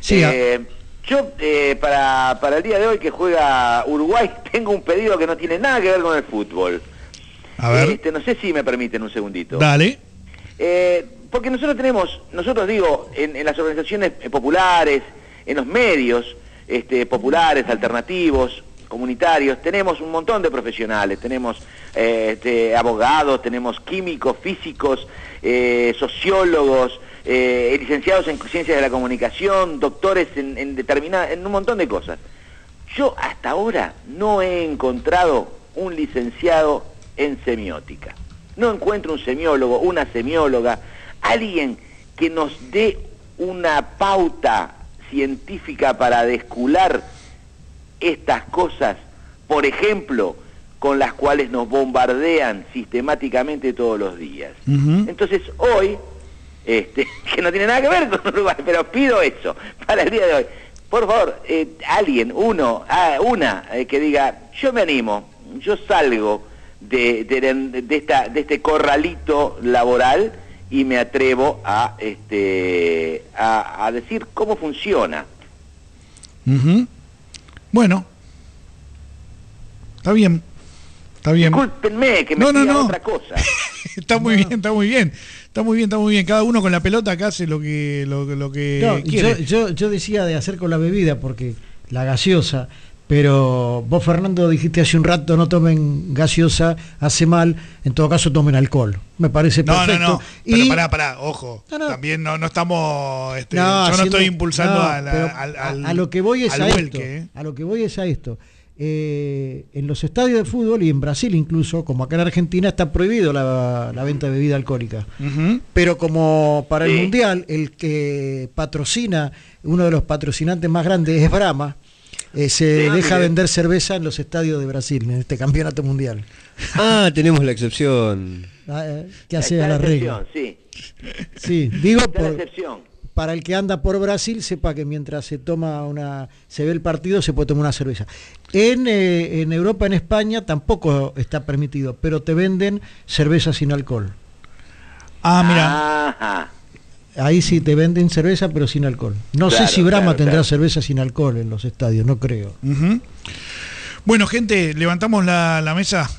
[SPEAKER 5] Sí,
[SPEAKER 17] Eh, yo, eh, para, para el día de hoy que juega Uruguay, tengo un pedido que no tiene nada que ver con el fútbol.
[SPEAKER 3] a ver,
[SPEAKER 17] Este, no sé si me permiten un segundito.
[SPEAKER 3] dale.
[SPEAKER 17] Eh, porque nosotros tenemos, nosotros digo, en, en las organizaciones populares, en los medios este, populares, alternativos, comunitarios, tenemos un montón de profesionales, tenemos eh, este, abogados, tenemos químicos, físicos, eh, sociólogos, eh, licenciados en ciencias de la comunicación, doctores en, en determinada, en un montón de cosas. Yo hasta ahora no he encontrado un licenciado en semiótica. No encuentro un semiólogo, una semióloga, alguien que nos dé una pauta científica para descular estas cosas, por ejemplo, con las cuales nos bombardean sistemáticamente todos los días. Entonces hoy, este, que no tiene nada que ver con Uruguay, pero pido eso para el día de hoy. Por favor, eh, alguien, uno, ah, una, eh, que diga, yo me animo, yo salgo de, de- de esta, de este corralito laboral y me atrevo a, este, a, a decir cómo funciona.
[SPEAKER 3] Bueno. Está bien. Está bien.
[SPEAKER 17] Discúlpenme que me
[SPEAKER 3] No, no,
[SPEAKER 17] otra cosa.
[SPEAKER 3] Está muy bien, está muy bien. Está muy bien, está muy bien. Cada uno con la pelota acá hace lo que, lo, lo que
[SPEAKER 5] No,
[SPEAKER 3] quiere.
[SPEAKER 5] yo, yo, yo decía de hacer con la bebida, porque la gaseosa, pero vos, Fernando, dijiste hace un rato, no tomen gaseosa, hace mal, en todo caso tomen alcohol. Me parece
[SPEAKER 3] No,
[SPEAKER 5] perfecto.
[SPEAKER 3] no, no. Pero
[SPEAKER 5] Y-
[SPEAKER 3] pará, pará, ojo.
[SPEAKER 5] No, no.
[SPEAKER 3] También no, no estamos. este,
[SPEAKER 5] No,
[SPEAKER 3] yo no estoy impulsando
[SPEAKER 5] no,
[SPEAKER 3] a, la- al, al-
[SPEAKER 5] a lo que voy es a
[SPEAKER 3] vuelque,
[SPEAKER 5] esto.
[SPEAKER 3] ¿eh?
[SPEAKER 5] A lo que voy es a esto. Eh, en los estadios de fútbol y en Brasil incluso, como acá en Argentina, está prohibido la, la venta de bebida alcohólica. Pero como para el
[SPEAKER 17] Sí.
[SPEAKER 5] Mundial, el que patrocina, uno de los patrocinantes más grandes es Brahma, eh, se
[SPEAKER 17] Sí,
[SPEAKER 5] deja vender cerveza en los estadios de Brasil, en este campeonato mundial.
[SPEAKER 10] Ah, tenemos la excepción.
[SPEAKER 5] Ah, eh, ¿Qué
[SPEAKER 17] Ahí
[SPEAKER 5] hace
[SPEAKER 17] está
[SPEAKER 5] a la regla?
[SPEAKER 17] excepción, Sí,
[SPEAKER 5] Sí, digo
[SPEAKER 17] está la
[SPEAKER 5] por,
[SPEAKER 17] excepción.
[SPEAKER 5] para el que anda por Brasil sepa que mientras se toma una, se ve el partido se puede tomar una cerveza. En, eh, en Europa, en España tampoco está permitido, pero te venden cerveza sin alcohol.
[SPEAKER 3] Ah, mira.
[SPEAKER 5] Ahí sí te venden cerveza pero sin alcohol. No
[SPEAKER 3] Claro,
[SPEAKER 5] sé si Brahma
[SPEAKER 3] claro,
[SPEAKER 5] tendrá
[SPEAKER 3] claro.
[SPEAKER 5] cerveza sin alcohol en los estadios, no creo.
[SPEAKER 3] Bueno, gente, levantamos la, la mesa.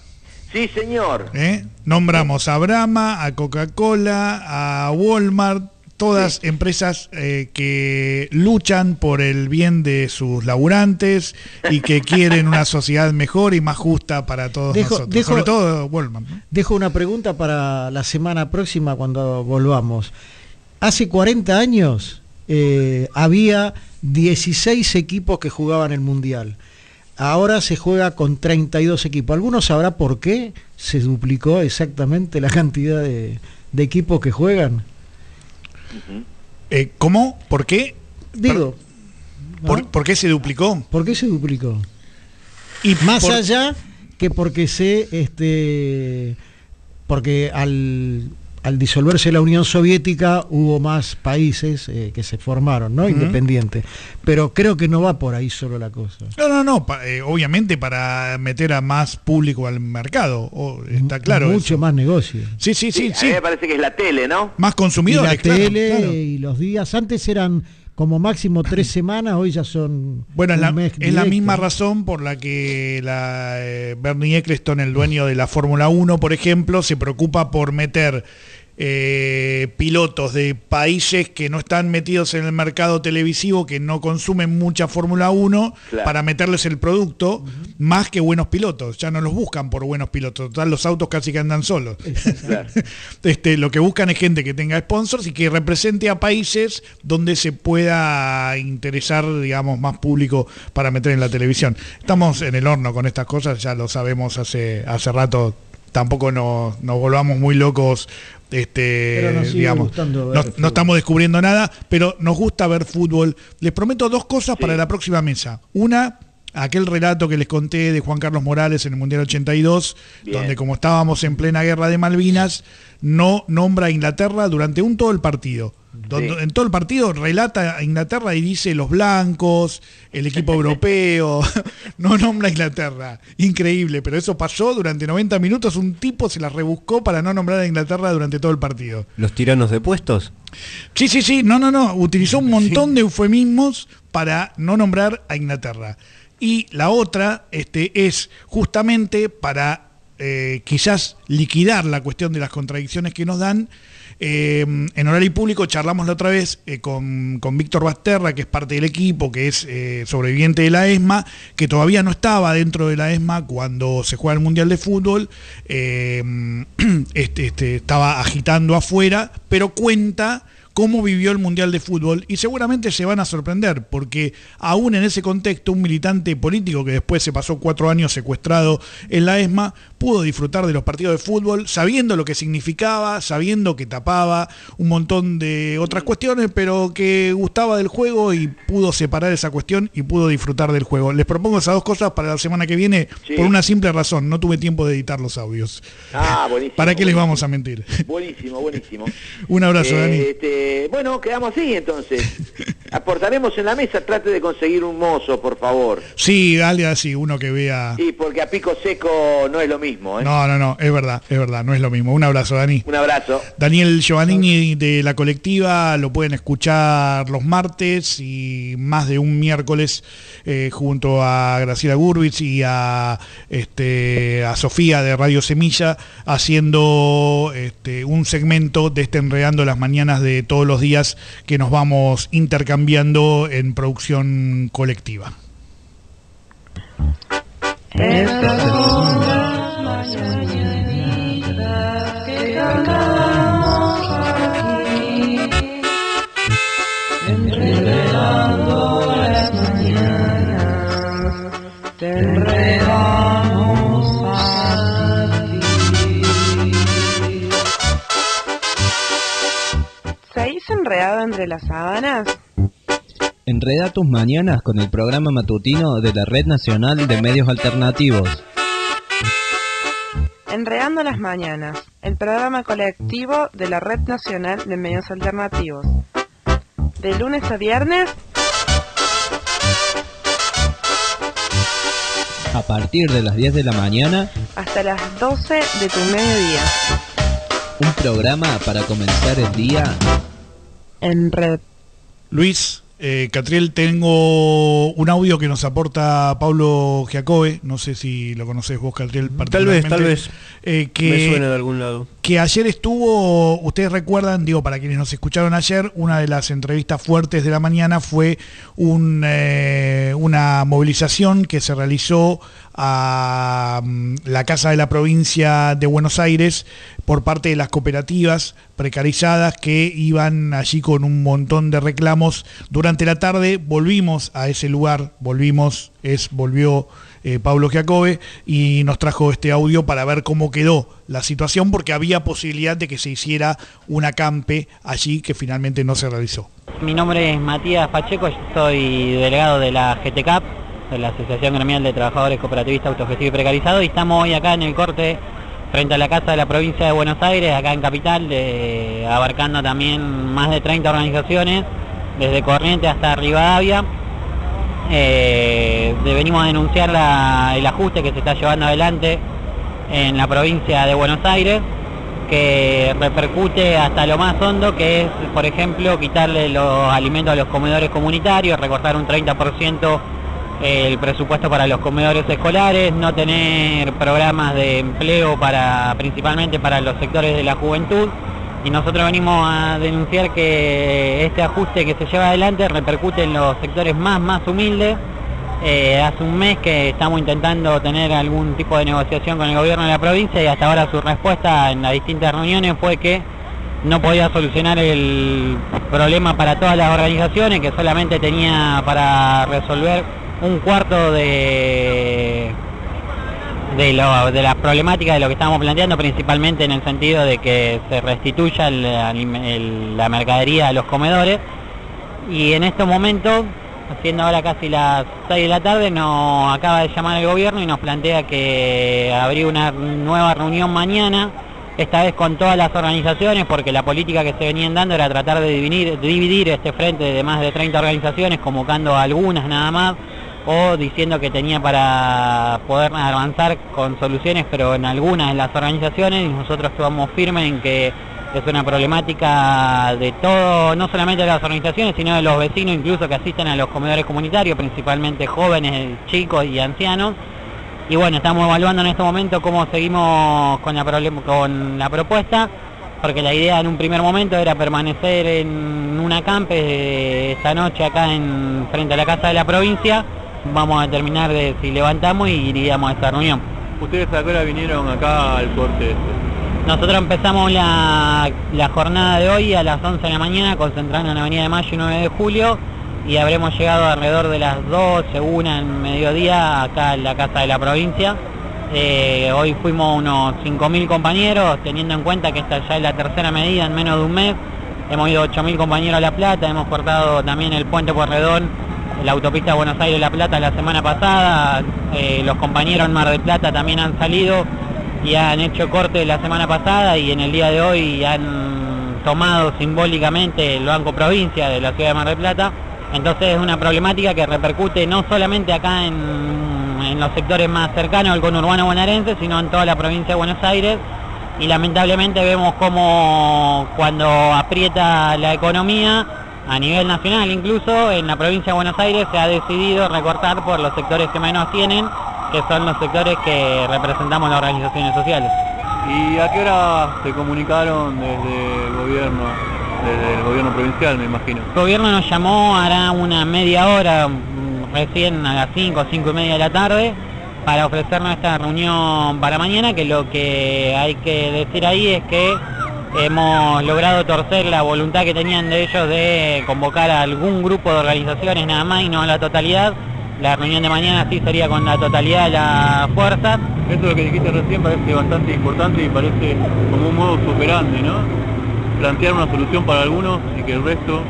[SPEAKER 17] Sí, señor.
[SPEAKER 3] ¿eh? Nombramos a Brahma, a Coca-Cola, a Walmart, todas empresas eh, que luchan por el bien de sus laburantes y que quieren una sociedad mejor y más justa para todos
[SPEAKER 5] Dejo-
[SPEAKER 3] nosotros.
[SPEAKER 5] dejo-
[SPEAKER 3] Sobre todo Walmart. ¿no?
[SPEAKER 5] Dejo una pregunta para la semana próxima cuando volvamos. Hace 40 años eh, había 16 equipos que jugaban el Mundial. Ahora se juega con 32 equipos. ¿Alguno sabrá por qué se duplicó exactamente la cantidad de, de equipos que juegan?
[SPEAKER 3] Eh, ¿Cómo? ¿Por qué?
[SPEAKER 5] Digo,
[SPEAKER 3] ¿Por, por qué se duplicó?
[SPEAKER 5] ¿por qué se duplicó?
[SPEAKER 3] Y
[SPEAKER 5] Más
[SPEAKER 3] por-
[SPEAKER 5] allá que porque se este porque al, al disolverse la Unión Soviética hubo más países eh, que se formaron, ¿no? Independientes. Pero creo que no va por ahí solo la cosa.
[SPEAKER 3] No, no, no, pa- eh, obviamente para meter a más público al mercado, está claro.
[SPEAKER 5] Mucho
[SPEAKER 3] eso.
[SPEAKER 5] más negocio.
[SPEAKER 3] Sí, sí, sí,
[SPEAKER 17] A
[SPEAKER 3] sí.
[SPEAKER 17] mí me parece que es la tele, ¿no?
[SPEAKER 3] Más
[SPEAKER 5] Y
[SPEAKER 3] consumidores,
[SPEAKER 5] la
[SPEAKER 3] claro,
[SPEAKER 5] tele
[SPEAKER 3] claro.
[SPEAKER 5] y los días antes eran como máximo tres semanas, hoy ya son
[SPEAKER 3] Bueno, es la, es la misma razón por la que la, eh, Bernie Eccleston, el dueño de la Fórmula 1, por ejemplo, se preocupa por meter eh, pilotos de países que no están metidos en el mercado televisivo, que no consumen mucha Fórmula 1,
[SPEAKER 17] Claro.
[SPEAKER 3] para meterles el producto, más que buenos pilotos. Ya no los buscan por buenos pilotos. Total, los autos casi que andan solos. este, lo que buscan es gente que tenga sponsors y que represente a países donde se pueda interesar, digamos, más público para meter en la televisión. Estamos en el horno con estas cosas, ya lo sabemos hace, hace rato. Tampoco nos, nos volvamos muy locos. Este,
[SPEAKER 5] nos
[SPEAKER 3] digamos, no estamos descubriendo nada, pero nos gusta ver fútbol. Les prometo dos cosas para la próxima mesa. Una, aquel relato que les conté de Juan Carlos Morales en el Mundial 82,
[SPEAKER 17] Bien.
[SPEAKER 3] donde como estábamos en plena guerra de Malvinas, no nombra a Inglaterra durante un todo el partido. Donde-
[SPEAKER 17] Sí.
[SPEAKER 3] En todo el partido relata a Inglaterra y dice los blancos, el equipo europeo, no nombra a Inglaterra. Increíble, pero eso pasó durante 90 minutos, un tipo se la rebuscó para no nombrar a Inglaterra durante todo el partido.
[SPEAKER 10] ¿Los tiranos de puestos?
[SPEAKER 3] Sí, sí, sí, no, no, no, utilizó un montón de eufemismos para no nombrar a Inglaterra. Y la otra este, es justamente para eh, quizás liquidar la cuestión de las contradicciones que nos dan. Eh, en horario público charlamos la otra vez eh, con, con Víctor Basterra, que es parte del equipo, que es sobreviviente de la ESMA, que todavía no estaba dentro de la ESMA cuando se juega el Mundial de Fútbol, este, este, estaba agitando afuera, pero cuenta cómo vivió el Mundial de Fútbol y seguramente se van a sorprender porque aún en ese contexto un militante político que después se pasó cuatro años secuestrado en la ESMA pudo disfrutar de los partidos de fútbol sabiendo lo que significaba, sabiendo que tapaba un montón de otras cuestiones, pero que gustaba del juego y pudo separar esa cuestión y pudo disfrutar del juego. Les propongo esas dos cosas para la semana que viene
[SPEAKER 17] Sí.
[SPEAKER 3] por una simple razón, no tuve tiempo de editar los audios.
[SPEAKER 17] Ah, buenísimo.
[SPEAKER 3] ¿Para qué les vamos a mentir?
[SPEAKER 17] Buenísimo, buenísimo.
[SPEAKER 3] Un abrazo,
[SPEAKER 17] Eh,
[SPEAKER 3] Dani.
[SPEAKER 17] este, bueno, quedamos así entonces. Aportaremos en la mesa, trate de conseguir un mozo, por favor.
[SPEAKER 3] Sí, dale así, uno que vea...
[SPEAKER 17] Sí, porque a pico seco no es lo mismo. ¿Eh?
[SPEAKER 3] No, no, no, es verdad, es verdad, no es lo mismo. Un abrazo, Dani.
[SPEAKER 17] Un abrazo.
[SPEAKER 3] Daniel Giovannini de la colectiva lo pueden escuchar los martes y más de un miércoles eh, junto a Graciela Gurbitz y a, este, a Sofía de Radio Semilla haciendo este, un segmento de este Enredando las Mañanas de todos los días que nos vamos intercambiando en producción colectiva.
[SPEAKER 29] Entre las sábanas?
[SPEAKER 30] Enreda tus mañanas con el programa matutino de la Red Nacional de Medios Alternativos.
[SPEAKER 29] Enredando las mañanas, el programa colectivo de la Red Nacional de Medios Alternativos. De lunes a viernes,
[SPEAKER 30] A partir de las 10 de la mañana,
[SPEAKER 29] hasta las 12 de tu mediodía.
[SPEAKER 30] un programa para comenzar el día
[SPEAKER 29] en red.
[SPEAKER 3] Luis, eh, Catriel, tengo un audio que nos aporta Pablo Giacobbe, no sé si lo conoces vos, Catriel,
[SPEAKER 10] Tal vez,
[SPEAKER 3] particularmente.
[SPEAKER 10] tal vez.
[SPEAKER 3] Eh, que,
[SPEAKER 10] Me suena de algún lado.
[SPEAKER 3] que ayer estuvo, ustedes recuerdan, digo, para quienes nos escucharon ayer, una de las entrevistas fuertes de la mañana fue un, eh, una movilización que se realizó a mm, la Casa de la Provincia de Buenos Aires por parte de las cooperativas precarizadas que iban allí con un montón de reclamos. Durante la tarde volvimos a ese lugar, volvimos, es, volvió eh, Pablo Giacobbe y nos trajo este audio para ver cómo quedó la situación porque había posibilidad de que se hiciera un acampe allí que finalmente no se realizó.
[SPEAKER 31] Mi nombre es Matías Pacheco, soy delegado de la GTCAP, de la Asociación Gremial de Trabajadores Cooperativistas Autogestivos y Precarizados, y estamos hoy acá en el corte frente a la Casa de la Provincia de Buenos Aires, acá en Capital, abarcando también más de 30 organizaciones, desde Corrientes hasta Rivadavia. Eh, venimos a denunciar la- el ajuste que se está llevando adelante en la provincia de Buenos Aires, que repercute hasta lo más hondo, que es, por ejemplo, quitarle los alimentos a los comedores comunitarios, recortar un 30% el presupuesto para los comedores escolares, no tener programas de empleo para principalmente para los sectores de la juventud. Y nosotros venimos a denunciar que este ajuste que se lleva adelante repercute en los sectores más, más humildes. Eh, hace un mes que estamos intentando tener algún tipo de negociación con el gobierno de la provincia y hasta ahora su respuesta en las distintas reuniones fue que no podía solucionar el problema para todas las organizaciones, que solamente tenía para resolver un cuarto de de, lo- de las problemáticas de lo que estamos planteando, principalmente en el sentido de que se restituya la mercadería a los comedores. Y en estos momentos, siendo ahora casi las 6 de la tarde, nos acaba de llamar el gobierno y nos plantea que habría una nueva reunión mañana, esta vez con todas las organizaciones, porque la política que se venían dando era tratar de dividir, dividir este frente de más de 30 organizaciones, convocando algunas nada más, o diciendo que tenía para poder avanzar con soluciones, pero en algunas de las organizaciones, y nosotros estamos firmes en que es una problemática de todo, no solamente de las organizaciones, sino de los vecinos incluso que asisten a los comedores comunitarios, principalmente jóvenes, chicos y ancianos. Y bueno, estamos evaluando en este momento cómo seguimos con la, propuesta, porque la idea en un primer momento era permanecer en un acampe eh, esta noche acá en frente a la Casa de la Provincia. Vamos a determinar de si levantamos y iríamos a esta reunión.
[SPEAKER 20] ¿Ustedes a qué hora vinieron acá al corte este?
[SPEAKER 31] Nosotros empezamos la, la jornada de hoy a las 11 de la mañana, concentrando en Avenida de Mayo y 9 de Julio, y habremos llegado alrededor de las 12, 1 en mediodía acá en la Casa de la Provincia. Eh, hoy fuimos unos 5.000 compañeros, teniendo en cuenta que esta ya es la tercera medida en menos de un mes. Hemos ido 8.000 compañeros a La Plata, hemos cortado también el puente Corredón, la autopista Buenos Aires-La Plata la semana pasada. Eh, los compañeros en Mar del Plata también han salido y han hecho corte la semana pasada y en el día de hoy han tomado simbólicamente el Banco Provincia de la ciudad de Mar del Plata. Entonces es una problemática que repercute no solamente acá en, los sectores más cercanos del conurbano bonaerense, sino en toda la provincia de Buenos Aires. Y lamentablemente vemos como cuando aprieta la economía, a nivel nacional incluso, en la provincia de Buenos Aires se ha decidido recortar por los sectores que menos tienen, que son los sectores que representamos las organizaciones sociales.
[SPEAKER 20] ¿Y a qué hora se comunicaron desde el gobierno, desde el gobierno provincial, me imagino?
[SPEAKER 31] El gobierno nos llamó hará una media hora, mm, recién a las 5, 5 y media de la tarde, para ofrecernos esta reunión para mañana, que lo que hay que decir ahí es que hemos logrado torcer la voluntad que tenían de ellos de convocar a algún grupo de organizaciones nada más y no a la totalidad. La reunión de mañana sí sería con la totalidad de las fuerzas.
[SPEAKER 20] Esto lo que dijiste recién parece bastante importante y parece como un modo superante, ¿no? Plantear una solución para algunos y que el resto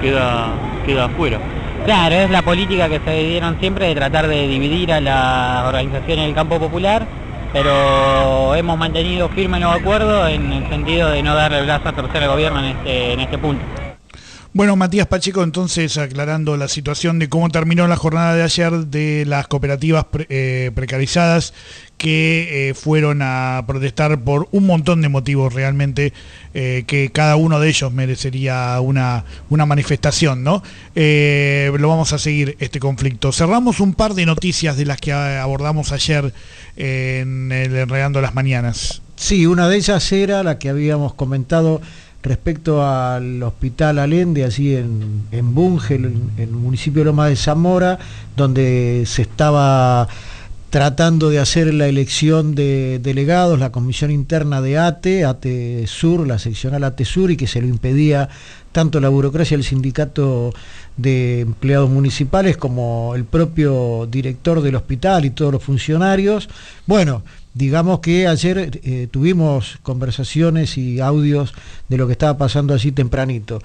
[SPEAKER 20] queda, queda afuera.
[SPEAKER 31] Claro, es la política que se dieron siempre de tratar de dividir a las organizaciones del campo popular, pero hemos mantenido firmes los acuerdos en el sentido de no darle el brazo a torcer al gobierno en este, en este punto.
[SPEAKER 3] Bueno, Matías Pacheco, entonces aclarando la situación de cómo terminó la jornada de ayer de las cooperativas eh, precarizadas que eh, fueron a protestar por un montón de motivos realmente eh, que cada uno de ellos merecería una, una manifestación, ¿no? Lo vamos a seguir este conflicto. Cerramos un par de noticias de las que abordamos ayer en el Enredando las Mañanas.
[SPEAKER 5] Sí, una de ellas era la que habíamos comentado respecto al hospital Allende, allí en, en Bunge, en, en el municipio de Loma de Zamora, donde se estaba tratando de hacer la elección de delegados, la comisión interna de ATE, ATE Sur, la seccional ATE Sur, y que se lo impedía tanto la burocracia del sindicato de empleados municipales como el propio director del hospital y todos los funcionarios. Bueno, digamos que ayer eh, tuvimos conversaciones y audios de lo que estaba pasando allí tempranito.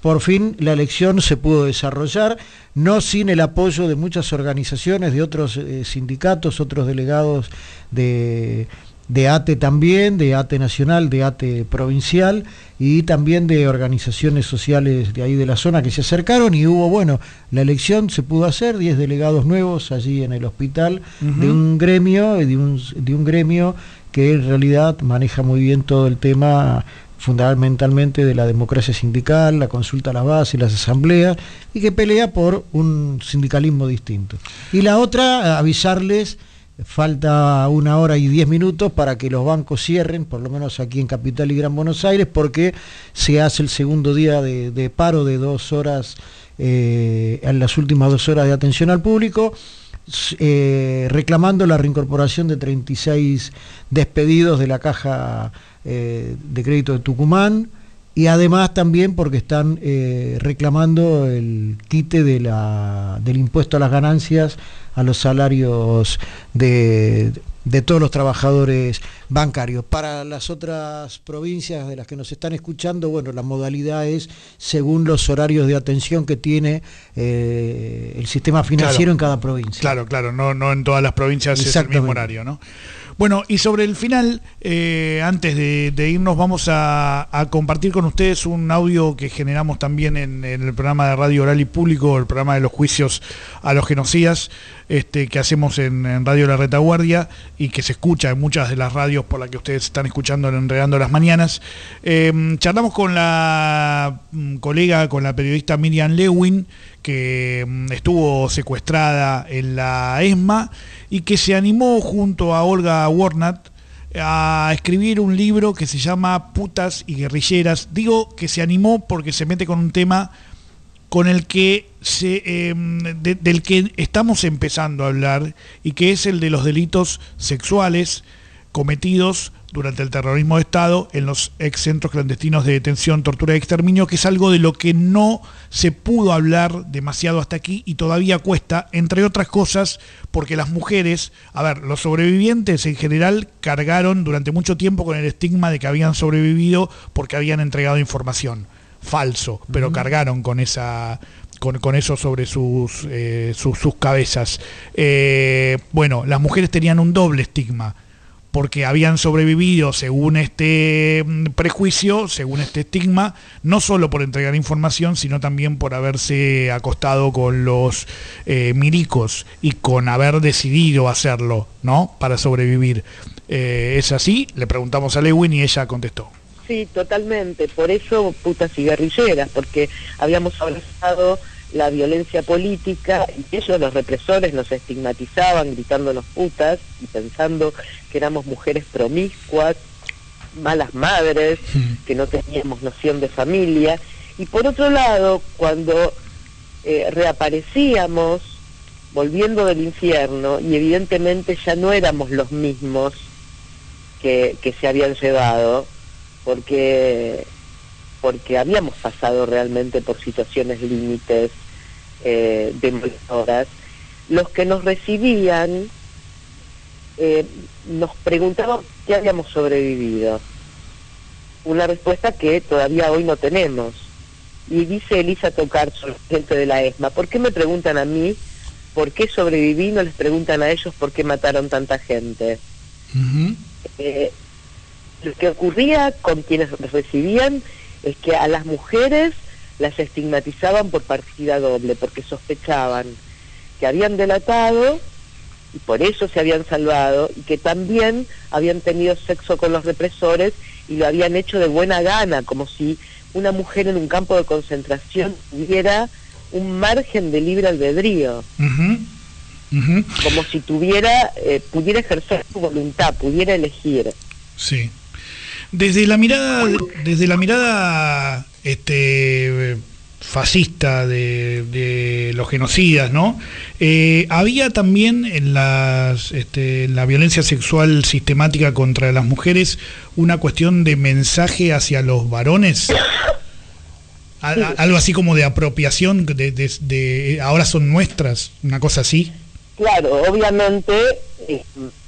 [SPEAKER 5] Por fin la elección se pudo desarrollar, no sin el apoyo de muchas organizaciones, de otros eh, sindicatos, otros delegados de, de ATE también, de ATE nacional, de ATE provincial y también de organizaciones sociales de ahí de la zona que se acercaron y hubo, bueno, la elección se pudo hacer, 10 delegados nuevos allí en el hospital de un gremio, de un, de un gremio que en realidad maneja muy bien todo el tema fundamentalmente de la democracia sindical, la consulta a la base, las asambleas, y que pelea por un sindicalismo distinto. Y la otra, avisarles, falta una hora y diez minutos para que los bancos cierren, por lo menos aquí en Capital y Gran Buenos Aires, porque se hace el segundo día de, paro de dos horas, eh, en las últimas dos horas de atención al público eh, reclamando la reincorporación de 36 despedidos de la caja eh, de crédito de Tucumán y además también porque están eh, reclamando el quite de la, del impuesto a las ganancias a los salarios de, de todos los trabajadores bancarios. Para las otras provincias de las que nos están escuchando, bueno, la modalidad es según los horarios de atención que tiene eh, el sistema financiero
[SPEAKER 3] Claro.
[SPEAKER 5] en cada provincia.
[SPEAKER 3] Claro, claro, no, no en todas las provincias es el mismo horario, ¿no? Bueno, y sobre el final, eh, antes de, irnos, vamos a, compartir con ustedes un audio que generamos también en, el programa de Radio Oral y Público, el programa de los juicios a los genocidas, este, que hacemos en, Radio La Retaguardia y que se escucha en muchas de las radios por las que ustedes están escuchando en Enredando las Mañanas. Eh, con la mm, colega, con la periodista Miriam Lewin, que mm, estuvo secuestrada en la ESMA y que se animó junto a Olga Warnat a escribir un libro que se llama Putas y Guerrilleras. Digo que se animó porque se mete con un tema con el que se, de- del que estamos empezando a hablar y que es el de los delitos sexuales cometidos durante el terrorismo de Estado en los ex centros clandestinos de detención, tortura y exterminio, que es algo de lo que no se pudo hablar demasiado hasta aquí y todavía cuesta, entre otras cosas, porque las mujeres, a ver, los sobrevivientes en general cargaron durante mucho tiempo con el estigma de que habían sobrevivido porque habían entregado información. Falso, pero cargaron con esa con, con eso sobre sus, eh, sus, sus cabezas. Eh, bueno, las mujeres tenían un doble estigma porque habían sobrevivido según este mm, prejuicio, según este estigma, no solo por entregar información, sino también por haberse acostado con los eh, milicos y con haber decidido hacerlo, ¿no? Para sobrevivir. Eh, ¿Es así? Le preguntamos a Lewin y ella contestó.
[SPEAKER 32] Sí, totalmente. Por eso putas y guerrilleras, porque habíamos abrazado la violencia política y ellos, los represores, nos estigmatizaban gritándonos putas y pensando que éramos mujeres promiscuas, malas madres, que no teníamos noción de familia. Y por otro lado, cuando eh, reaparecíamos volviendo del infierno y evidentemente ya no éramos los mismos que, que se habían llevado, porque porque habíamos pasado realmente por situaciones límites eh, demolidoras. Los que nos recibían eh, nos preguntaban qué habíamos sobrevivido. Una respuesta que todavía hoy no tenemos. Y dice Elisa Tocarzo, la gente de la ESMA, ¿por qué me preguntan a mí por qué sobreviví? No les preguntan a ellos por qué mataron tanta gente. Eh, lo que ocurría con quienes recibían es que a las mujeres las estigmatizaban por partida doble, porque sospechaban que habían delatado y por eso se habían salvado y que también habían tenido sexo con los represores y lo habían hecho de buena gana, como si una mujer en un campo de concentración tuviera un margen de libre albedrío, como si tuviera, eh, pudiera ejercer su voluntad, pudiera elegir.
[SPEAKER 3] Sí. Desde la mirada, desde la mirada este fascista de, de los genocidas, ¿no? Eh, había también en las este, en la violencia sexual sistemática contra las mujeres una cuestión de mensaje hacia los varones. A- a- algo así como de apropiación de, de- de- ahora son nuestras, una cosa así.
[SPEAKER 32] Claro, obviamente eh,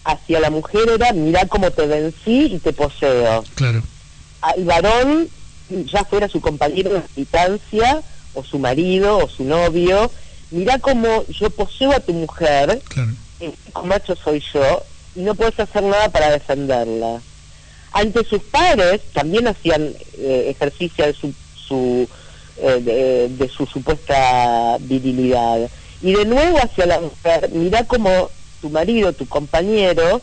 [SPEAKER 32] hacia la mujer era mirá cómo te vencí y te poseo.
[SPEAKER 3] Claro.
[SPEAKER 32] Al varón, ya fuera su compañero de militancia, o su marido, o su novio, mirá cómo yo poseo a tu mujer, el único macho soy yo, y no puedes hacer nada para defenderla. Ante sus padres también hacían eh, ejercicio de su, su, eh, de, de su supuesta virilidad. Y de nuevo hacia la mujer, mirá como tu marido, tu compañero,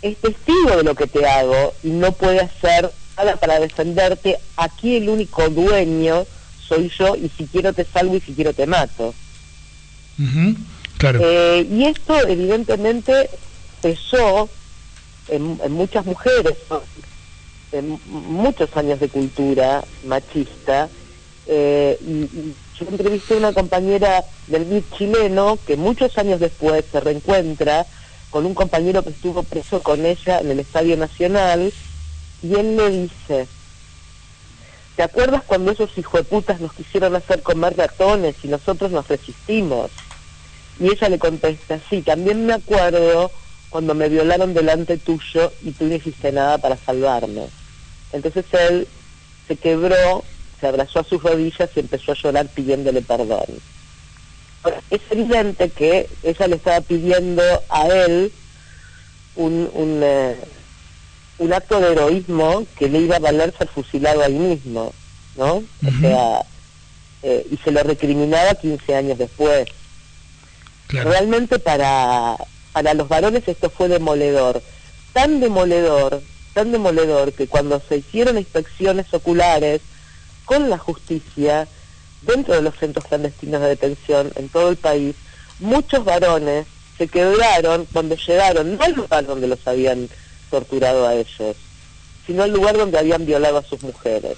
[SPEAKER 32] es testigo de lo que te hago y no puede hacer nada para defenderte. Aquí el único dueño soy yo y si quiero te salvo y si quiero te mato.
[SPEAKER 3] Claro.
[SPEAKER 32] Eh, y esto evidentemente pesó en, en muchas mujeres, en muchos años de cultura machista. eh, y, y yo entrevisté a una compañera del MIT chileno que muchos años después se reencuentra con un compañero que estuvo preso con ella en el Estadio Nacional y él le dice, ¿te acuerdas cuando esos hijueputas nos quisieron hacer comer ratones y nosotros nos resistimos? Y ella le contesta, sí, también me acuerdo cuando me violaron delante tuyo y tú no hiciste nada para salvarme. Entonces él se quebró, se abrazó a sus rodillas y empezó a llorar pidiéndole perdón. Es evidente que ella le estaba pidiendo a él un, un, eh, un acto de heroísmo que le iba a valer ser fusilado ahí mismo, ¿no? O sea, eh, y se lo recriminaba 15 años después. Realmente para, para los varones esto fue demoledor, tan demoledor, tan demoledor que cuando se hicieron inspecciones oculares con la justicia dentro de los centros clandestinos de detención en todo el país, muchos varones se quebraron cuando llegaron, no al lugar donde los habían torturado a ellos, sino al lugar donde habían violado a sus mujeres.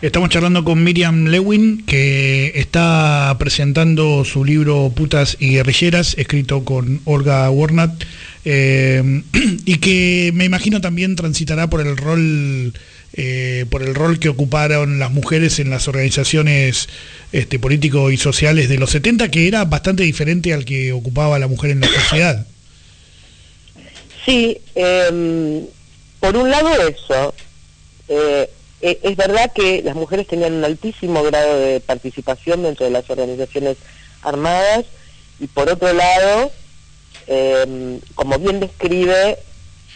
[SPEAKER 3] Estamos charlando con Miriam Lewin, que está presentando su libro Putas y Guerrilleras, escrito con Olga Warnat, eh, y que me imagino también transitará por el rol eh, por el rol que ocuparon las mujeres en las organizaciones este, político y sociales de los 70, que era bastante diferente al que ocupaba la mujer en la sociedad.
[SPEAKER 32] Sí, em, por un lado eso. Eh, e- es verdad que las mujeres tenían un altísimo grado de participación dentro de las organizaciones armadas y por otro lado, em, como bien describe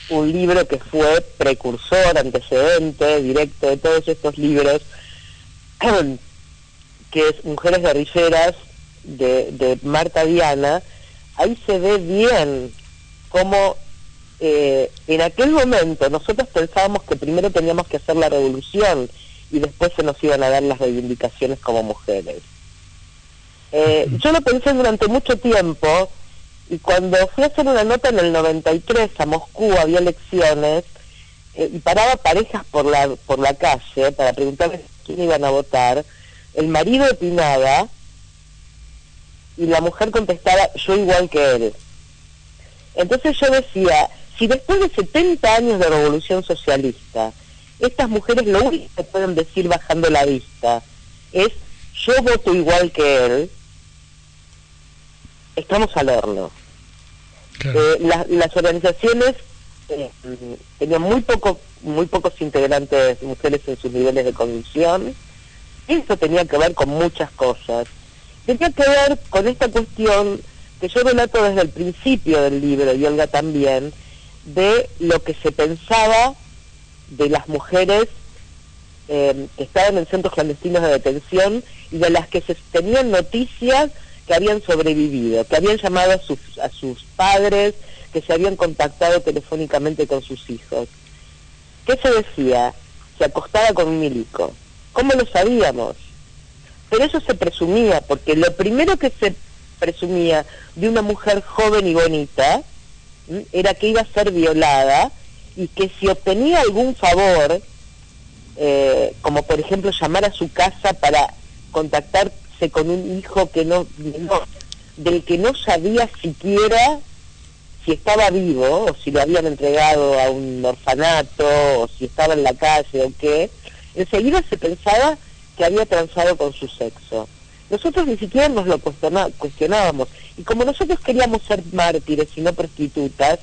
[SPEAKER 32] un libro que fue precursor, antecedente, directo de todos estos libros, que es Mujeres Guerrilleras de, de Marta Diana, ahí se ve bien cómo eh, en aquel momento nosotros pensábamos que primero teníamos que hacer la revolución y después se nos iban a dar las reivindicaciones como mujeres. Eh, yo lo pensé durante mucho tiempo y cuando fui a hacer una nota en el 93 a Moscú, había elecciones, eh, y paraba parejas por la, por la calle para preguntarles quién iban a votar, el marido opinaba y la mujer contestaba yo igual que él. Entonces yo decía, si después de 70 años de revolución socialista, estas mujeres lo único que pueden decir bajando la vista es yo voto igual que él, estamos al horno. Eh, la- las organizaciones eh, tenían muy poco muy pocos integrantes mujeres en sus niveles de conducción y eso tenía que ver con muchas cosas. Tenía que ver con esta cuestión que yo relato desde el principio del libro y Olga también de lo que se pensaba de las mujeres eh, que estaban en centros clandestinos de detención y de las que se tenían noticias que habían sobrevivido, que habían llamado a sus, a sus padres, que se habían contactado telefónicamente con sus hijos. ¿Qué se decía? Se acostaba con un milico. ¿Cómo lo sabíamos? Pero eso se presumía, porque lo primero que se presumía de una mujer joven y bonita era que iba a ser violada y que si obtenía algún favor, eh, como por ejemplo llamar a su casa para contactarse con un hijo que no, del que no sabía siquiera si estaba vivo o si lo habían entregado a un orfanato o si estaba en la calle o qué, enseguida se pensaba que había transado con su sexo. Nosotros ni siquiera nos lo cuestionábamos. Y como nosotros queríamos ser mártires y no prostitutas,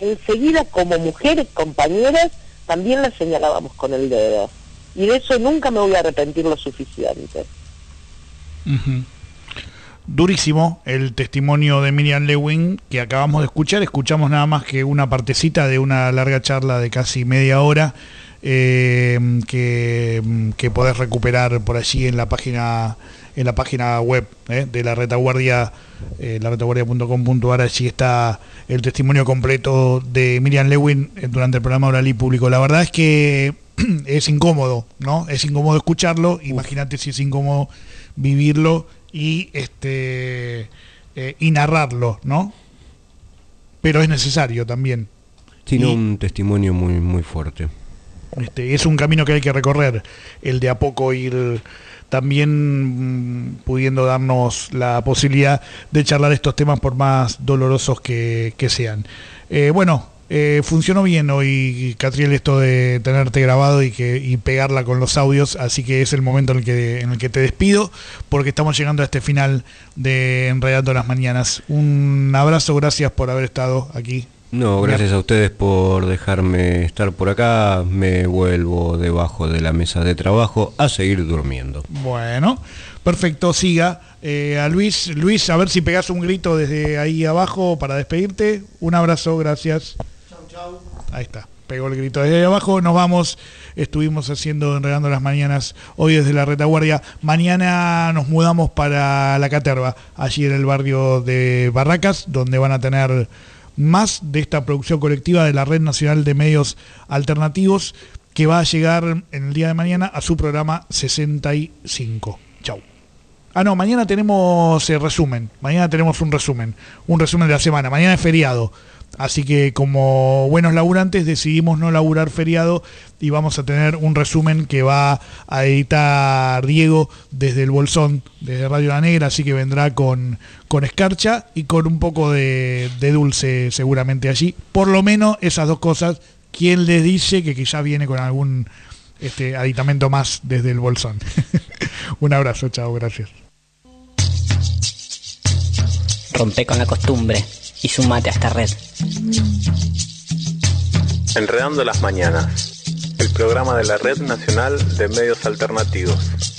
[SPEAKER 32] enseguida como mujeres compañeras también las señalábamos con el dedo. Y de eso nunca me voy a arrepentir lo suficiente.
[SPEAKER 3] Durísimo el testimonio de Miriam Lewin que acabamos de escuchar. Escuchamos nada más que una partecita de una larga charla de casi media hora eh, que, que podés recuperar por allí en la página en la página web eh, de la retaguardia, eh, la retaguardia.com.ar. Allí está el testimonio completo de Miriam Lewin eh, durante el programa Oral y Público. La verdad es que es incómodo, ¿no? Es incómodo escucharlo. Imagínate si es incómodo vivirlo y este eh, y narrarlo, ¿no? Pero es necesario también.
[SPEAKER 10] Tiene un testimonio muy, muy fuerte.
[SPEAKER 3] Este, es un camino que hay que recorrer, el de a poco ir también mm, pudiendo darnos la posibilidad de charlar estos temas por más dolorosos que, sean. Eh, bueno, eh, funcionó bien hoy, Catriel, esto de tenerte grabado y, que, y pegarla con los audios, así que es el momento en el que, en el que te despido, porque estamos llegando a este final de Enredando las Mañanas. Un abrazo, gracias por haber estado aquí.
[SPEAKER 10] No, gracias a ustedes por dejarme estar por acá. Me vuelvo debajo de la mesa de trabajo a seguir durmiendo.
[SPEAKER 3] Bueno, perfecto, siga. Eh, a Luis, Luis, a ver si pegas un grito desde ahí abajo para despedirte. Un abrazo, gracias. Ahí está, pegó el grito desde ahí abajo. Nos vamos, estuvimos haciendo Enredando las Mañanas hoy desde la retaguardia. Mañana nos mudamos para la Caterva, allí en el barrio de Barracas, donde van a tener más de esta producción colectiva de la Red Nacional de Medios Alternativos que va a llegar en el día de mañana a su programa 65. Chau. Ah, no, mañana tenemos eh, resumen. Mañana tenemos un resumen. Un resumen de la semana. Mañana es feriado. Así que como buenos laburantes decidimos no laburar feriado y vamos a tener un resumen que va a editar Diego desde el Bolsón, desde Radio La Negra, así que vendrá con, con escarcha y con un poco de, de dulce seguramente allí. Por lo menos esas dos cosas. ¿Quién les dice que quizá viene con algún este, aditamento más desde el Bolsón? un abrazo, chao, gracias.
[SPEAKER 33] Rompe con la costumbre y sumate a esta red.
[SPEAKER 20] Enredando las Mañanas, el programa de la Red Nacional de Medios Alternativos.